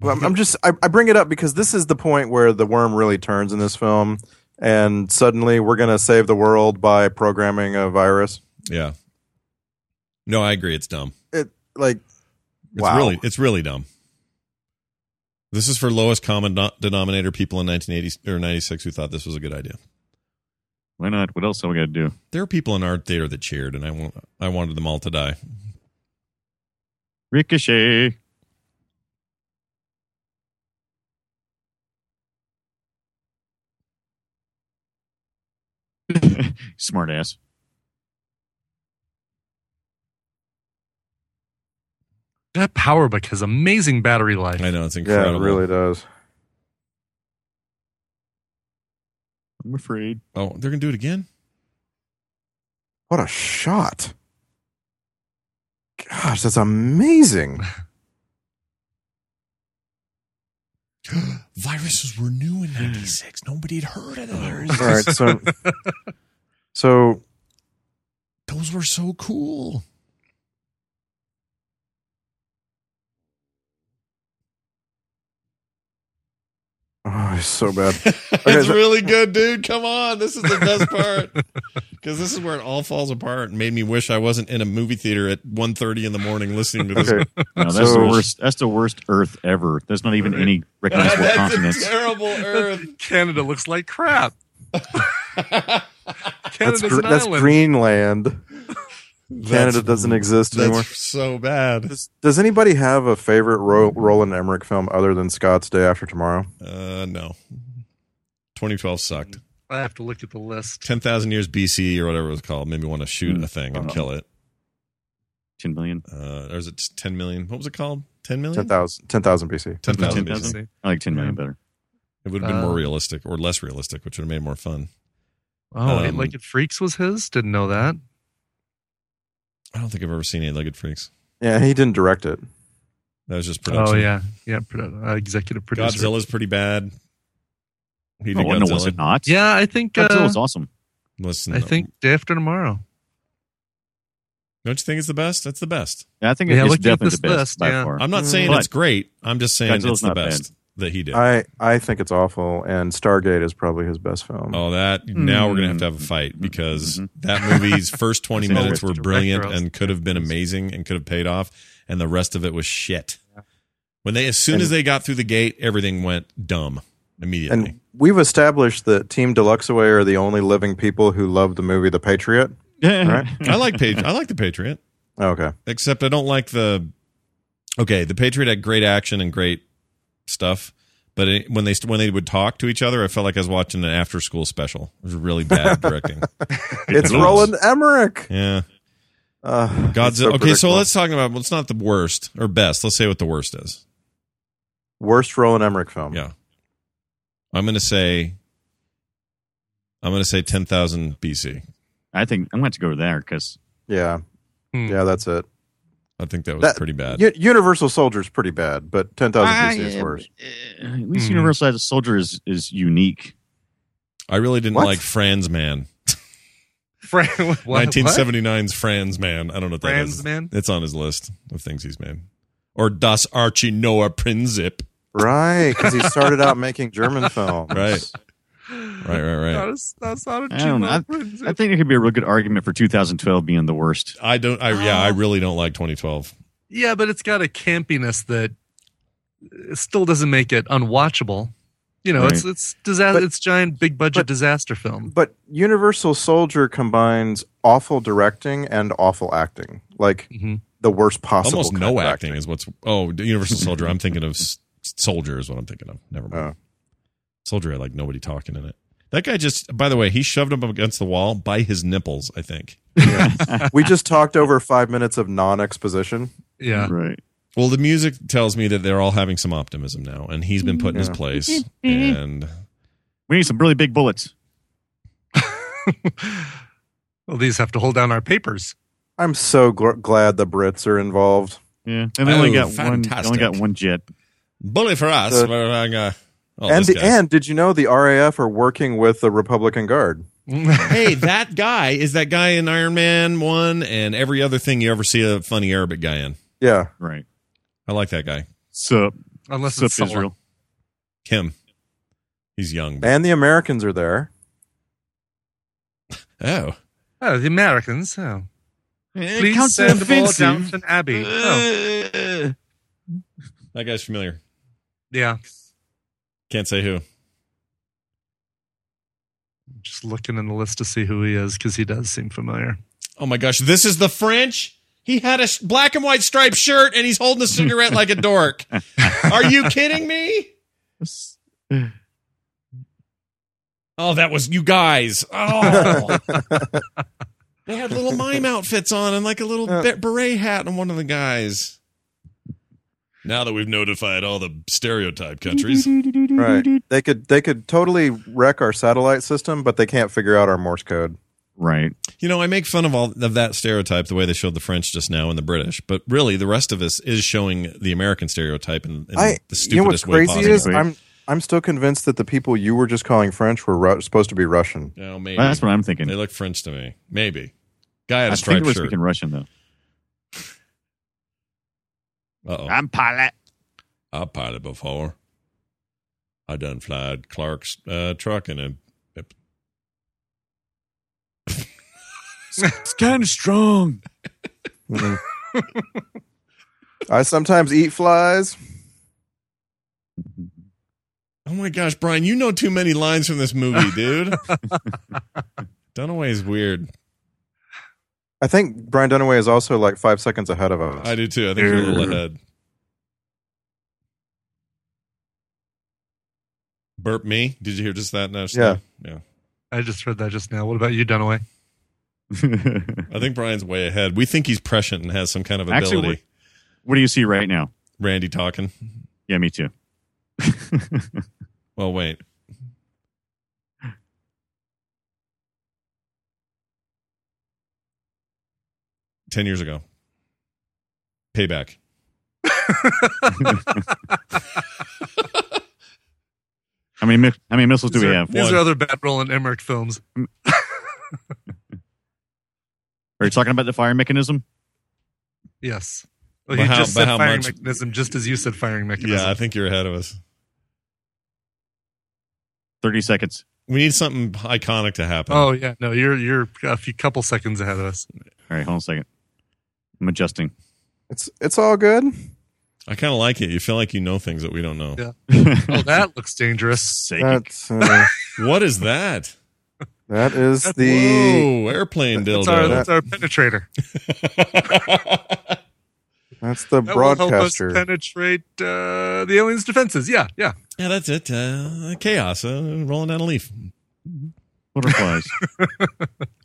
Well, I'm- just I, I bring it up because this is the point where the worm really turns in this film, and suddenly we're gonna save the world by programming a virus. yeah. No, I agree. It's dumb. It like It's wow. really it's really dumb. This is for lowest common no- denominator people in 1980 or 96 who thought this was a good idea. Why not? What else have we got to do? There are people in our theater that cheered, and I want I wanted them all to die. Ricochet. [LAUGHS] Smart That power book has amazing battery life. I know it's incredible. yeah, incredible. it really does. I'm afraid. Oh, they're gonna do it again. What a shot! Gosh, that's amazing. [LAUGHS] [GASPS] Viruses were new in [GASPS] '96. Nobody had heard of those. All right, so [LAUGHS] so Those were so cool. It's so bad. [LAUGHS] it's so- really good, dude. Come on, this is the best part [LAUGHS] because this is where it all falls apart and made me wish I wasn't in a movie theater at 1.30 in the morning listening to this. Okay, No, that's So- the worst. That's the worst Earth ever. There's not even any recognizable [LAUGHS] That's a continents. terrible Earth. Canada looks like crap. that's, Canada's gr- an that's island. Greenland. Canada That's- doesn't exist That's anymore. so bad. Does, does anybody have a favorite Ro- Roland Emmerich film other than Scott's Day After Tomorrow? Uh, no. 2012 sucked. I have to look at the list. 10,000 years BC or whatever it was called made me want to shoot a thing and Uh-oh. kill it. Ten million. Uh, or is it 10 million? What was it called? 10 million? 10,000 10,000 BC. 10,000 10,000. BC. I like ten million better. It would have been more Uh, realistic or less realistic, which would have made more fun. Oh, Um, Eight Legged Freaks was his? Didn't know that. I don't think I've ever seen Eight Legged Freaks. Yeah, he didn't direct it. That was just production. Oh, yeah. Yeah. produ- Uh, executive producer. Godzilla's pretty bad. He did Oh, no, Godzilla. was it not? Yeah, I think. Godzilla Uh, was awesome. Listen, I think Day After Tomorrow. Don't you think it's the best? That's the best. Yeah, I think Yeah, it's looking at definitely this the best list, by yeah. far. I'm not saying But- it's great. I'm just saying Godzilla's it's the best. bad. Best that he did. I I think it's awful, and Stargate is probably his best film. Oh, that now we're gonna have to have Mm-hmm. a fight because that movie's [LAUGHS] first twenty minutes were brilliant and could have been amazing and could have paid off, and the rest of it was shit. When they, as soon as they got through the gate, everything went dumb immediately. And we've established that Team Deluxe Away are the only living people who love the movie The Patriot. [LAUGHS] Right? I like Patri- I like the Patriot, [LAUGHS] Okay. except I don't like the. Okay, the Patriot had great action and great stuff, but it, when they when they would talk to each other, I felt like I was watching an after school special. It was really bad [LAUGHS] directing. It's was. Roland Emmerich. yeah. Uh, Godzilla. so okay, so let's talk about. Well, it's not the worst or best. Let's say what the worst is. worst Roland Emmerich film. Yeah, I'm going to say. I'm going to say ten thousand BC. I think I'm going to go there because Yeah. Hmm. Yeah, that's it. I think that was That- pretty bad. U- Universal Soldier's pretty bad, but 10,000 BC is worse. At least Mhm. Universal as a soldier is is unique. I really didn't What? like Franz Man. [LAUGHS] Fran, what, what? 1979's Franz Man. I don't know what that Franz is. Man? It's on his list of things he's made. Or Das Archie Noah Prinzip. Right, because he started out making German films. Right. Right, right, right. That's, that's not a I don't. I, I think it could be a real good argument for 2012 being the worst. I don't. I yeah. I really don't like 2012. Yeah, but it's got a campiness that still doesn't make it unwatchable. You know, it's Right. it's disaster. But- it's giant, big budget but- disaster film. But Universal Soldier combines awful directing and awful acting. Like Mhm. the worst possible. Almost no of acting is what's. Oh, Universal Soldier. I'm thinking of Soldier is what I'm thinking of. Never mind. Oh. Soldier had like nobody talking in it. That guy just. By the way, he shoved him up against the wall by his nipples. I think. [LAUGHS] we just talked over five minutes of non exposition. Yeah, Right. Well, the music tells me that they're all having some optimism now, and he's been put in his place. [LAUGHS] And We need some really big bullets. [LAUGHS] well, these have to hold down our papers. I'm so gl- glad the Brits are involved. Yeah. And they only Oh, got one. They only got one jet. bully for us. The- we're, uh, oh, and this guy. and did you know the RAF are working with the Republican Guard? [LAUGHS] hey, that guy is that guy in Iron Man one and every other thing you ever see a funny Arabic guy in. Yeah. Right. I like that guy. Sup. Unless Sup, it's Salah. Israel. Him. He's young. but- And the Americans are there. [LAUGHS] oh, Oh, the Americans. Oh. It Please counts send as them all offensive. Downton Abbey. [LAUGHS] Oh, that guy's familiar. yeah. Can't say who. Just looking in the list to see who he is because he does seem familiar. Oh my gosh, this is the French. He had a black and white striped shirt and he's holding a cigarette like a dork. [LAUGHS] Are you kidding me? Oh, that was you guys. Oh. [LAUGHS] they had little mime outfits on and like a little beret hat on one of the guys. Now that we've notified all the stereotype countries. [LAUGHS] Right. They could they could totally wreck our satellite system, but they can't figure out our Morse code. Right. You know, I make fun of all of that stereotype the way they showed the French just now and the British, but really the rest of us is showing the American stereotype in, in I the you know what's way crazy possible. is I'm I'm still convinced that the people you were just calling French were Ru- supposed to be Russian. No, maybe. That's what I'm thinking. They look French to me. Maybe. Guy had I a think striped they were shirt. speaking Russian though. Uh oh. I'm pilot. I pilot before. I done flied Clark's uh, truck in a. It's kind of strong. [LAUGHS] I sometimes eat flies. Oh my gosh, Brian, you know too many lines from this movie, dude. [LAUGHS] Dunaway is weird. I think Brian Dunaway is also like five seconds ahead of us. I do too. I think you're a little ahead. Burp me? Did you hear just that? No, Yeah. Yeah. I just heard that just now. What about you, Dunaway? [LAUGHS] I think Brian's way ahead. We think he's prescient and has some kind of Actually, ability. what do you see right now? Randy talking. Yeah, me too. [LAUGHS] Well, wait. Ten years ago. Payback. How many mi- how many missiles do These we have? These One. are other bad Roland Emmerich films. [LAUGHS] Are you talking about the firing mechanism? Yes. Well, But he how- just but said how firing much- mechanism, just as you said firing mechanism. Yeah, I think you're ahead of us. 30 seconds. We need something iconic to happen. Oh yeah, no, you're you're a few couple seconds ahead of us. All right, hold on a second. I'm adjusting. It's it's all good. I kind of like it. You feel like you know things that we don't know. Yeah. [LAUGHS] Oh, that looks dangerous. That's uh, [LAUGHS] What is that? that is the Whoa, airplane That's our dildo. that's our penetrator. [LAUGHS] that's the That will help us broadcaster. penetrate uh, the aliens' defenses. Yeah, yeah. yeah, that's it. Uh, chaos. Uh, rolling down a leaf. Butterflies.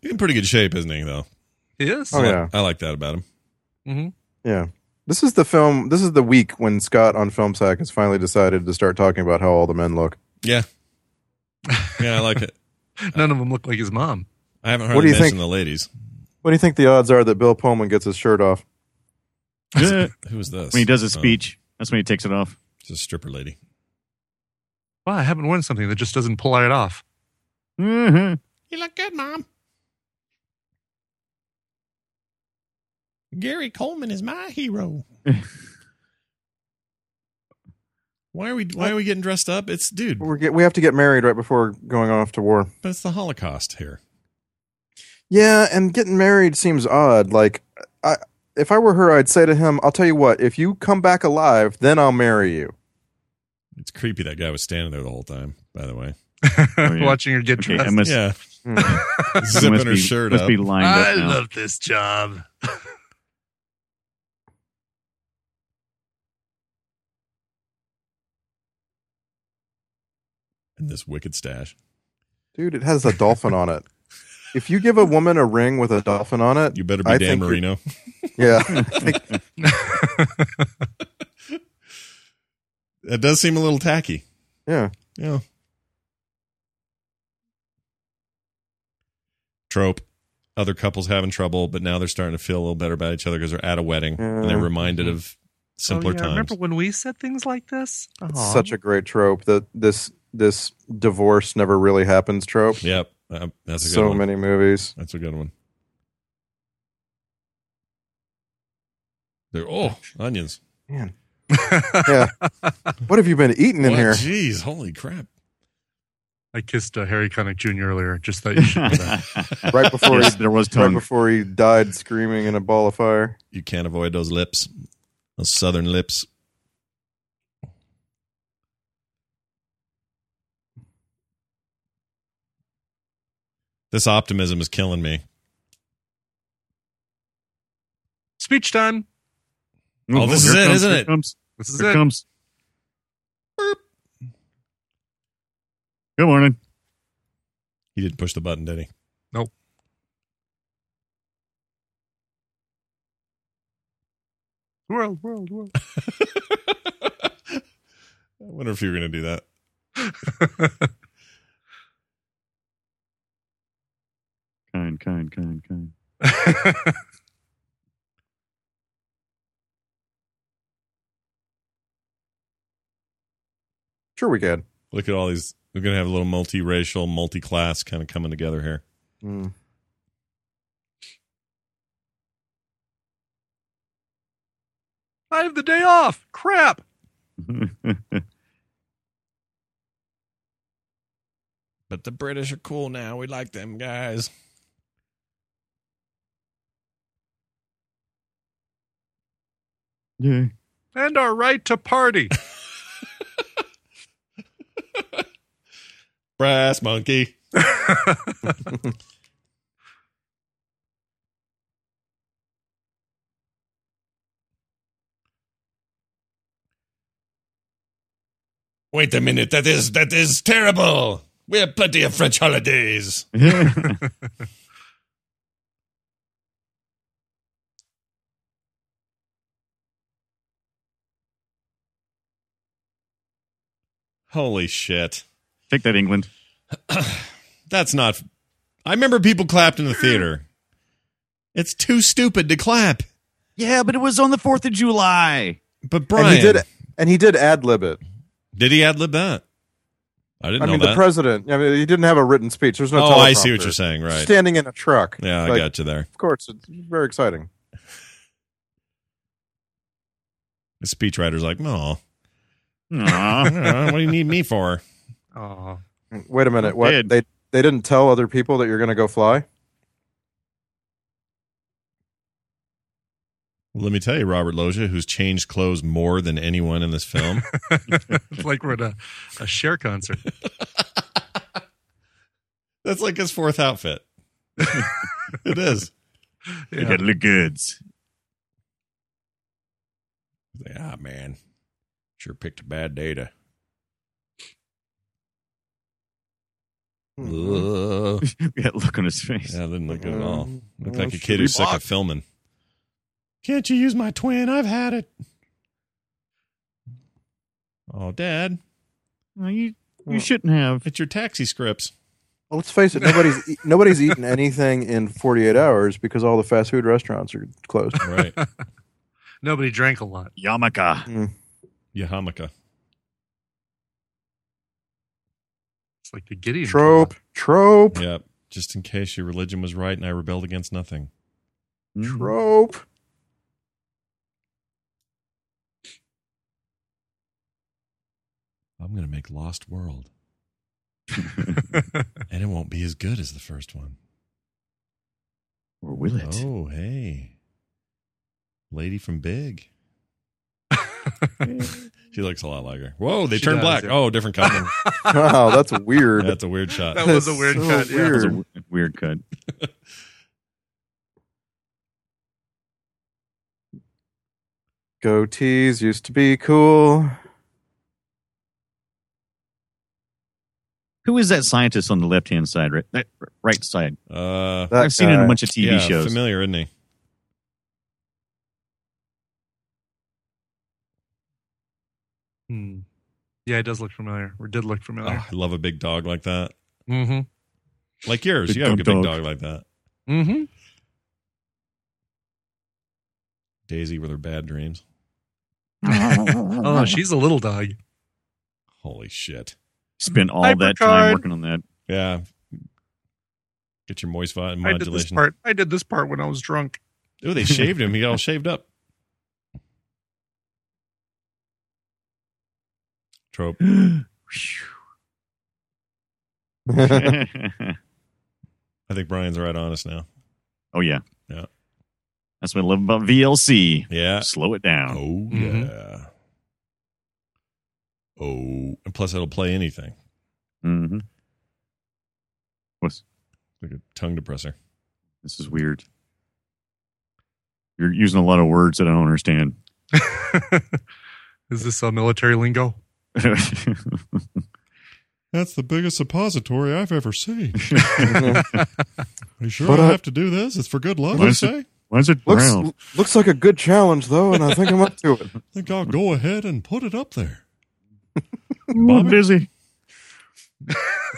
He's in pretty good shape, isn't he? Though. He is. Oh yeah, I like that about him. Hmm yeah. This is the film. This is the week when Scott on Film Sack has finally decided to start talking about how all the men look. Yeah. [LAUGHS] Yeah, I like it. None of them look like his mom. I haven't heard What do you mention think? the ladies. What do you think the odds are that Bill Pullman gets his shirt off? [LAUGHS] Who is this? When he does his Oh, speech, that's when he takes it off. it's a stripper lady. Wow, I haven't worn something that just doesn't pull it off. Mhm. You look good, Mom. Gary Coleman is my hero. [LAUGHS] Why are we? Why are we getting dressed up? It's dude. We're get, we have to get married right before going off to war. But it's the Holocaust here. Yeah, and getting married seems odd. Like, I, if I were her, I'd say to him, "I'll tell you what. If you come back alive, then I'll marry you." It's creepy that guy was standing there the whole time. By the way, [LAUGHS] oh, yeah. Watching her get Okay, dressed. I must, yeah. [LAUGHS] Zipping must her be, shirt must up. be lined I up now. love this job. In this wicked stash. Dude, it has a dolphin on it. If you give a woman a ring with a dolphin on it, You better be I Dan Marino. [LAUGHS] yeah, [LAUGHS] That does seem a little tacky. yeah. Yeah. Trope. Other couples having trouble, but now they're starting to feel a little better about each other because they're at a wedding and they're Yeah. reminded of oh, simpler oh, yeah. times. Remember when we said things like this? It's such a great trope. That this this divorce never really happens trope. Yep. Uh, that's a good so one. many movies. That's a good one. They're, oh, onions. Man, yeah. [LAUGHS] What have you been eating in What? here? Jeez, holy crap. I kissed uh, Harry Connick Jr. earlier. Just thought you should know that. [LAUGHS] Right before yes, he there was right before he died screaming in a ball of fire. You can't avoid those lips, those southern lips. This optimism is killing me. Speech time. Oh, oh this is Here it, comes, isn't it? Comes, This is here it. comes. Good morning. He didn't push the button, did he? Nope. World, world, world. [LAUGHS] I wonder if you were going to do that. [LAUGHS] Kind, kind, kind, kind. Sure, we can. Look at all these. We're going to have a little multiracial, multi-class kind of coming together here. Mm. I have the day off. Crap. [LAUGHS] But the British are cool now. We like them guys. Yeah. And our right to party. [LAUGHS] Brass monkey. [LAUGHS] Wait a minute. That is that is terrible. We have plenty of French holidays. [LAUGHS] Holy shit. Take that, England. [CLEARS THROAT] That's not. I remember people clapped in the theater. It's too stupid to clap. Yeah, but it was on the 4th of July. But Brian, And he did and he did ad lib it. did he ad lib that? I didn't I know mean, that. the president. I mean, he didn't have a written speech. There's no. oh, I see what you're saying. Right? Standing in a truck. Yeah, I got you there. Of course, it's very exciting. The speechwriter's like, no, [LAUGHS] Aw. what do you need me for? Oh, Wait a minute. What Did. they they didn't tell other people that you're going to go fly? Let me tell you, Robert Loggia, who's changed clothes more than anyone in this film. [LAUGHS] it's like we're at a, a Cher concert. [LAUGHS] That's like his fourth outfit. it is. You Yeah. gotta look goods. Ah, man. Sure picked a bad day to. Mm-hmm. Ugh. [LAUGHS] that look on his face. Yeah, didn't look good at all. Mm-hmm. Looked Well, like a kid who's sick of filming. Can't you use my twin? I've had it. Oh, Dad, Well, you you shouldn't have. it's your taxi scripts. Well, let's face it. Nobody's [LAUGHS] e- nobody's eaten anything in 48 hours because all the fast food restaurants are closed. Right. [LAUGHS] Nobody drank a lot. Yamaka. Yahamaka. It's like the Gideon Trope, trope, Yep. Just in case your religion was right and I rebelled against nothing. Mhm. trope. I'm going to make Lost World. [LAUGHS] and it won't be as good as the first one. Or will it? Oh, hey. Lady from Big. She looks a lot like her. Whoa, they She turned does, black. yeah. Oh, different color. [LAUGHS] Wow, that's weird. That's a weird shot. That was a weird so cut. Yeah. That was a weird. cut. Goatees used to be cool. Who is that scientist on the left hand side, right, right side? Uh, I've seen it in a bunch of TV yeah, shows. familiar, isn't he? Hmm. Yeah, it does look familiar. Or did look familiar. Oh, I love a big dog like that. Mm-hmm. Like yours. Big you have a big dog. dog like that. Mm-hmm. Daisy with her bad dreams. [LAUGHS] Oh, she's a little dog. Holy shit. Spent all that Hypercard. time working on that. Yeah. Get your moist vo- I did this modulation. part. I did this part when I was drunk. Oh, they shaved him. He got all shaved up. Trope. [GASPS] [LAUGHS] I think Brian's right on us now. oh yeah, Yeah. That's what I love about VLC. Yeah. Slow it down. Oh Mhm. yeah. Oh, and plus it'll play anything Mm-hmm. What's like a tongue depressor. this is weird. You're using a lot of words that I don't understand. [LAUGHS] Is this a military lingo? That's the biggest suppository I've ever seen. [LAUGHS] Are you sure But I I- have to do this? It's for good luck. Why I is it- say. Why is it looks brown? looks like a good challenge though, and I think I'm up to it. [LAUGHS] I think I'll go ahead and put it up there. I'm busy.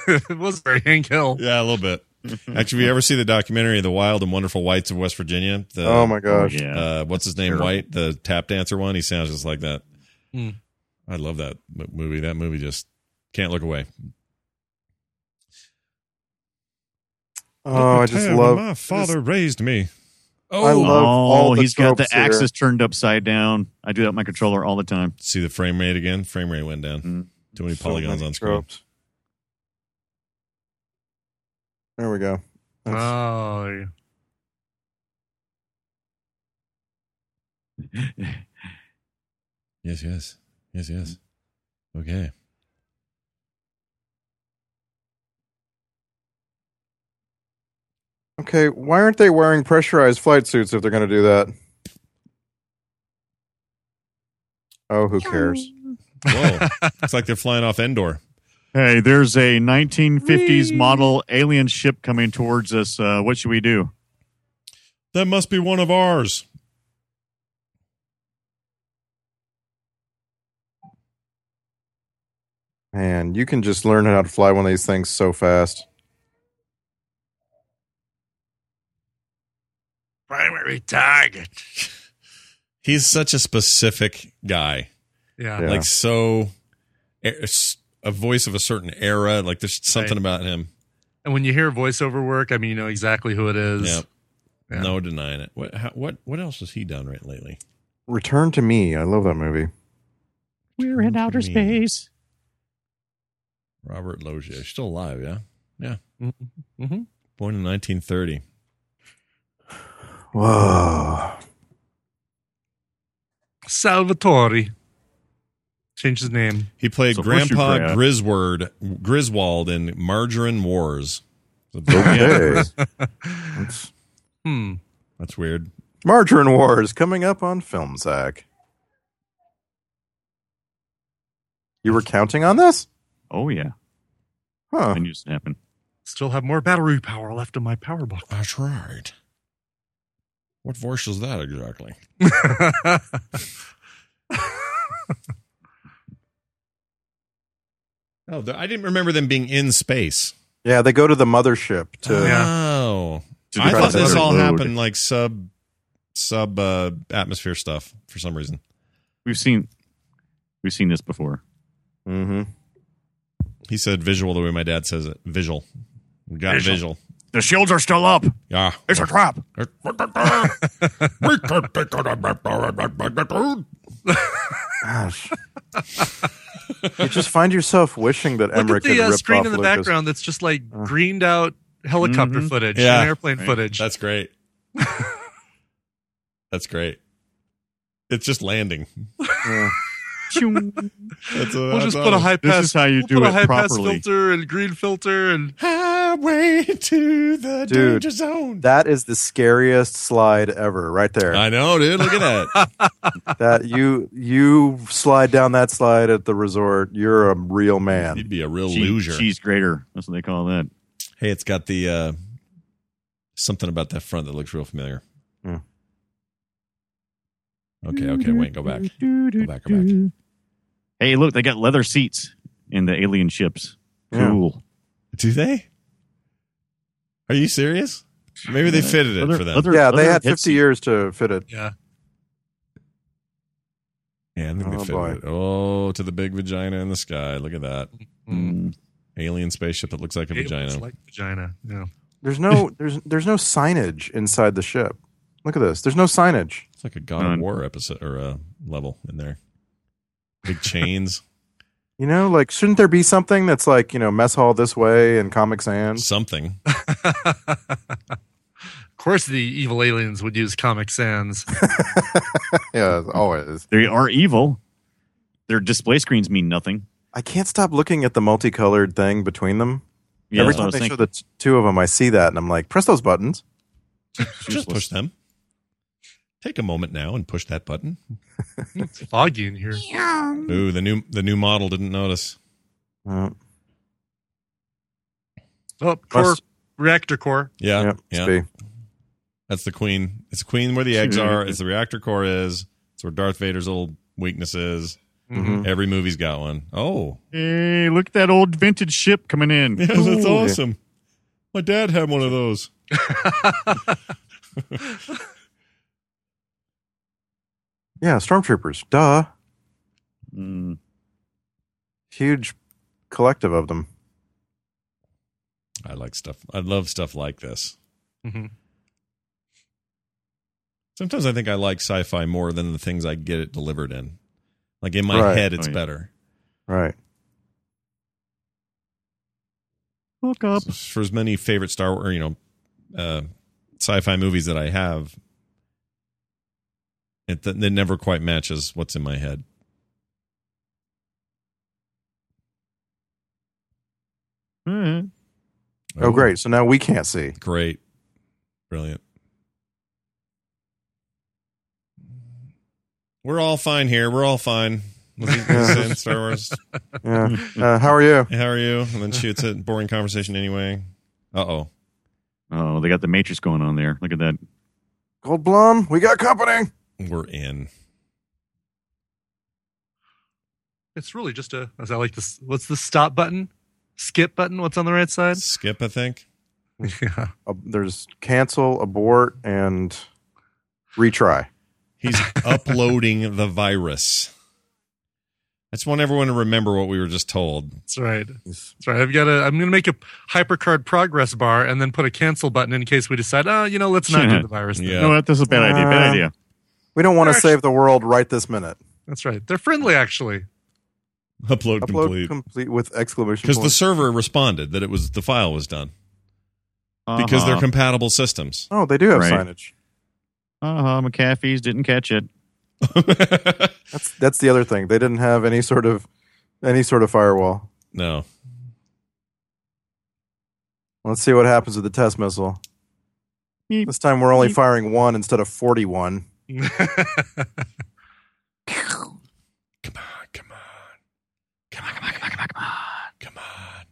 it was very Hank Hill. Yeah, a little bit. Actually, if you ever see the documentary "The Wild and Wonderful Whites of West Virginia"? The, Oh my Oh, gosh. yeah. uh, what's his name? Terrible. White, the tap dancer one. He sounds just like that. Hmm. I love that movie. That movie just can't look away. Oh, I just love. my father raised me. I love all oh, the he's got the here. axis turned upside down. I do that with my controller all the time. See the frame rate again. Frame rate went down. Mm. Too many so polygons many on screen. There we go. That's- Oh. [LAUGHS] Yes, yes, yes, yes. Okay. okay, why aren't they wearing pressurized flight suits if they're going to do that? Oh, who cares? Whoa! it's like they're flying off Endor. Hey, there's a 1950s model alien ship coming towards us. Uh, what should we do? That must be one of ours. Man, you can just learn how to fly one of these things so fast. Primary target. [LAUGHS] He's such a specific guy. Yeah. Yeah. Like so, a voice of a certain era. Like there's something Right. about him. And when you hear voiceover work, I mean, you know exactly who it is. Yeah. Yeah. No denying it. What? How, what? What else has he done right lately? Return to Me. I love that movie. We're in outer Me. space. Robert Loggia. Still alive, yeah? Yeah. Mm-hmm. Born in 1930. Whoa. Salvatore. Changed his name. He played So Grandpa Griswold, Grisword, Griswold in Margarine Wars. Okay. That's Hmm. That's weird. Margarine Wars coming up on Film Sack. You were counting on this? Oh yeah, Huh. I knew this would happen. Still have more battery power left in my power box. That's right. What voice is that exactly? [LAUGHS] Oh, the- I didn't remember them being in space. Yeah, they go to the mothership to. Yeah. Oh, To I thought to this all load. happened like sub sub uh, atmosphere stuff for some reason. We've seen we've seen this before. hmm He said visual the way my dad says it. Visual. We got Visual. visual. The shields are still up. Yeah. It's a trap. We can take it. Gosh. you just find yourself wishing that Look Emmerich at the had uh, screen off in the Lucas. background that's just like greened out helicopter Mhm. footage Yeah. and airplane Right. footage. That's great. [LAUGHS] That's great. It's just landing. Yeah. That's a, we'll that's just put a all. high This pass. is how you we'll do put a it high pass properly. filter and green filter and Highway to the Dude. danger zone. That is the scariest slide ever, right there. I know, dude. Look at that. [LAUGHS] that you you slide down that slide at the resort, you're a real man. You'd be a real Cheese, loser. cheese grater. That's what they call that. Hey, it's got the uh, something about that front that looks real familiar. Okay, okay, wait, go back. Go back, go back. Hey, look, they got leather seats in the alien ships. Yeah. Cool. Do they? Are you serious? Maybe they fitted it Leather- for them. leather- yeah, they had 50 seat. years to fit it. yeah. Yeah, I think they Oh, fitted boy. it. Oh, to the big vagina in the sky. Look at that. Mm. Alien spaceship that looks like a It looks vagina. like vagina. Yeah. There's no there's there's no signage inside the ship. Look at this. There's no signage. It's like a God None. of War episode or uh, level in there. Big chains, [LAUGHS] You know, like shouldn't there be something that's like, you know, mess hall this way and Comic Sans? something. [LAUGHS] of course, the evil aliens would use Comic Sans. [LAUGHS] yeah, always. They are evil. Their display screens mean nothing. I can't stop looking at the multicolored thing between them. Yeah, Every that's what I time was they show the t- two of them, I see that and I'm like, press those buttons. Just push them. Take a moment now and push that button. it's foggy in here. Ooh, the new the new model didn't notice. Uh, Oh, core Must- reactor core. Yeah, yep, yeah. That's the queen. It's the queen where the eggs are. It's the reactor core is. It's where Darth Vader's old weakness is. Mhm. Every movie's got one. Oh, Hey, look at that old vintage ship coming in. [LAUGHS] yeah, that's Ooh. awesome. My dad had one of those. [LAUGHS] [LAUGHS] Yeah, stormtroopers. Duh. Mm. Huge collective of them. I like stuff. I love stuff like this. Mhm. Sometimes I think I like sci-fi more than the things I get it delivered in. Like in my Right. head, it's Oh, yeah. better. Right. Hook up. For as many favorite Star Wars, you know, uh, sci-fi movies that I have, it, it never quite matches what's in my head. Uh, Oh, great. So now we can't see. Great. Brilliant. We're all fine here. We're all fine. What's Star Wars? [LAUGHS] Yeah. Uh, how are you? How are you? And then shoots a boring conversation anyway. Uh oh. oh, they got the Matrix going on there. Look at that. Goldblum, we got company. We're in. It's really just a, as I like this, what's the stop button? Skip button? What's on the right side? Skip, I think. Yeah. Uh, there's cancel, abort, and retry. He's [LAUGHS] uploading the virus. I just want everyone to remember what we were just told. That's right. That's right. I've got a, I'm going to make a HyperCard progress bar and then put a cancel button in case we decide, oh, you know, let's not do [LAUGHS] the virus. thing. Yeah. No, that's a bad idea. Bad Uh, idea. We don't want to save the world right this minute. That's right. They're friendly, actually. Upload, Upload complete. complete, with exclamation Because the server responded that it was the file was done because they're Uh-huh. compatible systems. oh, they do have Right. signage. uh-huh. McAfee's didn't catch it. [LAUGHS] That's that's the other thing. They didn't have any sort of any sort of firewall. no. Let's see what happens with the test missile. Beep. This time we're only Beep. firing one instead of forty-one. Come on, come on. Come on, come on, come on, come on, come on. Come on.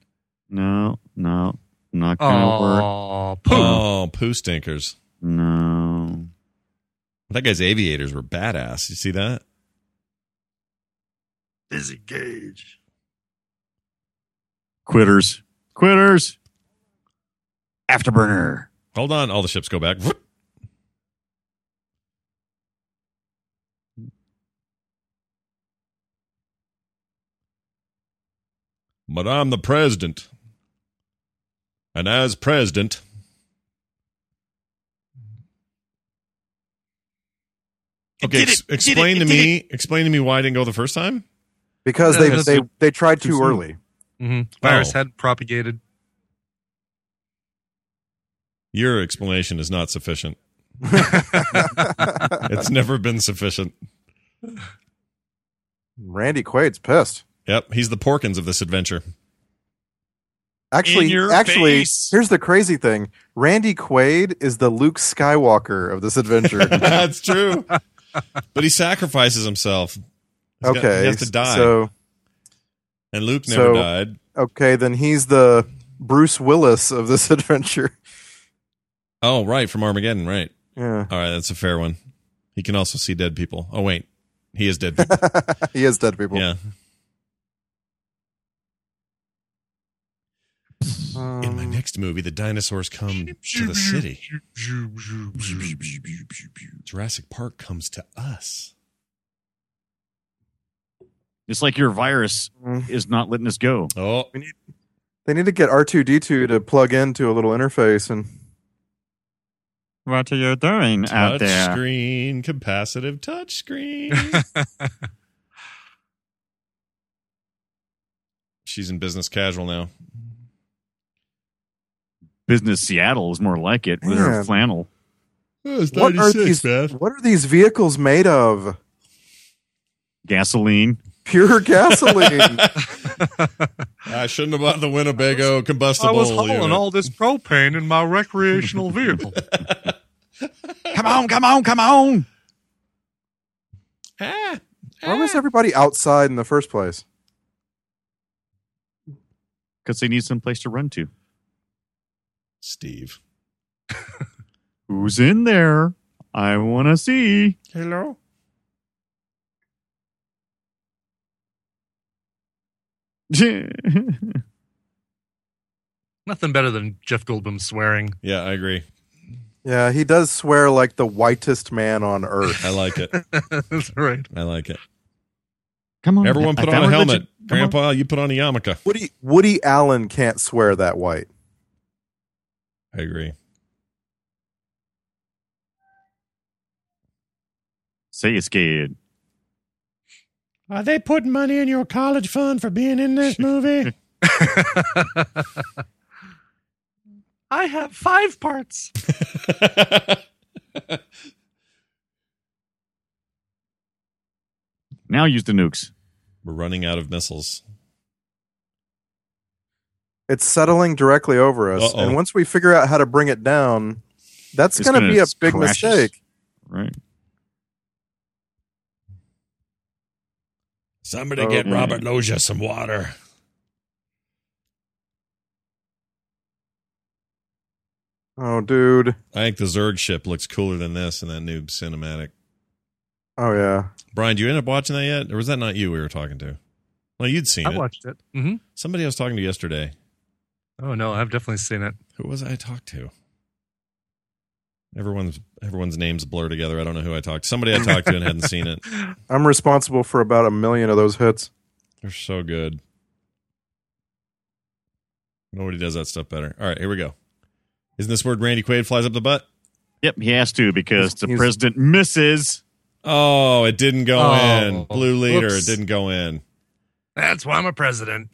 No, no, not gonna work. oh, poo. Oh, poo stinkers. No. That guy's aviators were badass. You see that? Disengage. Quitters. Quitters. Afterburner. Hold on. All the ships go back. Whoop. Madame the President. And as President. Okay, ex- explain to me. Explain to me why I didn't go the first time. Because Yeah, they they they tried too too soon. early. hmm Virus Oh. had propagated. Your explanation is not sufficient. [LAUGHS] It's never been sufficient. Randy Quaid's pissed. Yep, he's the Porkins of this adventure. Actually, actually, face. here's the crazy thing: Randy Quaid is the Luke Skywalker of this adventure. [LAUGHS] That's true. But he sacrifices himself. He's got- okay, he has to die. So and Luke never so- died. okay, then he's the Bruce Willis of this [LAUGHS] adventure. Oh, right, from Armageddon, right. Yeah, All right, that's a fair one. He can also see dead people. Oh, wait. He is dead [LAUGHS] people. he is dead people. yeah. Um, In my next movie, the dinosaurs come to the city. Jurassic Park comes to us. It's like your virus Mm. is not letting us go. Oh, they need to get R two D two to plug into a little interface and What are you doing out touch there? screen, capacitive touch screen. [LAUGHS] She's in business casual now. Business Seattle is more like it with her Man. flannel. what are these? What are these vehicles made of? Gasoline. Pure [LAUGHS] gasoline. [LAUGHS] I shouldn't have bought the Winnebago combustible. I was hauling unit. all this propane in my recreational vehicle. [LAUGHS] Come on, come on, come on. Ah, Why was everybody outside in the first place? Because they need some place to run to. Steve. [LAUGHS] Who's in there? I want to see. Hello. [LAUGHS] Nothing better than Jeff Goldblum swearing. Yeah, I agree. Yeah, he does swear like the whitest man on earth. I like it. [LAUGHS] That's right. I like it. come on. Everyone put found on a helmet. j- come on. Grandpa, you put on a yarmulke. Woody Woody Allen can't swear that white. I agree. Say you're scared. Are they putting money in your college fund for being in this movie? [LAUGHS] I have five parts. [LAUGHS] Now use the nukes. We're running out of missiles. It's settling directly over us, Uh-oh. and once we figure out how to bring it down, that's going to be a big crash us. mistake. Right. Somebody Oh, get man. Robert Loggia some water. Oh, dude. I think the Zerg ship looks cooler than this in that new cinematic. Oh yeah. Brian, do you end up watching that yet? Or was that not you we were talking to? Well, you'd seen I it. watched it. hmm Somebody I was talking to yesterday. Oh no, I've definitely seen it. Who was I talked to? Everyone's everyone's names blur together. I don't know who I talked to. Somebody I talked to and hadn't seen it. [LAUGHS] I'm responsible for about a million of those hits. They're so good. Nobody does that stuff better. All right, here we go. Isn't this where Randy Quaid flies up the butt? Yep, he has to because the he's- president misses. Oh, it didn't go Oh, in. Blue leader, whoops. it didn't go in. That's why I'm a president.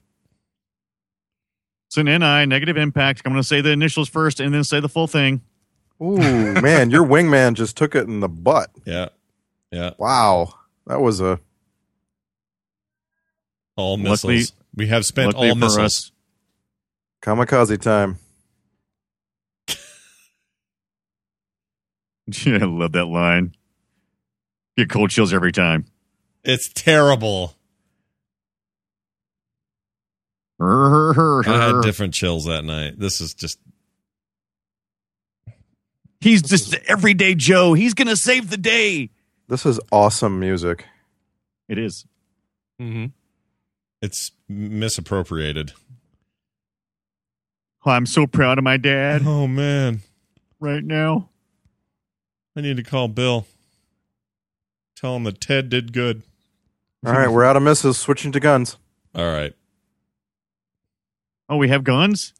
It's an NI, negative impact. I'm going to say the initials first and then say the full thing. Ooh, man, your [LAUGHS] wingman just took it in the butt. Yeah. Yeah. Wow. That was a All Luckily- missiles. we have spent all for missiles. us. kamikaze time. [LAUGHS] Yeah, I love that line. Get cold chills every time. It's terrible. I had [LAUGHS] different chills that night. This is just He's just the everyday Joe. He's going to save the day. This is awesome music. It is. Mm-hmm. it's misappropriated. Oh, I'm so proud of my dad Oh man. right now. I need to call Bill. Tell him that Ted did good. All right, we're out of misses. Switching to guns. All right. Oh, we have guns?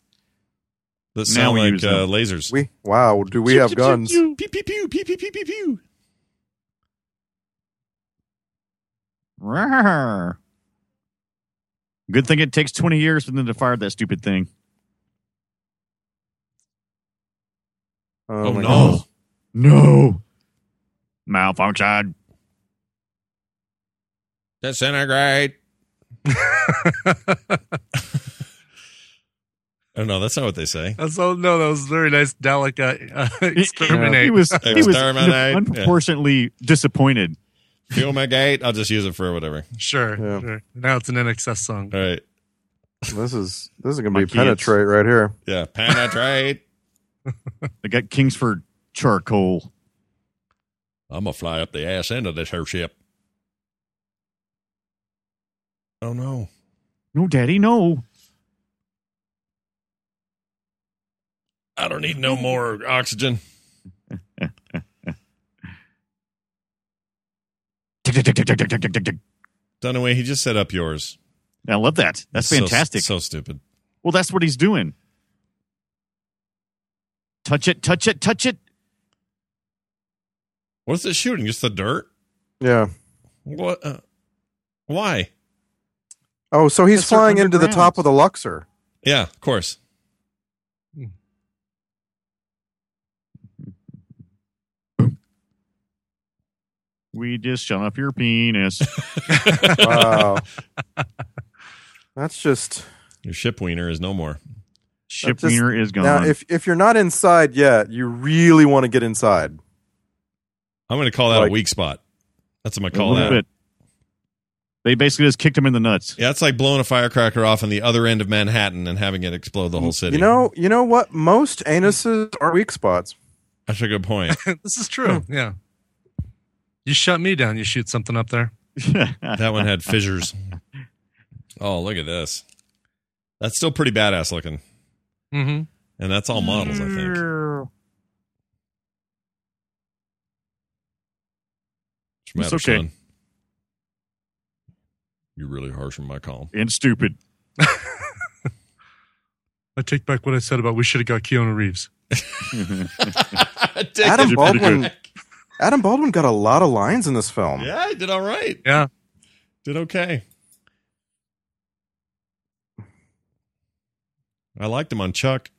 That Now sound we like use uh, them. lasers. We wow. Do we have guns? Pew pew pew pew pew pew pew pew. Rawr. Good thing it takes 20 years for them to fire that stupid thing. Oh, my no. goodness. No. Malfunction. Disintegrate. [LAUGHS] Oh no, that's not what they say. That's all. No, that was very nice. Dalek uh, uh, [LAUGHS] He was, he was Exterminate. unproportionately disappointed. Fumigate. I'll just use it for whatever. Sure, Yeah. sure. Now it's an INXS song. All right. This is this is gonna My be kids. penetrate right here. Yeah. Penetrate. [LAUGHS] They got Kingsford charcoal. I'm gonna fly up the ass end of this her ship. Oh no. No, Daddy, no. I don't need no more oxygen. Dunaway, he just set up yours. I love that. That's, fantastic. So, so stupid. Well, that's what he's doing. Touch it, touch it, touch it. What's it shooting? Just the dirt? Yeah. What? Uh, why? Oh, so he's That's flying into the top of the Luxor. Yeah, of course. We just shut off your penis. [LAUGHS] Wow. That's just Your ship wiener is no more. Ship just- wiener is gone. now. If if you're not inside yet, you really want to get inside. I'm going to call that Like- a weak spot. That's what I'm a going to call little that. bit. They basically just kicked him in the nuts. Yeah, it's like blowing a firecracker off on the other end of Manhattan and having it explode the whole city. You know, you know what? Most anuses are weak spots. that's a good point. [LAUGHS] this is true. Yeah. You shut me down. You shoot something up there. [LAUGHS] that one had fissures. Oh, look at this. That's still pretty badass looking. Mm-hmm. And that's all models, I think. What's the matter, It's okay. son? You're really harsh on my column. and stupid. [LAUGHS] I take back what I said about we should have got Keanu Reeves. [LAUGHS] Adam Baldwin. Good. Adam Baldwin got a lot of lines in this film. Yeah, he did all right. Yeah. Did okay. I liked him on Chuck.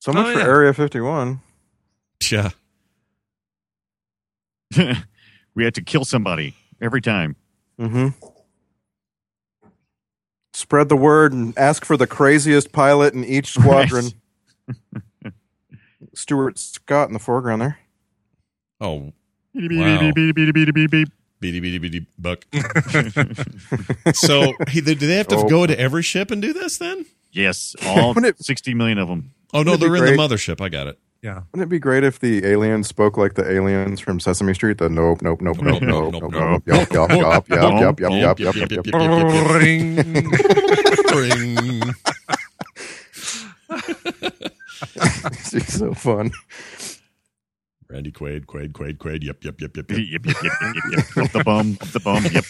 So much Oh, for yeah. Area 51. Yeah. [LAUGHS] we had to kill somebody every time. Mm-hmm. Spread the word and ask for the craziest pilot in each squadron. [LAUGHS] Stuart Scott in the foreground there. Oh, Beep, Wow. beep, beep, beep, beep, beep, beep. beady beady beady buck. [LAUGHS] so, he, do they have to Oh. go to every ship and do this then? Yes, all Wouldn't it- 60 million of them. Oh no, Wouldn't it they're be in the great? mothership. I got it. Yeah. Wouldn't it be great if the aliens spoke like the aliens from Sesame Street? The nope, nope, nope, nope, nope, nope, nope, yup, yup, yup, yup, yup, yup, yup, yup, yup, yup. Ring. Ring. [LAUGHS] It's so fun. Randy Quaid, Quaid, Quaid, Quaid. Yep, yep, yep, yep, Yep, yep. yep, yep, yep, yep. Up the bum, up the bum. Yep.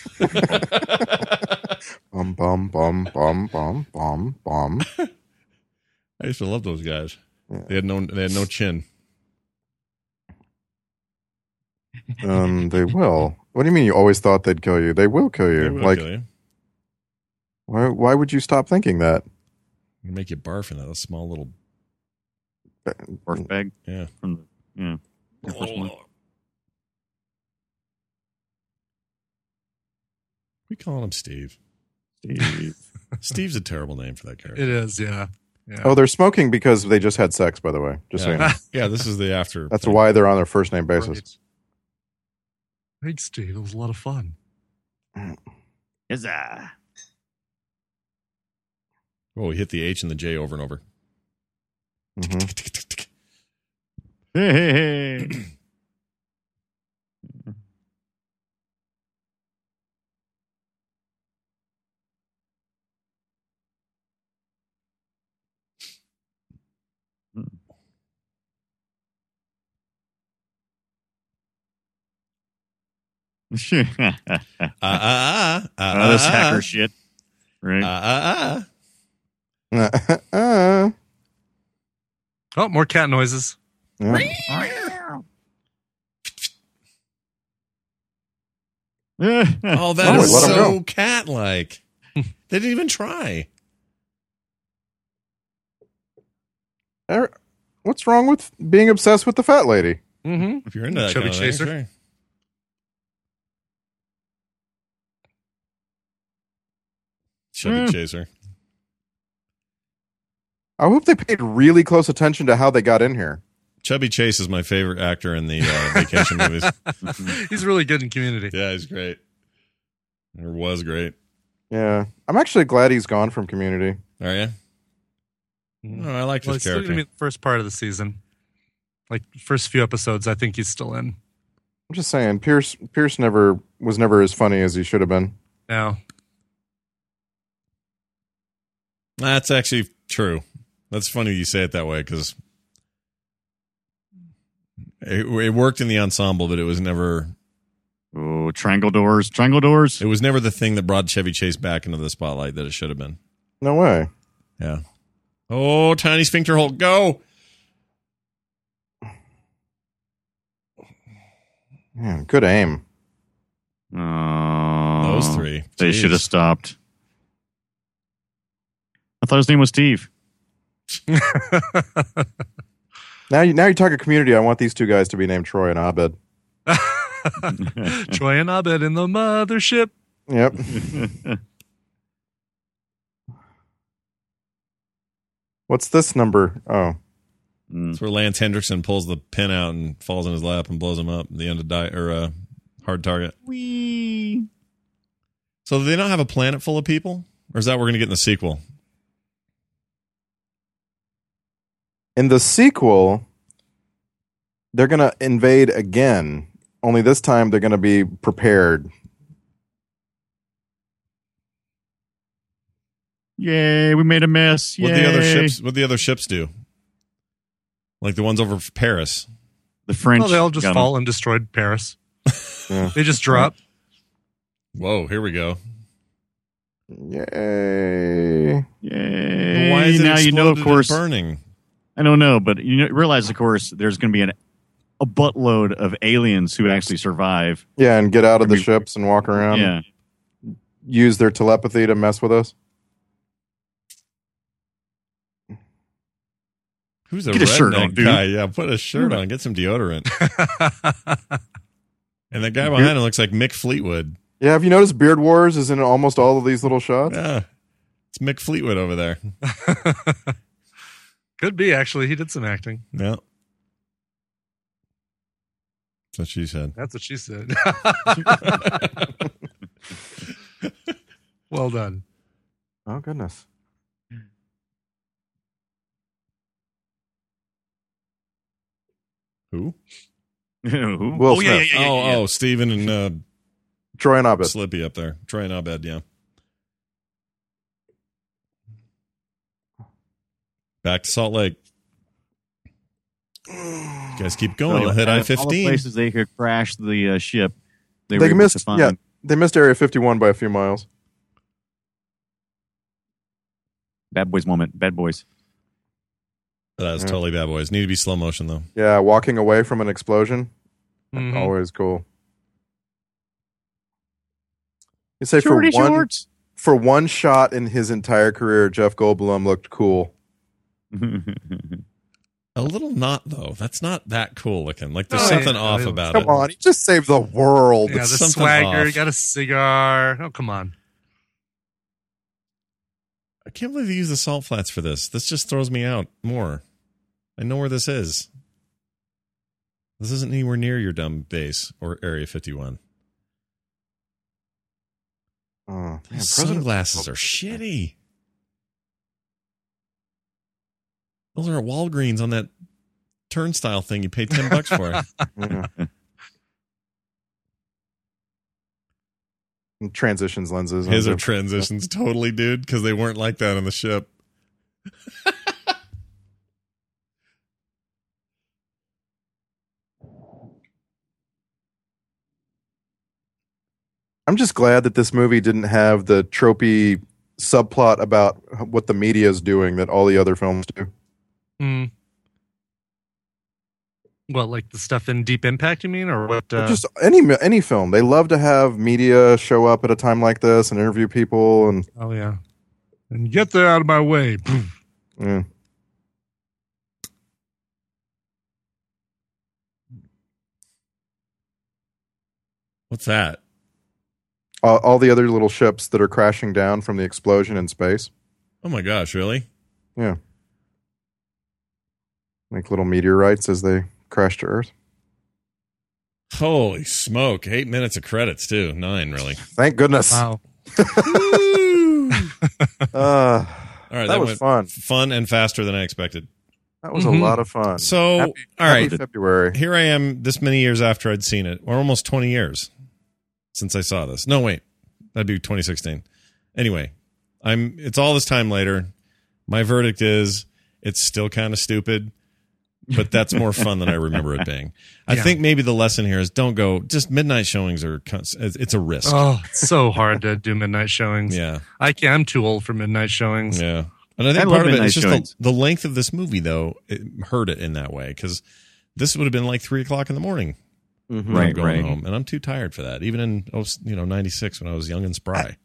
[LAUGHS] Bum, bum, bum, bum, bum, bum, bum. [LAUGHS] I used to love those guys. They had no, they had no chin. Um, they will. What do you mean? You always thought they'd kill you? They will kill you. They will like, kill you. why? Why would you stop thinking that? They make you barf in that small little. Barf bag Yeah. from the yeah. Air Force One. We call him Steve. Steve. [LAUGHS] Steve's a terrible name for that character. It is, yeah. Yeah. Oh, they're smoking because they just had sex. By the way, just so you know. yeah. [LAUGHS] yeah, this is the after. That's thing. why they're on their first name basis. Right. Thanks, Steve. It was a lot of fun. Huzzah. Oh, we hit the H and the J over and over. hmm [LAUGHS] Hey, hey, hey. Ah, ah, ah, ah, oh, this ah, hacker shit. Right. Ah, ah, ah. uh, Oh, more cat noises. Yeah. Oh, that Oh, is so cat-like. they didn't even try. Er- What's wrong with being obsessed with the fat lady? Mm-hmm. If you're into that Chubby kind of thing, chaser. sure. Chubby chaser. I hope they paid really close attention to how they got in here. Chubby Chase is my favorite actor in the uh, vacation [LAUGHS] movies. He's really good in Community. Yeah, he's great. Or was great. Yeah, I'm actually glad he's gone from Community. Are you? Mhm. Oh, I like Well, his he's still character. gonna be the first part of the season. Like first few episodes, I think he's still in. I'm just saying, Pierce Pierce never was never as funny as he should have been. Now, That's actually true. That's funny you say it that way because it, it worked in the ensemble, but it was never oh, triangle doors. Triangle doors. it was never the thing that brought Chevy Chase back into the spotlight that it should have been. No way. Yeah. Oh, tiny sphincter hole, go! Man, good aim. Oh, Those three. They Jeez. should have stopped. I thought his name was Steve. [LAUGHS] Now, you, now you're talking Community. I want these two guys to be named Troy and Abed. [LAUGHS] Troy and Abed in the mothership. Yep. [LAUGHS] What's this number? Oh, It's where Lance Henriksen pulls the pin out and falls in his lap and blows him up. The end of die or uh, hard target. Wee. So they do they not have a planet full of people, or is that what we're going to get in the sequel? In the sequel, they're gonna invade again. Only this time they're gonna be prepared. Yay, we made a mess. What the other ships? What the other ships do? Like the ones over Paris. The French. Well, they all just got 'em. fall and destroyed Paris. [LAUGHS] Yeah. They just drop. Whoa, here we go. Yay! Yay. Why is it now you know, of course. burning? I don't know, but you know, realize, of course, there's going to be an, a buttload of aliens who actually survive. Yeah, and get out of the mean- ships and walk around. yeah. Use their telepathy to mess with us. Who's a Get a shirt on, dude. guy? Yeah, put a shirt on. Get some deodorant. [LAUGHS] And that guy behind him looks like Mick Fleetwood. Yeah, have you noticed Beard Wars is in almost all of these little shots? Yeah, it's Mick Fleetwood over there. [LAUGHS] Could be actually. He did some acting. Yeah, that's what she said. That's what she said. [LAUGHS] well done. Oh goodness. Who? Who? Will oh, yeah, yeah, Smith. yeah, yeah, oh, yeah. oh, Steven and uh, Troy and Abed. Slippy up there. Troy and Abed, yeah. Back to Salt Lake. You guys keep going. You'll hit I fifteen. places they could crash the uh, ship. They, they missed. Yeah, they missed Area fifty one by a few miles. Bad boys moment. Bad boys. That was yeah. totally bad boys. Need to be slow motion though. Yeah, walking away from an explosion. Mm-hmm. Always cool. You say Shorty for one shorts. for one shot in his entire career, Jeff Goldblum looked cool. [LAUGHS] A little not though. That's not that cool looking. Like there's Oh, something yeah. off oh, about Come it. Come on, he just saved the world. Yeah, the something swagger. off. You got a cigar. Oh, come on. I can't believe they use the salt flats for this. This just throws me out more. I know where this is. This isn't anywhere near your dumb base or Area 51. Oh, man, These President- sunglasses are shitty. Those are at Walgreens on that turnstile thing you paid 10 bucks for. [LAUGHS] Yeah. Transitions lenses. His are transitions totally, dude, because they weren't like that on the ship. I'm just glad that this movie didn't have the tropey subplot about what the media is doing that all the other films do. Hmm. What, like the stuff in Deep Impact, you mean? Or what? Uh, Just any any film, they love to have media show up at a time like this and interview people and oh, yeah. And get there out of my way. [CLEARS THROAT] yeah. What's that? all, all the other little ships that are crashing down from the explosion in space. Oh my gosh, really? Yeah. Like little meteorites as they crash to Earth. Holy smoke. Eight minutes of credits, too. Nine, really. Thank goodness. wow. [LAUGHS] Uh, All right, that, was fun. fun and faster than I expected. That was Mhm. a lot of fun. So, Happy- all happy right, February. here I am this many years after I'd seen it, or almost 20 years since I saw this. No, wait, that'd be 2016. Anyway, I'm. It's all this time later. My verdict is it's still kind of stupid, but that's more fun than I [LAUGHS] remember it being. I Yeah. think maybe the lesson here is don't go. Just midnight showings are. cons- It's it's a risk. Oh, it's so hard to do midnight showings. Yeah, I can't. I'm too old for midnight showings. yeah. And I think I part of it midnight just the, the length of this movie, though. It hurt it in that way because this would have been like three o'clock in the morning. Mhm. when I'm Right, going right. home, and I'm too tired for that. Even in oh, you know '96 when I was young and spry.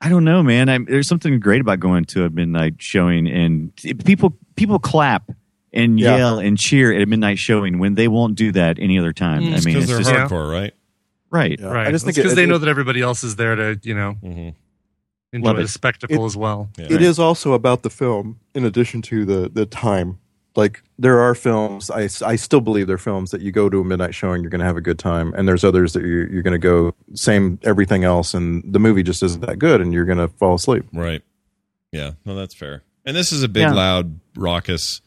I don't know, man. I, there's something great about going to a midnight showing, and people people clap and Yeah. yell and cheer at a midnight showing when they won't do that any other time. Mm. I mean, because it's they're just Yeah. hardcore, right? right. Yeah. Right. I just think because they it- know that everybody else is there to, you know, hmm enjoy Love the it. spectacle It- as well. Yeah. It is also about the film, in addition to the the time. Like there are films, I, I still believe there are films that you go to a midnight showing, you're going to have a good time, and there's others that you're, you're going to go same everything else, and the movie just isn't that good, and you're going to fall asleep. Right. Yeah. No, that's fair. And this is a big, Yeah. loud, raucous,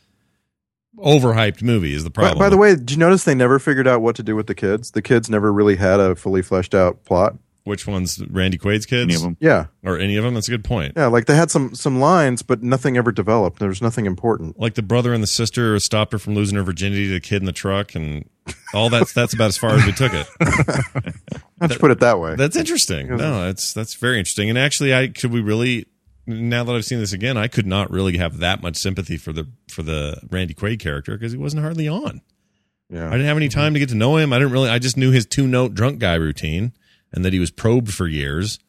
overhyped movie. Is the By, problem? by the way, did you notice they never figured out what to do with the kids? The kids never really had a fully fleshed out plot. which one's Randy Quaid's kids? Any of them. Yeah, or any of them? That's a good point. yeah, like they had some some lines, but nothing ever developed. There was nothing important. Like the brother and the sister stopped her from losing her virginity to the kid in the truck, and all that's that's about as far as we took it. [LAUGHS] Let's put it that way. That's interesting. No, that's that's very interesting. And actually, I could we really now that I've seen this again, I could not really have that much sympathy for the for the Randy Quaid character because he wasn't hardly on. I didn't have any time to get to know him. I didn't really. I just knew his two note drunk guy routine and that he was probed for years.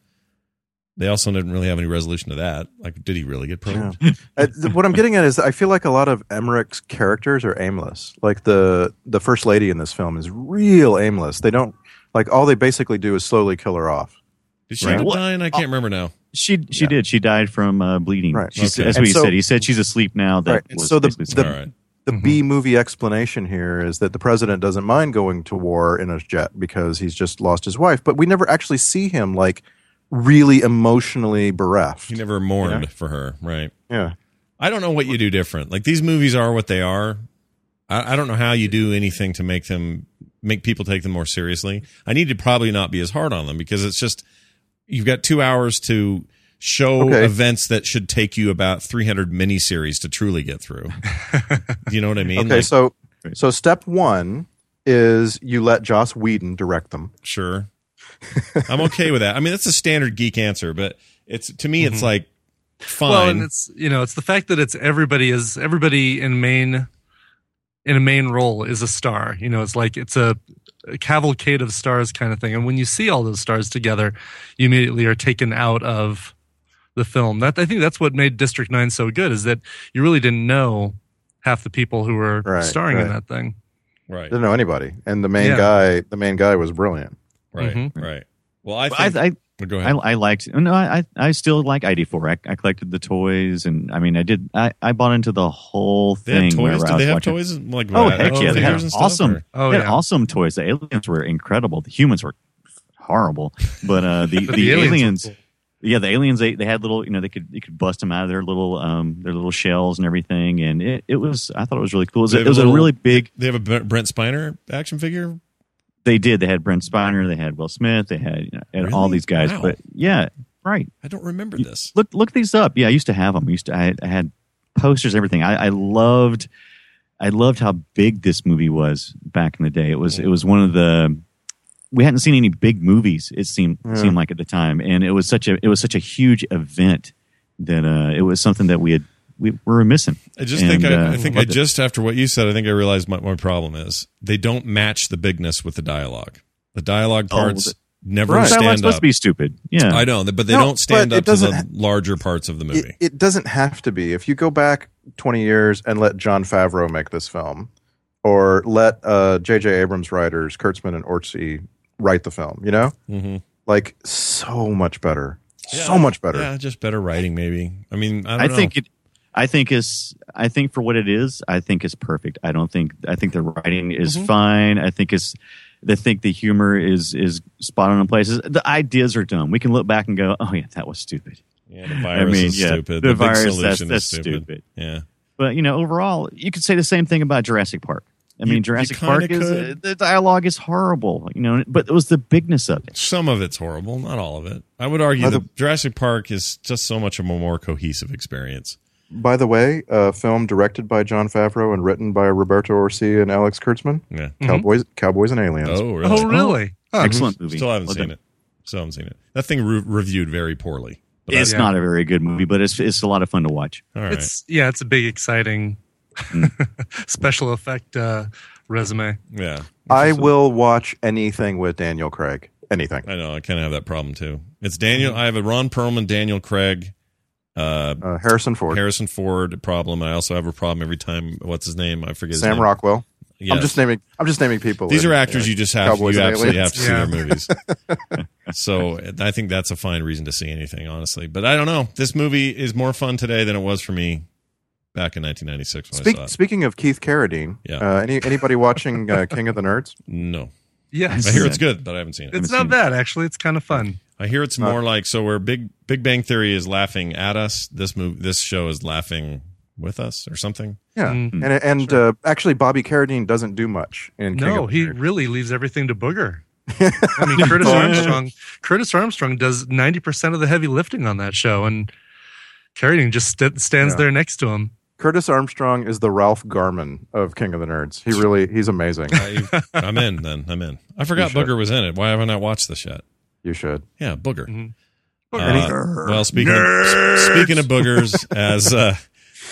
They also didn't really have any resolution to that. Like, did he really get probed? Uh, th- what I'm getting at is I feel like a lot of Emmerich's characters are aimless. Like the the first lady in this film is real aimless. They don't like all they basically do is slowly kill her off. Did she Right. up dying? I can't remember now. She she Yeah. did. She died from uh, bleeding. Right. She's, Okay. That's And what he so- said. He said she's asleep now. That Right. Was so the- the- All right. The Mhm. B movie explanation here is that the president doesn't mind going to war in a jet because he's just lost his wife, but we never actually see him like really emotionally bereft. He never mourned for her. Right. yeah. I don't know what you do different. Like these movies are what they are. I, I don't know how you do anything to make them make people take them more seriously. I need to probably not be as hard on them because it's just you've got two hours to show Okay. events that should take you about 300 miniseries to truly get through. Do [LAUGHS] you know what I mean? Okay, Like, so so step one is you let Joss Whedon direct them. sure. I'm okay with that. I mean, that's a standard geek answer, but it's to me, it's mm-hmm. like fine. Well, and it's you know, it's the fact that it's everybody is everybody in main in a main role is a star. You know, it's like it's a, a cavalcade of stars kind of thing. And when you see all those stars together, you immediately are taken out of the film. That I think that's what made District Nine so good is that you really didn't know half the people who were Right, starring in that thing. Right. Didn't know anybody, and the main Yeah. guy, the main guy was brilliant. Right. Mhm. Right. Well, I I, think. I, well, go I, ahead. I liked. No, I, I I still like ID4. I, I collected the toys, and I mean, I did. I, I bought into the whole they thing. toys. I Did they have watching- toys? Like Oh what, heck yeah! They figures had stuff, awesome. or- Oh they had yeah. awesome toys. The aliens were incredible. The humans were horrible, but uh, the [LAUGHS] But the, aliens aliens. cool. Yeah, the aliens they, they had little you know they could they could bust them out of their little um their little shells and everything and it, it was I thought it was really cool. It was, a, it was a a really big. They have a Brent Brent Spiner action figure. They did. They had Brent Spiner. They had Will Smith. They had, you know, had all these guys. Wow. But yeah, right. I don't remember You- this. Look look these up. Yeah, I used to have them. I used to. I, I had posters, everything. I, I loved. I loved how big this movie was back in the day. It was it was one of the. We hadn't seen any big movies. It seemed Yeah. seemed like at the time, and it was such a it was such a huge event that uh, it was something that we had we were missing. I just And, think I, uh, I think I loved it. just after what you said, I think I realized my, my problem is they don't match the bigness with the dialogue. The dialogue Oh, parts the- never Right. Dialogue's stand supposed up. to be stupid. Yeah, I know, but they No, don't stand up to the larger parts of the movie. It, it doesn't have to be. If you go back 20 years and let Jon Favreau make this film, or let uh, J.J. Abrams writers Kurtzman and Orci write the film, you know, hmm like so much better, Yeah. so much better. Yeah, just better writing, maybe. I mean, I, don't I know. think it. I think is. I think for what it is, I think it's perfect. I don't think. I think the writing is Mm-hmm. fine. I think it's. I think the humor is is spot on in places. The ideas are dumb. We can look back and go, "Oh yeah, that was stupid." yeah, the virus I mean, is yeah, stupid. the, The, big virus solution that's, is that's stupid. stupid. Yeah, But you know, overall, you could say the same thing about Jurassic Park. I mean, you Jurassic kinda Park is could. uh, the dialogue is horrible. You know, but it was the bigness of it. some of it's horrible, not all of it. I would argue By that Jurassic Park is just so much of a more cohesive experience. By the way, a film directed by Jon Favreau and written by Roberto Orci and Alex Kurtzman, Yeah. Cowboys, Cowboys and Aliens. Oh, really? Oh really? Huh. Excellent movie. Still haven't Well seen done. it. Still haven't seen it. That thing re- reviewed very poorly. But It's Yeah. not a very good movie, but it's it's a lot of fun to watch. I, all right. It's yeah, it's a big exciting [LAUGHS] special effect uh, resume. yeah. I will watch anything with Daniel Craig. Anything. I know. I kind of have that problem too. It's Daniel. I have a Ron Perlman, Daniel Craig, uh, Uh, Harrison Ford, Harrison Ford problem. I also have a problem every time. What's his name? I forget. His Sam name. Rockwell. Yes. I'm just naming. I'm just naming people. These in, are actors uh, you just have. Cowboys You absolutely Aliens. have to see their movies. [LAUGHS] so I think that's a fine reason to see anything, honestly. But I don't know. This movie is more fun today than it was for me back in 1996 when I saw it. speaking of Keith Carradine, Yeah. uh, any anybody watching uh, King of the Nerds? [LAUGHS] No, Yes, I hear it's good, but I haven't seen it. it's Haven't seen bad actually. It's kind of fun. I hear it's more like so where Big Big Bang Theory is laughing at us. This move, this show is laughing with us or something. Yeah, Mm. and and uh, actually, Bobby Carradine doesn't do much in King No, of the he Nerds. really leaves everything to Booger. [LAUGHS] I mean, Curtis Armstrong. Curtis Armstrong does ninety percent of the heavy lifting on that show, and Carradine just st- stands Yeah. there next to him. Curtis Armstrong is the Ralph Garman of King of the Nerds. He really he's amazing. I, I'm in. Then I'm in. I forgot Booger was in it. Why haven't I watched this yet? You should. Yeah, Booger. Mhm. Uh, well, speaking of, speaking of boogers, as uh,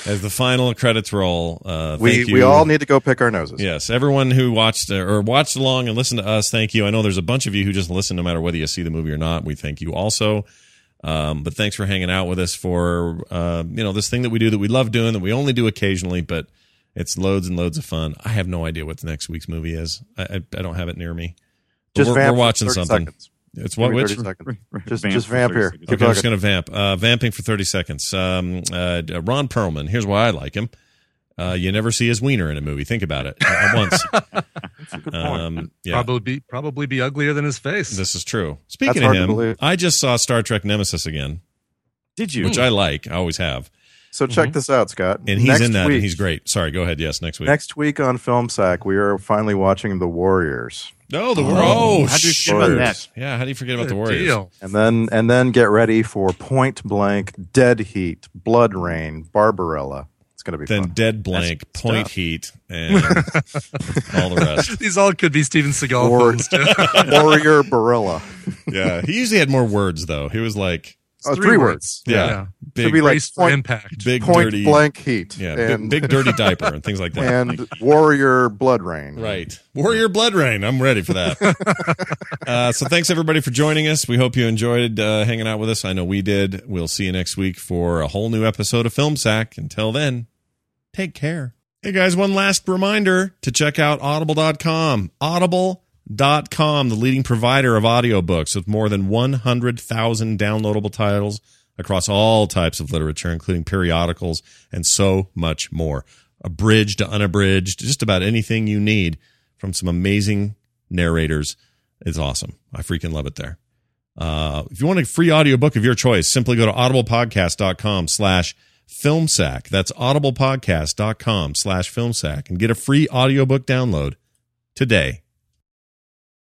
as the final credits roll, uh, We thank you. we all need to go pick our noses. Yes, everyone who watched uh, or watched along and listened to us, thank you. I know there's a bunch of you who just listen no matter whether you see the movie or not. We thank you also. Um, but thanks for hanging out with us for uh, you know this thing that we do that we love doing that we only do occasionally, but it's loads and loads of fun. I have no idea what the next week's movie is. I, I, I don't have it near me. But Just we're, vamp we're watching 30 something. seconds. It's Give what which seconds. Just Vamp just vamp here. seconds. Keep Okay, I'm just going to vamp. Uh, vamping for 30 seconds. Um, uh, Ron Perlman. Here's why I like him. Uh, you never see his wiener in a movie. Think about it at [LAUGHS] once. That's a good point. Um, yeah, Probably be probably be uglier than his face. this is true. Speaking That's of him. I just saw Star Trek Nemesis again, Did you? which I like. I always have. So check mm-hmm. this out, Scott. And he's next in that, week, and he's great. Sorry, go ahead. Yes, next week. Next week on Film Sack, we are finally watching The Warriors, no, the Oh, oh, how do you shit. feel about that? Yeah, how do you forget about the Warriors? deal. and then and then get ready for Point Blank, Dead Heat, Blood Rain, Barbarella. It's going to be Then fun. Dead Blank, That's Point stuff. Heat, and [LAUGHS] all the rest. [LAUGHS] These all could be Steven Seagal Or- films too. [LAUGHS] Warrior Barilla. Yeah, he usually had more words though. He was like Uh, Three three words. words. Yeah. Big, Should be like point, impact. big point dirty, blank heat. yeah, big, and, big dirty [LAUGHS] diaper and things like that. and warrior blood rain. Right. Warrior Blood Rain. I'm ready for that. [LAUGHS] uh, so thanks everybody for joining us. We hope you enjoyed uh, hanging out with us. I know we did. We'll see you next week for a whole new episode of Film Sack. Until then, take care. Hey guys, one last reminder to check out audible.com. Audible.com, the leading provider of audiobooks with more than 100,000 downloadable titles across all types of literature, including periodicals and so much more. Abridged to unabridged, just about anything you need from some amazing narrators. It's awesome. I freaking love it there. Uh, if you want a free audiobook of your choice, simply go to audiblepodcast.com slash filmsack. That's audiblepodcast.com slash filmsack and get a free audiobook download today.